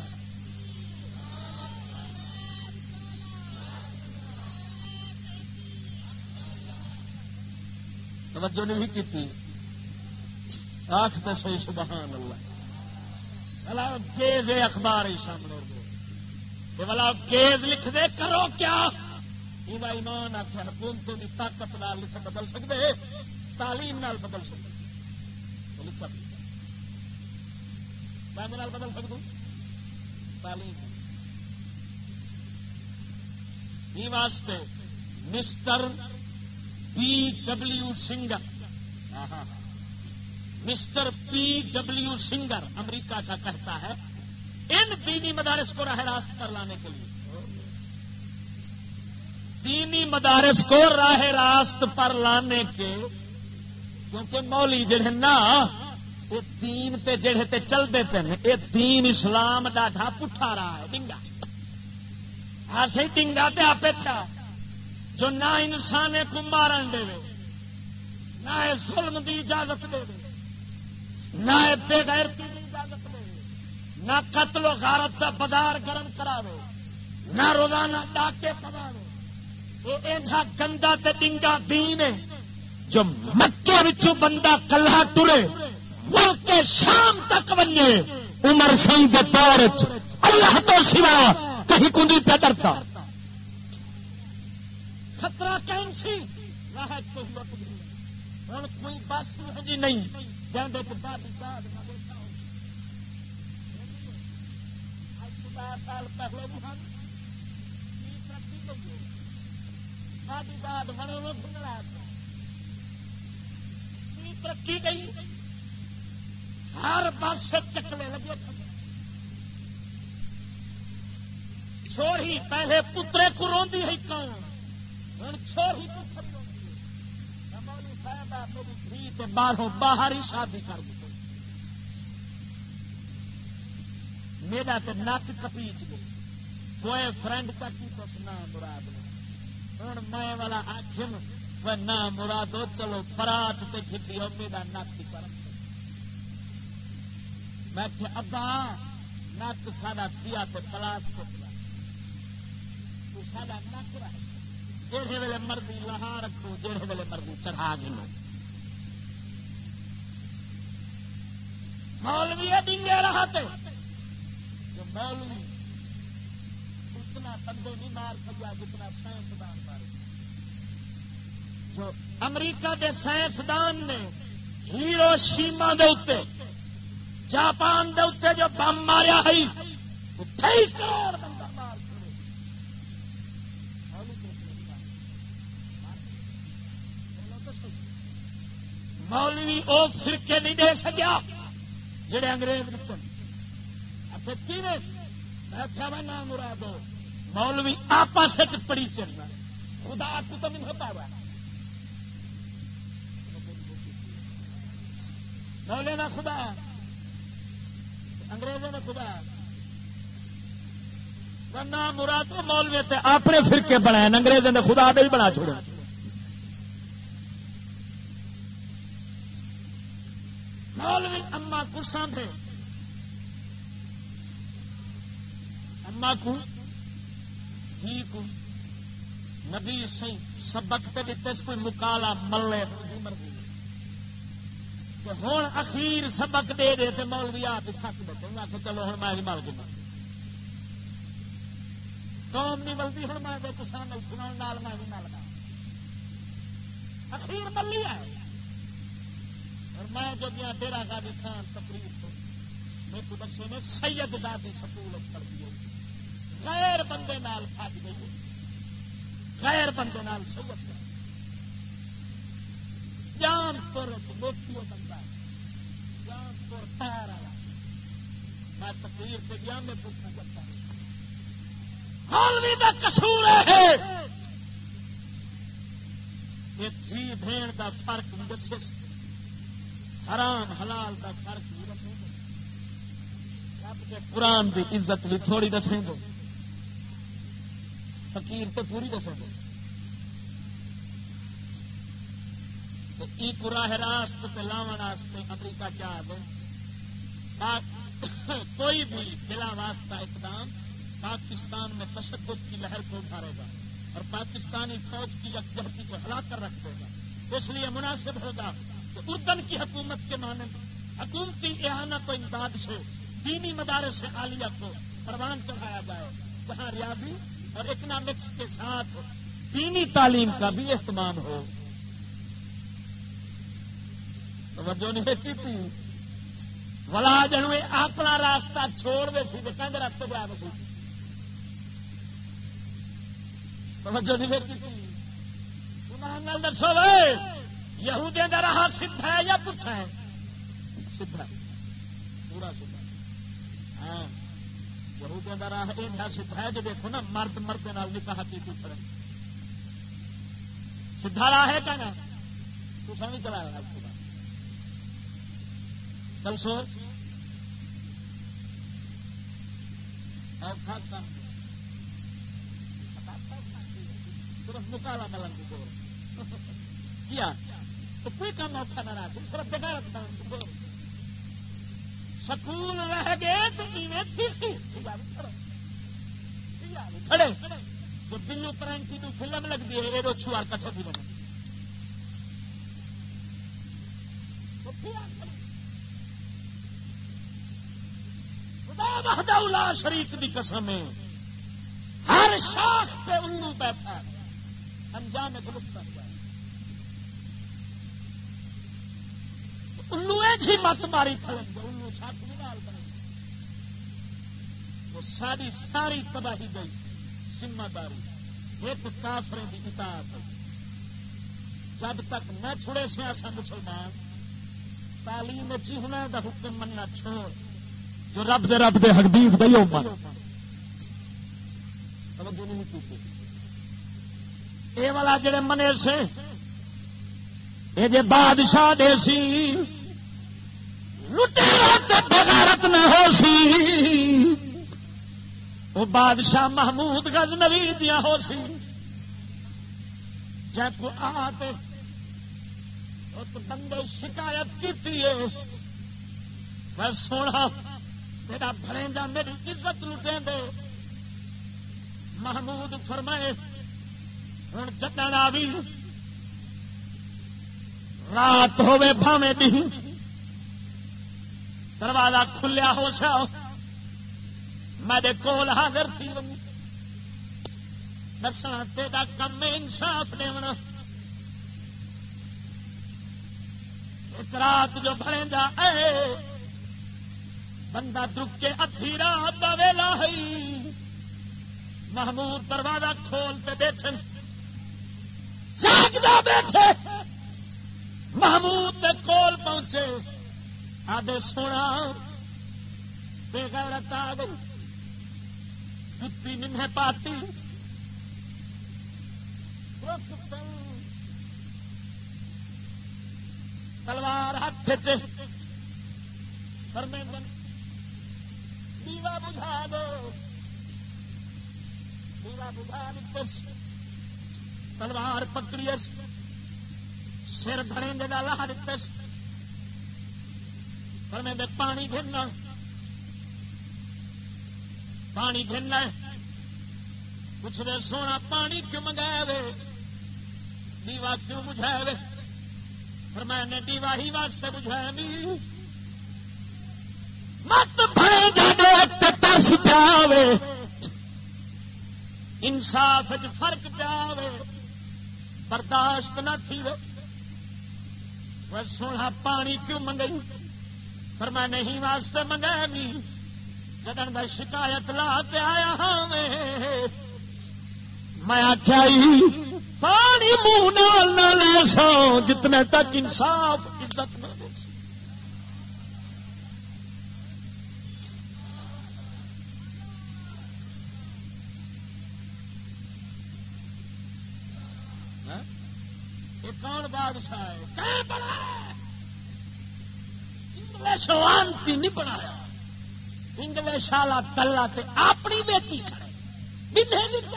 توجہ نہیں کی آخ تو سی سبحان اللہ۔ کیز اخبار ہی سامنے بلا کیز لکھ دے کرو کیا؟ ایمان آخر حکومتوں کی طاقت نال لکھ بدل سکتے تعلیم نال بدل سکتے لکھا بدل سکتے تعلیم واسطے mister P W Singer mister P W Singer امریکہ کا کہتا ہے ان دینی مدارس کو راہ راست پر لانے کے لیے دینی مدارس کو راہ راست پر لانے کے کیونکہ مولی جڑے نا یہ دین تے جڑے تے چلتے پے یہ دین اسلام ڈاڈا پٹھا رہا ہے ڈنگا ایسے ڈنگا تے آپ جو نہ انسان کو مارن دے نہ ظلم دی اجازت دے نہ بے غیرتی دی اجازت دے نہ قتل و غارت کا بازار گرم کراوے نہ روزانہ ڈاکے پواوے یہ ایسا گندا تے ڈنگا دین ہے جو مکے وچوں بندہ کلہ ٹرے، ملک شام تک بنے عمر سنگھ کے دور اللہ تو سوا کہیں کنڈی پہ ڈرتا خطرہ کینسی راحت کو ہوں کوئی بس نہیں۔ جانے تو بعد سال پہلے بھی ہم ترقی بات میں بھنگڑا ترقی گئی ہر پاس چکلے لگے۔ چھوڑی پہلے پترے کو روی ہے کون؟ ہوں باہر ہی شادی کر دی میرا تو نک کپیچ گئی بوائے فرینڈ کا کی کچھ نہ مراد ہوں میں والا آخر آخم نہ مرادو چلو پرات تے جی میرا نک کر میں کہ ابا، نک سا تھیا پلاس کو سا نک رہے جہے ویلے مرضی لہا رکھو جہے ویلے مرضی چڑھا گلو مولوی ڈنگے رہا جو مولوی اتنا بندے نہیں مار سکیا جتنا سائنسدان مارے۔ جو امریکہ کے سائنسدان نے ہیرو شیما دے اتنے جاپان دے اتنے جو بم ماریا ہے کروڑ بندہ مار مولوی وہ فرقے نہیں دے سکیا، جڑے انگریز نکل اچھا، میں آخیا میں نام مراد مولوی آپس پڑی چلنا۔ خدا کو تو نہیں پاوا مولے نا خدا۔ انگریزوں نے خدا۔ مراد مولوی اپنے فرقے بنائے انگریزوں نے خدا بھی بنا چھوڑے۔ مولوی اما کو سانبے اما کو جی کو نبی سی سبق پہ دیتے کوئی مکالا ملے مرضی۔ ہوں اخیر سبق دے دے تو مولوی آپ ہی تھک بیٹھے۔ میں آخر چلو ہوں میں مل گیا قوم نہیں ملتی ہوں میں کسان سنا میں بھی نہ لگا اخیر ملی ہے۔ اور میں جو گیا ڈیرا گاڑی خان تقریر تو میرے کو بچے نے سید دادی سکول کر دی غیر بندے نال پھج گئی غیر بندے نال سید جان پور موٹی بندہ جان پور پیر والا میں تقریر سے گیا، میں پوچھنا چاہتا ہوں حالوی کا کسور ہے۔ یہ تھی بھیڑ کا فرق دسے حرام، حلال کا فرق بھی رکھیں گے۔ رب کے قرآن کی عزت بھی تھوڑی دسیں گے۔ فقیر تو پوری دسو گے۔ راہ راست لاون امریکہ جہاز کوئی بھی بلا واسطہ اقدام پاکستان میں تشدد کی لہر کو اٹھارے گا اور پاکستانی فوج کی یکجہتی کو ہلا کر رکھ دے گا۔ اس لیے مناسب ہوگا اردن کی حکومت کے مانند حکومتی احانت و امداد سے، دینی مدارس سے عالیہ کو پروان چڑھایا جائے، جہاں ریاضی اور اکنامکس کے ساتھ دینی تعلیم کا بھی اہتمام ہو۔ توجہ نہیں کی تھی؟ ولا جنو اپنا راستہ چھوڑ دے سی کہ راستے پہ آ توجہ نہیں کی تھی؟ دسو یہودیاں کا راہ سیدھا ہے یا پٹھا ہے؟ سیدھا پورا سیدھا ہاں۔ یہودیاں کا راہ یہ سیدھا ہے، جو دیکھو نا، مرد مرد نکاح کی پڑے سیدھا راہ ہے کہنا؟ تو نہیں چلایا چل سو صرف مکالا ملن کی کیا؟ تو کوئی کام اوکھا نہ رہا صرف بغیرت بنن سکول رہ گئے تو کھڑے۔ جو بلو کرنسی کی فلم لگتی ہے یہ چھوار کٹھے بھی بنے خدا شریف کی قسم ہے۔ ہر شاخ پہ الو بیٹھا انجام درست ہوا جی مت ماری کھڑیں سات وہ ساری ساری تباہی گئی، ذمہ داری۔ ایک کافرے کی اطاعت جب تک نہ چھڑے سے ایسا مسلمان، تعلیم چیہنا کا حکم مننا چھوڑ۔ جو رب دے رب دے حقیق دے من۔ یہ والا جڑے منے سے یہ جے بادشاہ دے سی بغیرت نہ ہو سی۔ وہ بادشاہ محمود گز نوی دیا ہو سی۔ جب آتے بندے شکایت کی سونا تیرا بڑے جا میری عزت لٹے دے۔ محمود فرمائے ہوں جتنا بھی رات ہوے بھاوے بھی دروازہ کھلیا ہو سا۔ میرے کول حاضر تھی دسنا تیرا کم انصاف دینا رات جو بھرے جا بندہ دکھ کے ادھی رات کا ویلا ہے۔ محمود دروازہ کھولتے بیٹھے۔ جاگتا بیٹھے۔ محمود کے کول پہنچے۔ آدھے سونا بے غیرت آ گئی۔ جتی نمہ پاتی۔ تلوار ہاتھ چرمند دیوا بجھا دو۔ دیوا بجھا تلوار پکڑی سر بھریں گے لاہ دس پر میں پانی گرنا پانی گرنا کچھ دے سونا پانی کیوں منگایا وے؟ دیوا کیوں بجھایا وے؟ پر میں نے دیوا ہی واسطے بجھایا نہیں مت بھرے جانے ترس پیا انصاف فرق پیا برداشت نہ تھی سونا پانی کیوں منگئی پر میں نہیں واسطے منگایا نہیں. جگن میں شکایت لا پہ آیا ہاں میں آخیا پانی منہ نہ لے سو، جتنے تک انصاف، عزت انگلش لانتی نہیں بنایا۔ انگلش والا کلا تے اپنی بیچی کرے بلے نہیں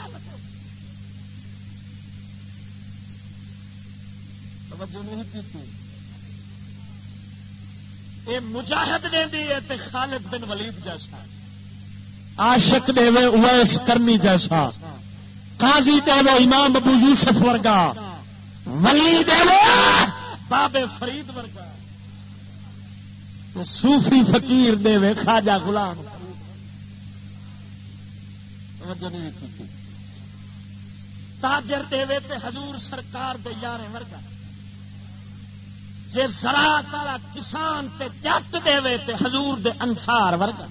مجاہد نے دی ہے تے خالد بن ولید جیسا۔ عاشق دے وے اویس کرنی جیسا۔ قاضی دے وے امام ابو یوسف ورگا۔ ولی دے وے بابے فرید ورگا۔ صوفی فقیر دے وے، خواجہ غلام۔ تاجر دے وے تے حضور سرکار دے یارے ورگا۔ جے زراعت والا کسان تے جٹ دے وے تے حضور دے انسار ورگا۔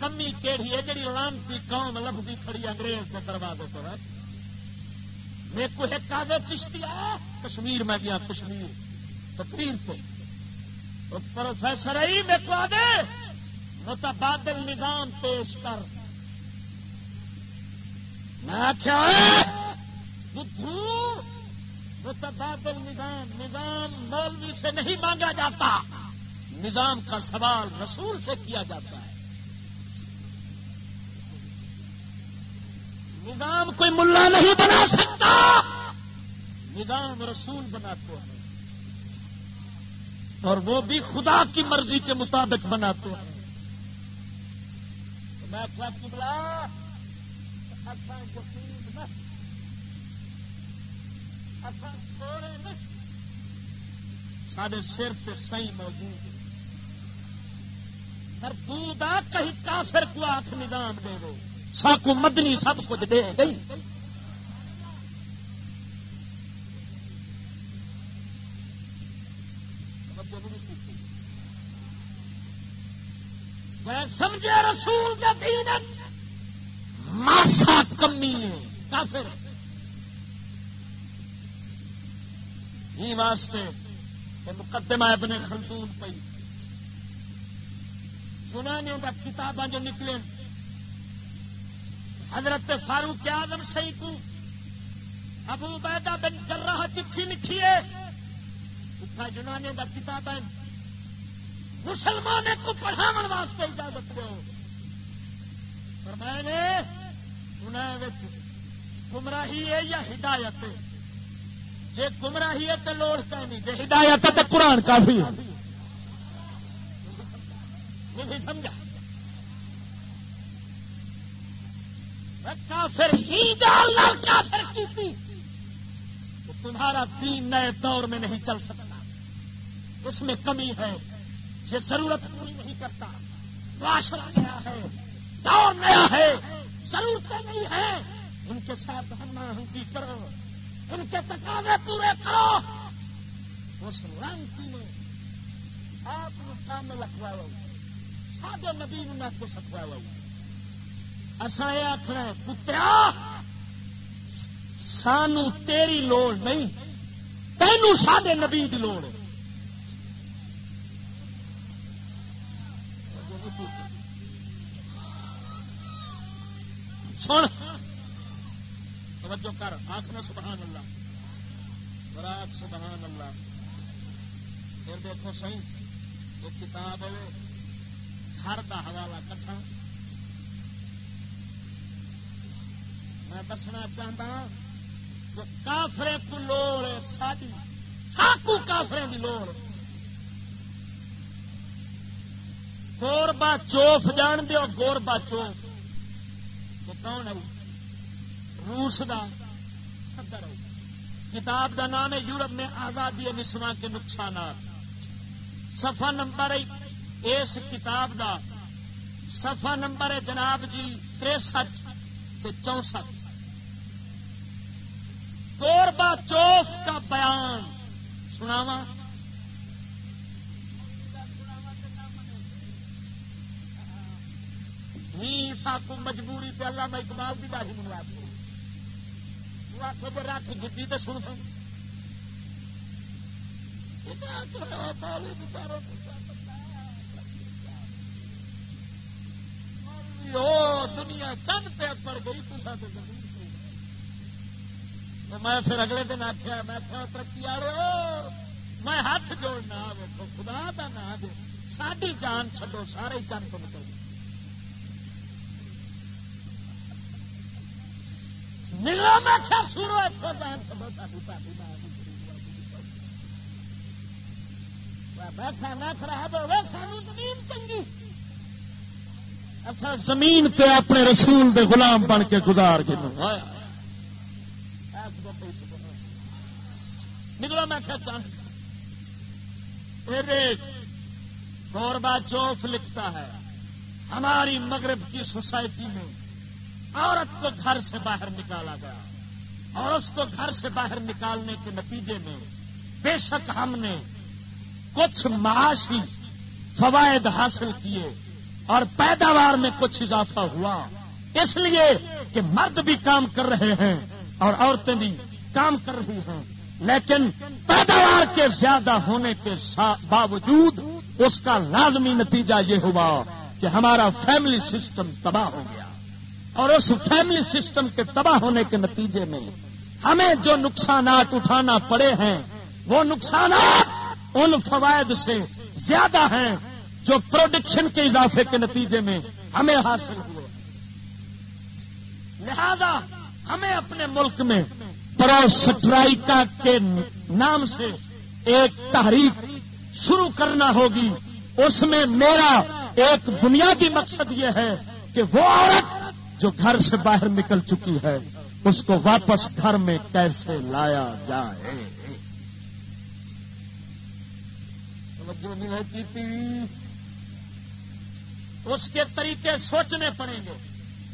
کمی کیڑی ہے جی لانتی قوم لفظی کھڑی انگریز کے دروازے پر میرے کو ایک کاغذ چشتی ہے کشمیر میں گیا، کشمیر۔ تقریر پہ۔ پروفیسر ہی میرے کو آدھے۔ متبادل نظام پیش کر۔ میں آخیا بدھو، متبادل نظام نظام مولوی سے نہیں مانگا جاتا۔ نظام کا سوال رسول سے کیا جاتا ہے؟ نظام کوئی ملا نہیں بنا سکتا۔ نظام رسول بناتے ہیں۔ اور وہ بھی خدا کی مرضی کے مطابق بناتے ہیں۔ میں سارے سر پہ صحیح موجود پر کہیں کافر کو آخ نظام دے دو ساکو مدنی سب کچھ دے گئی۔ سمجھے رسول کے دین ماسا کمی ہے، کافر۔ ہی واسطے مقدمہ ابن خلدون پئی۔ سنا نہیں ہوتا کتاباں جو نکلے۔ حضرت فاروق آزم سی کو ابو بیدا بن جرہ چٹھی لکھی ہے۔ اتنا جنانے کا کتاب ہے۔ مسلمان کو پڑھاو واسطے اجازت دو۔ پر میں نے انہیں گمراہی ہے یا ہدایت ہے؟ جی گمراہی ہے تو لوڑ کا نہیں؟ جی ہدایت ہے تو قرآن کافی ہے۔ نہیں سمجھا؟ کافر ہی ڈال کافر کی تھی۔ تو تمہارا دین نئے دور میں نہیں چل سکتا۔ اس میں کمی ہے۔ یہ ضرورت پوری نہیں کرتا۔ معاشرہ نیا ہے۔ دور نیا ہے۔ ضرورتیں نہیں ہیں۔ ان کے ساتھ ہم ہم کی کرو۔ ان کے تقاضے پورے کرو۔ اس رنگ میں آپ کام میں لکھواؤ سادے نبی نہ کو سکھواؤ اصا یہ آخنا پترا، سانو تیری لوڑ نہیں تینوں سڈے نبی کی لوڑ۔ سن۔ توجہ کر آخنا سبحان اللہ۔ براک سبحان اللہ۔ پھر دیکھو سی ایک کتاب ہے، گھر کا حوالہ کٹھا میں دسنا چاہتا ہاں کہ کافرے کو لوڑ ساری ساکو کافرے کی لوڑ۔ گوربا چوف جان دیو گوربا چوف۔ تو کون ہے روس دا صدر ہے۔ کتاب دا نام ہے یورپ میں آزادی نسواں کے نقصانات۔ صفحہ نمبر اس کتاب دا۔ صفحہ نمبر ہے جناب جی تریسٹھ چونسٹھ۔ گوربا چوف کا بیان سناوا کو مجبوری پہ اللہ میں اقبال کی باہی منگوا تو آخو جی رکھ گی تو سن سن۔ دنیا چند پہ پڑ گئی تو میں پھر اگلے دن آخیا، میں ترقی آ میں ہاتھ جوڑنا ویکو خدا کا نام دے ساری جان چڈو سارے چند تو نکل نگلا میں کیا سورو اتو جان چڈو ساری بیٹھا نہ خراب ہوئے سانو زمین چنگی۔ اصا زمین تے اپنے رسول دے غلام بن کے گزار کے نکلا، میں کیا چاہتا گوربا چوف لکھتا ہے، ہماری مغرب کی سوسائٹی میں عورت کو گھر سے باہر نکالا گیا۔ اور اس کو گھر سے باہر نکالنے کے نتیجے میں بے شک ہم نے کچھ معاشی فوائد حاصل کیے اور پیداوار میں کچھ اضافہ ہوا۔ اس لیے کہ مرد بھی کام کر رہے ہیں اور عورتیں بھی کام کر رہی ہیں۔ لیکن پیداوار کے زیادہ ہونے کے باوجود اس کا لازمی نتیجہ یہ ہوا کہ ہمارا فیملی سسٹم تباہ ہو گیا۔ اور اس فیملی سسٹم کے تباہ ہونے کے نتیجے میں ہمیں جو نقصانات اٹھانا پڑے ہیں، وہ نقصانات ان فوائد سے زیادہ ہیں جو پروڈکشن کے اضافے کے نتیجے میں ہمیں حاصل ہوئے۔ لہذا ہمیں اپنے ملک میں پرو سٹرائکا کے نام سے ایک تحریک شروع کرنا ہوگی۔ اس میں میرا ایک بنیادی مقصد یہ ہے کہ وہ عورت جو گھر سے باہر نکل چکی ہے، اس کو واپس گھر میں کیسے لایا جائے؟ اس کے طریقے سوچنے پڑیں گے،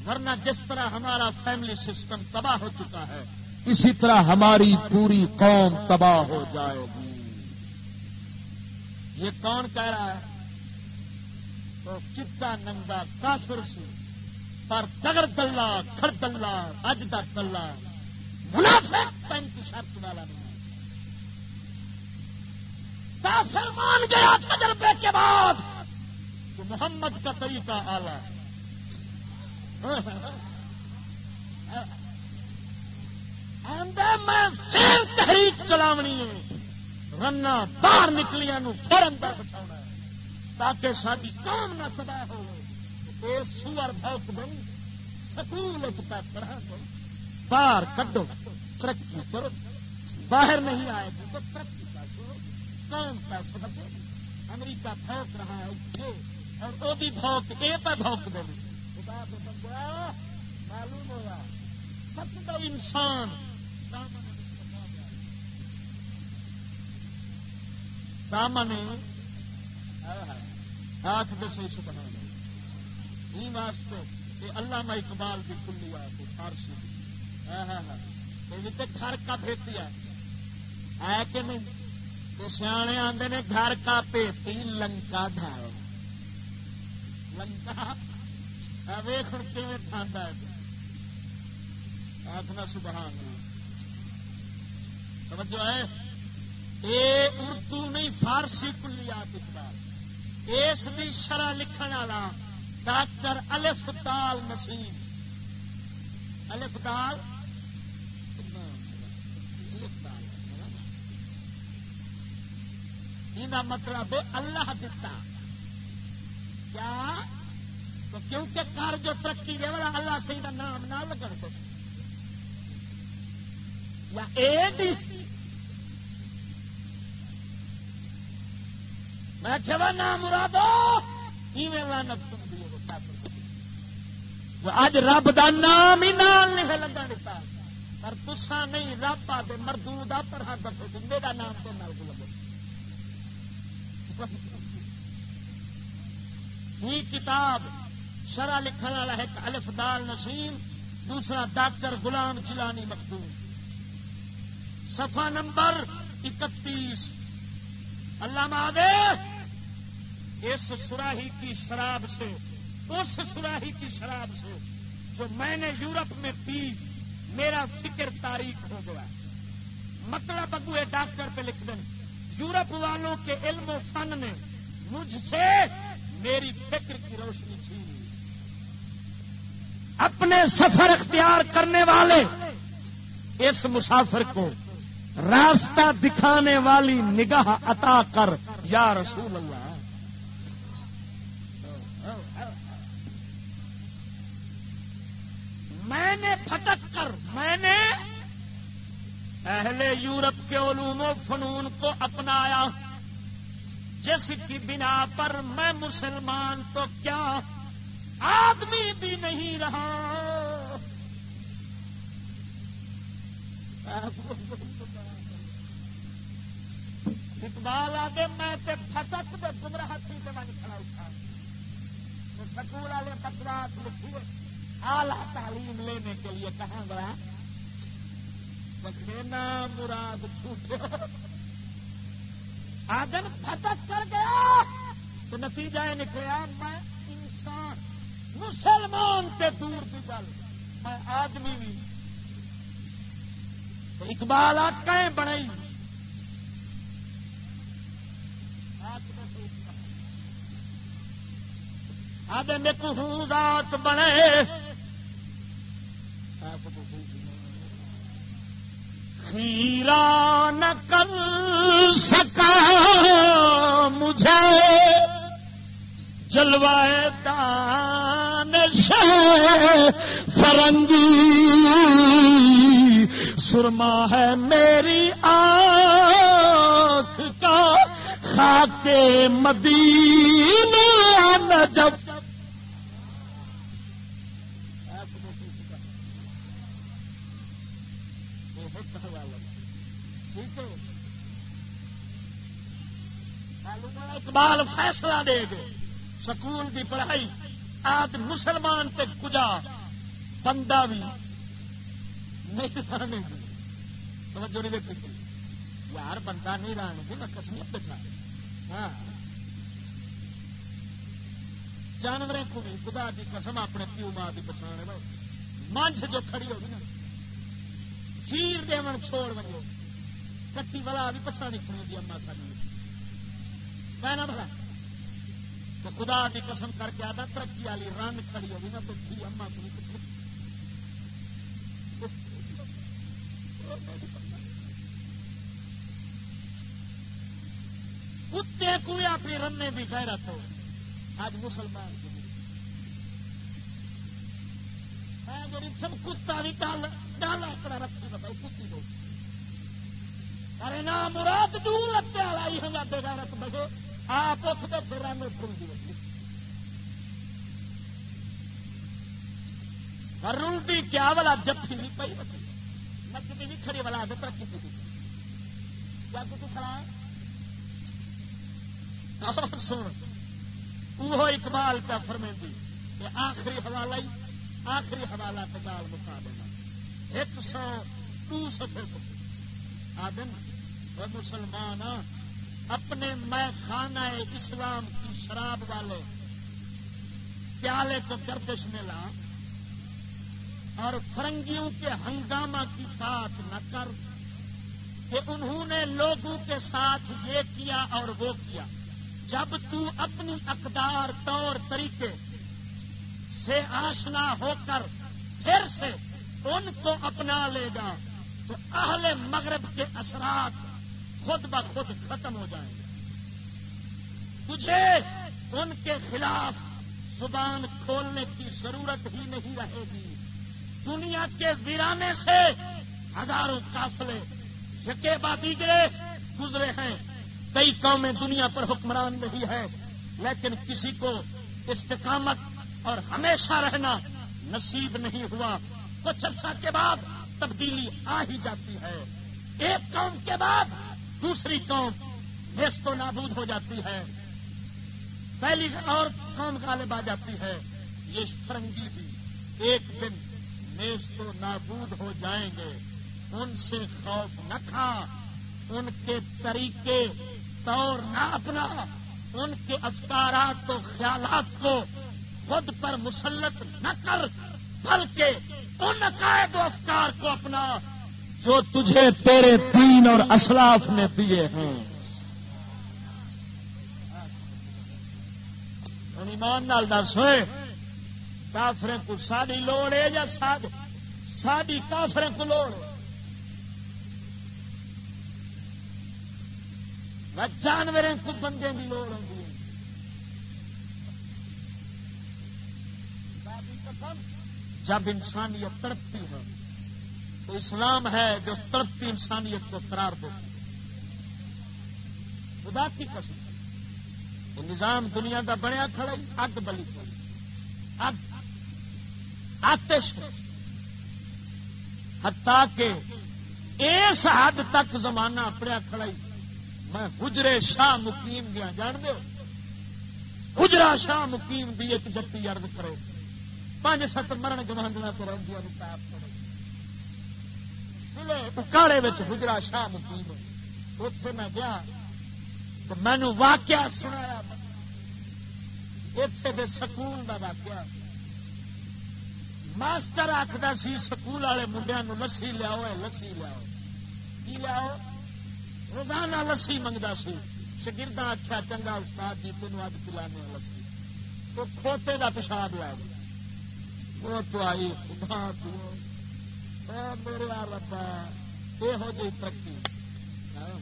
ورنہ جس طرح ہمارا فیملی سسٹم تباہ ہو چکا ہے اسی طرح ہماری پوری قوم تباہ ہو جائے گی۔ یہ کون کہہ رہا ہے؟ تو چتا ننگا کافر سی، پر تگر دلہ کھڑ دلہ، اج کا دلہ۔ منافق پینٹ شرط والا نہیں۔ کافر مان گیا تجربے کے بعد۔ تو محمد کا طریقہ آلہ [LAUGHS] میں پھر تحریک چلاونی ہے۔ رنا باہر نکلیا پھر اندر بچا تاکہ ساری کام نہ تباہ ہو سور بھوک بن سکول پڑھا باہر کڈو، ترقی کرو۔ باہر نہیں آئے گی تو ترقی کا سو کون پیسے بچے امریکہ بھوک رہا ہے اور وہ بھی بھوک یہ پہ بھوک دے معلوم ہوا مطلب انسان دامن ہاتھ دسے سکنا نہیں واسطے یہ اللہ اقبال کی کلی ہے، فارسی ہاں، ہاں، ہاں۔ یہ گھر کا بھیتی ہے۔ کہ نہیں؟ تو سیانے آتے نے گھر کا پیتی لنکا ڈھاؤ لنکا؟ ویخ کھانا ہے؟ آخنا سبحان اللہ۔ توجہ ہے۔ اے اردو نہیں، فارسی کلیات اقبال اس کی شرح لکھن والا ڈاکٹر الف دال مسیح الف دال؟ یہ مطلب اللہ دتا۔ کیا؟ تو کیونکہ کار جو ترقی دے والا اللہ سی کا نام نہ لگن یا اے میں کہا نام مرادو لانت اج رب دا نام ہی نام نہیں لگا دیتا۔ پر تسا نہیں رب آ مردو دا پر ہر دفعہ میرا نام تو نال کو لگے۔ یہ کتاب شرح لکھن والا ہے الف دال نسیم، دوسرا ڈاکٹر غلام چلانی مخدوم سفا نمبر اکتیس۔ اللہ مہادے اس سراہی کی شراب سے، اس سراہی کی شراب سے جو میں نے یورپ میں پی، میرا فکر تاریخ ہو گیا۔ مطلب اگوے ڈاکٹر پہ لکھ دیں، یورپ والوں کے علم و فن نے مجھ سے میری فکر کی روشنی چھین اپنے سفر اختیار کرنے والے، اس مسافر کو راستہ دکھانے والی نگاہ عطا کر، یا رسول اللہ۔ میں نے پھٹک کر، میں نے پہلے یورپ کے علوم و فنون کو اپنایا۔ جس کی بنا پر میں مسلمان تو کیا آدمی بھی نہیں رہا۔ اقبال آگے میں تے پھٹک دے گمراہ تھی تے میں کھڑا اٹھا۔ سکول والے بکواس لکھی اعلی تعلیم لینے کے لیے کہاں گیا؟ سکھینا مراد جھوٹے۔ آدم پھٹک کر گیا تو نتیجہ یہ نکلیا، میں انسان، مسلمان تے دور کی گل، میں آدمی بھی اقبال آ بنائی۔ آدھے میں کہوں ذات بنے۔ خیرا نہ کر سکا مجھے، جلوائے دان فرنگی۔ سرما ہے میری آنکھ کا خاک مدینہ نجف۔ اقبال فیصلہ دے گے سکول کی پڑھائی، آج مسلمان تے کجا، بندہ بھی نہیں رہنے گی۔ توجہ نہیں دیکھی یار، بندہ نہیں رہنے گی میں کشمیر بچا ہاں۔ جانوریں کو بھی خدا کی قسم اپنے پیو ماں کی بچانے مانچ جو کھڑی ہوگی نا کھیر دے من چھوڑ بنو کٹی والا بھی پچھا نہیں کھڑی اما ساری۔ کہنا بھلا۔ تو خدا کی قسم کر کے آتا ترقی والی رن کھڑی ہوگی نا، تو تھی اما کو کتے کو اپنی رنے کی غیرت ہو آج مسلمان میری سب کتا بھی ڈال ڈال اپنا رکھے بتاؤ کتی دو۔ ارے نہ مراد دور لگتے والا ہی ہوں بے غیرت بگے آپ اٹھتے پھر رن اٹھوں گی رلٹی کیا والا جفی نہیں پی نچتی بھی کھڑی والا آدھے ترقی کی جب تو کھڑا سن۔ وہ اقبال کا فرمیندی کہ آخری حوالہ ہی آخری حوالہ کے دال مکا دینا۔ ایک سو ٹو سفر آدم، وہ مسلمان ہاں۔ اپنے میں خانہ اسلام کی شراب والے پیالے کو گردش میں لا اور فرنگیوں کے ہنگامہ کی بات نہ کر کہ انہوں نے لوگوں کے ساتھ یہ کیا اور وہ کیا۔ جب تو اپنی اقدار طور طریقے سے آشنا ہو کر پھر سے ان کو اپنا لے گا تو اہل مغرب کے اثرات خود بخود ختم ہو جائیں گے تجھے ان کے خلاف زبان کھولنے کی ضرورت ہی نہیں رہے گی۔ دنیا کے ویرانے سے ہزاروں قافلے یکے دیگرے گزرے ہیں۔ کئی قومیں دنیا پر حکمران نہیں ہے لیکن کسی کو استقامت اور ہمیشہ رہنا نصیب نہیں ہوا۔ کچھ عرصہ کے بعد تبدیلی آ ہی جاتی ہے۔ ایک قوم کے بعد دوسری قوم نیست و نابود ہو جاتی ہے۔ پہلی اور قوم غالب آ جاتی ہے۔ یہ فرنگی بھی۔ ایک دن نیست و نابود ہو جائیں گے۔ ان سے خوف نہ کھا۔ ان کے طریقے طور نہ اپنا۔ ان کے افکارات و خیالات کو خود پر مسلط نہ کر، بلکہ ان عقائد و افکار کو اپنا۔ جو تجھے تیرے تین اور اسلاف نے دیے ہیں۔ ایمان نال دس ہوئے کافرے کو ساری لوڑ ہے یا ساری کافرے کو لوڑ ہے؟ جانور کو بندے کی لوڑ ہوتی جب انسانیت تڑپتی ہے۔ تو اسلام ہے جو تڑپتی انسانیت کو قرار دے۔ خدا کی قسم۔ وہ نظام دنیا کا بنیا کھڑا اگ بلی۔ اگ۔ آتش۔ ہتا کہ اس حد تک زمانہ اپنے کھڑا میں گجرے شاہ مقیم گیا جان دو گجرا شاہ مقیم دی ایک جتی ارد کرے پانچ ست مرن گوانڈنا تو رہی اکاڑے شاہ مقیم اتے میں گیا تو مینو واقعہ سنایا اتے سکول کا واقعہ ماسٹر آخر سی سکول والے منڈیا لسی لیاؤ لسی لیاؤ کی لیاؤ روزانہ لسی منگتا سی شگردا آخیا چنگا استاد جی تین اج پلانے لسی تو کھوتے کا پیشاب آ گیا وہ تو آئی میرے ربا یہو جی ترقی۔ ہاں،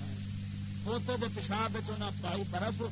کھوتے کے پیشاب پائی برف۔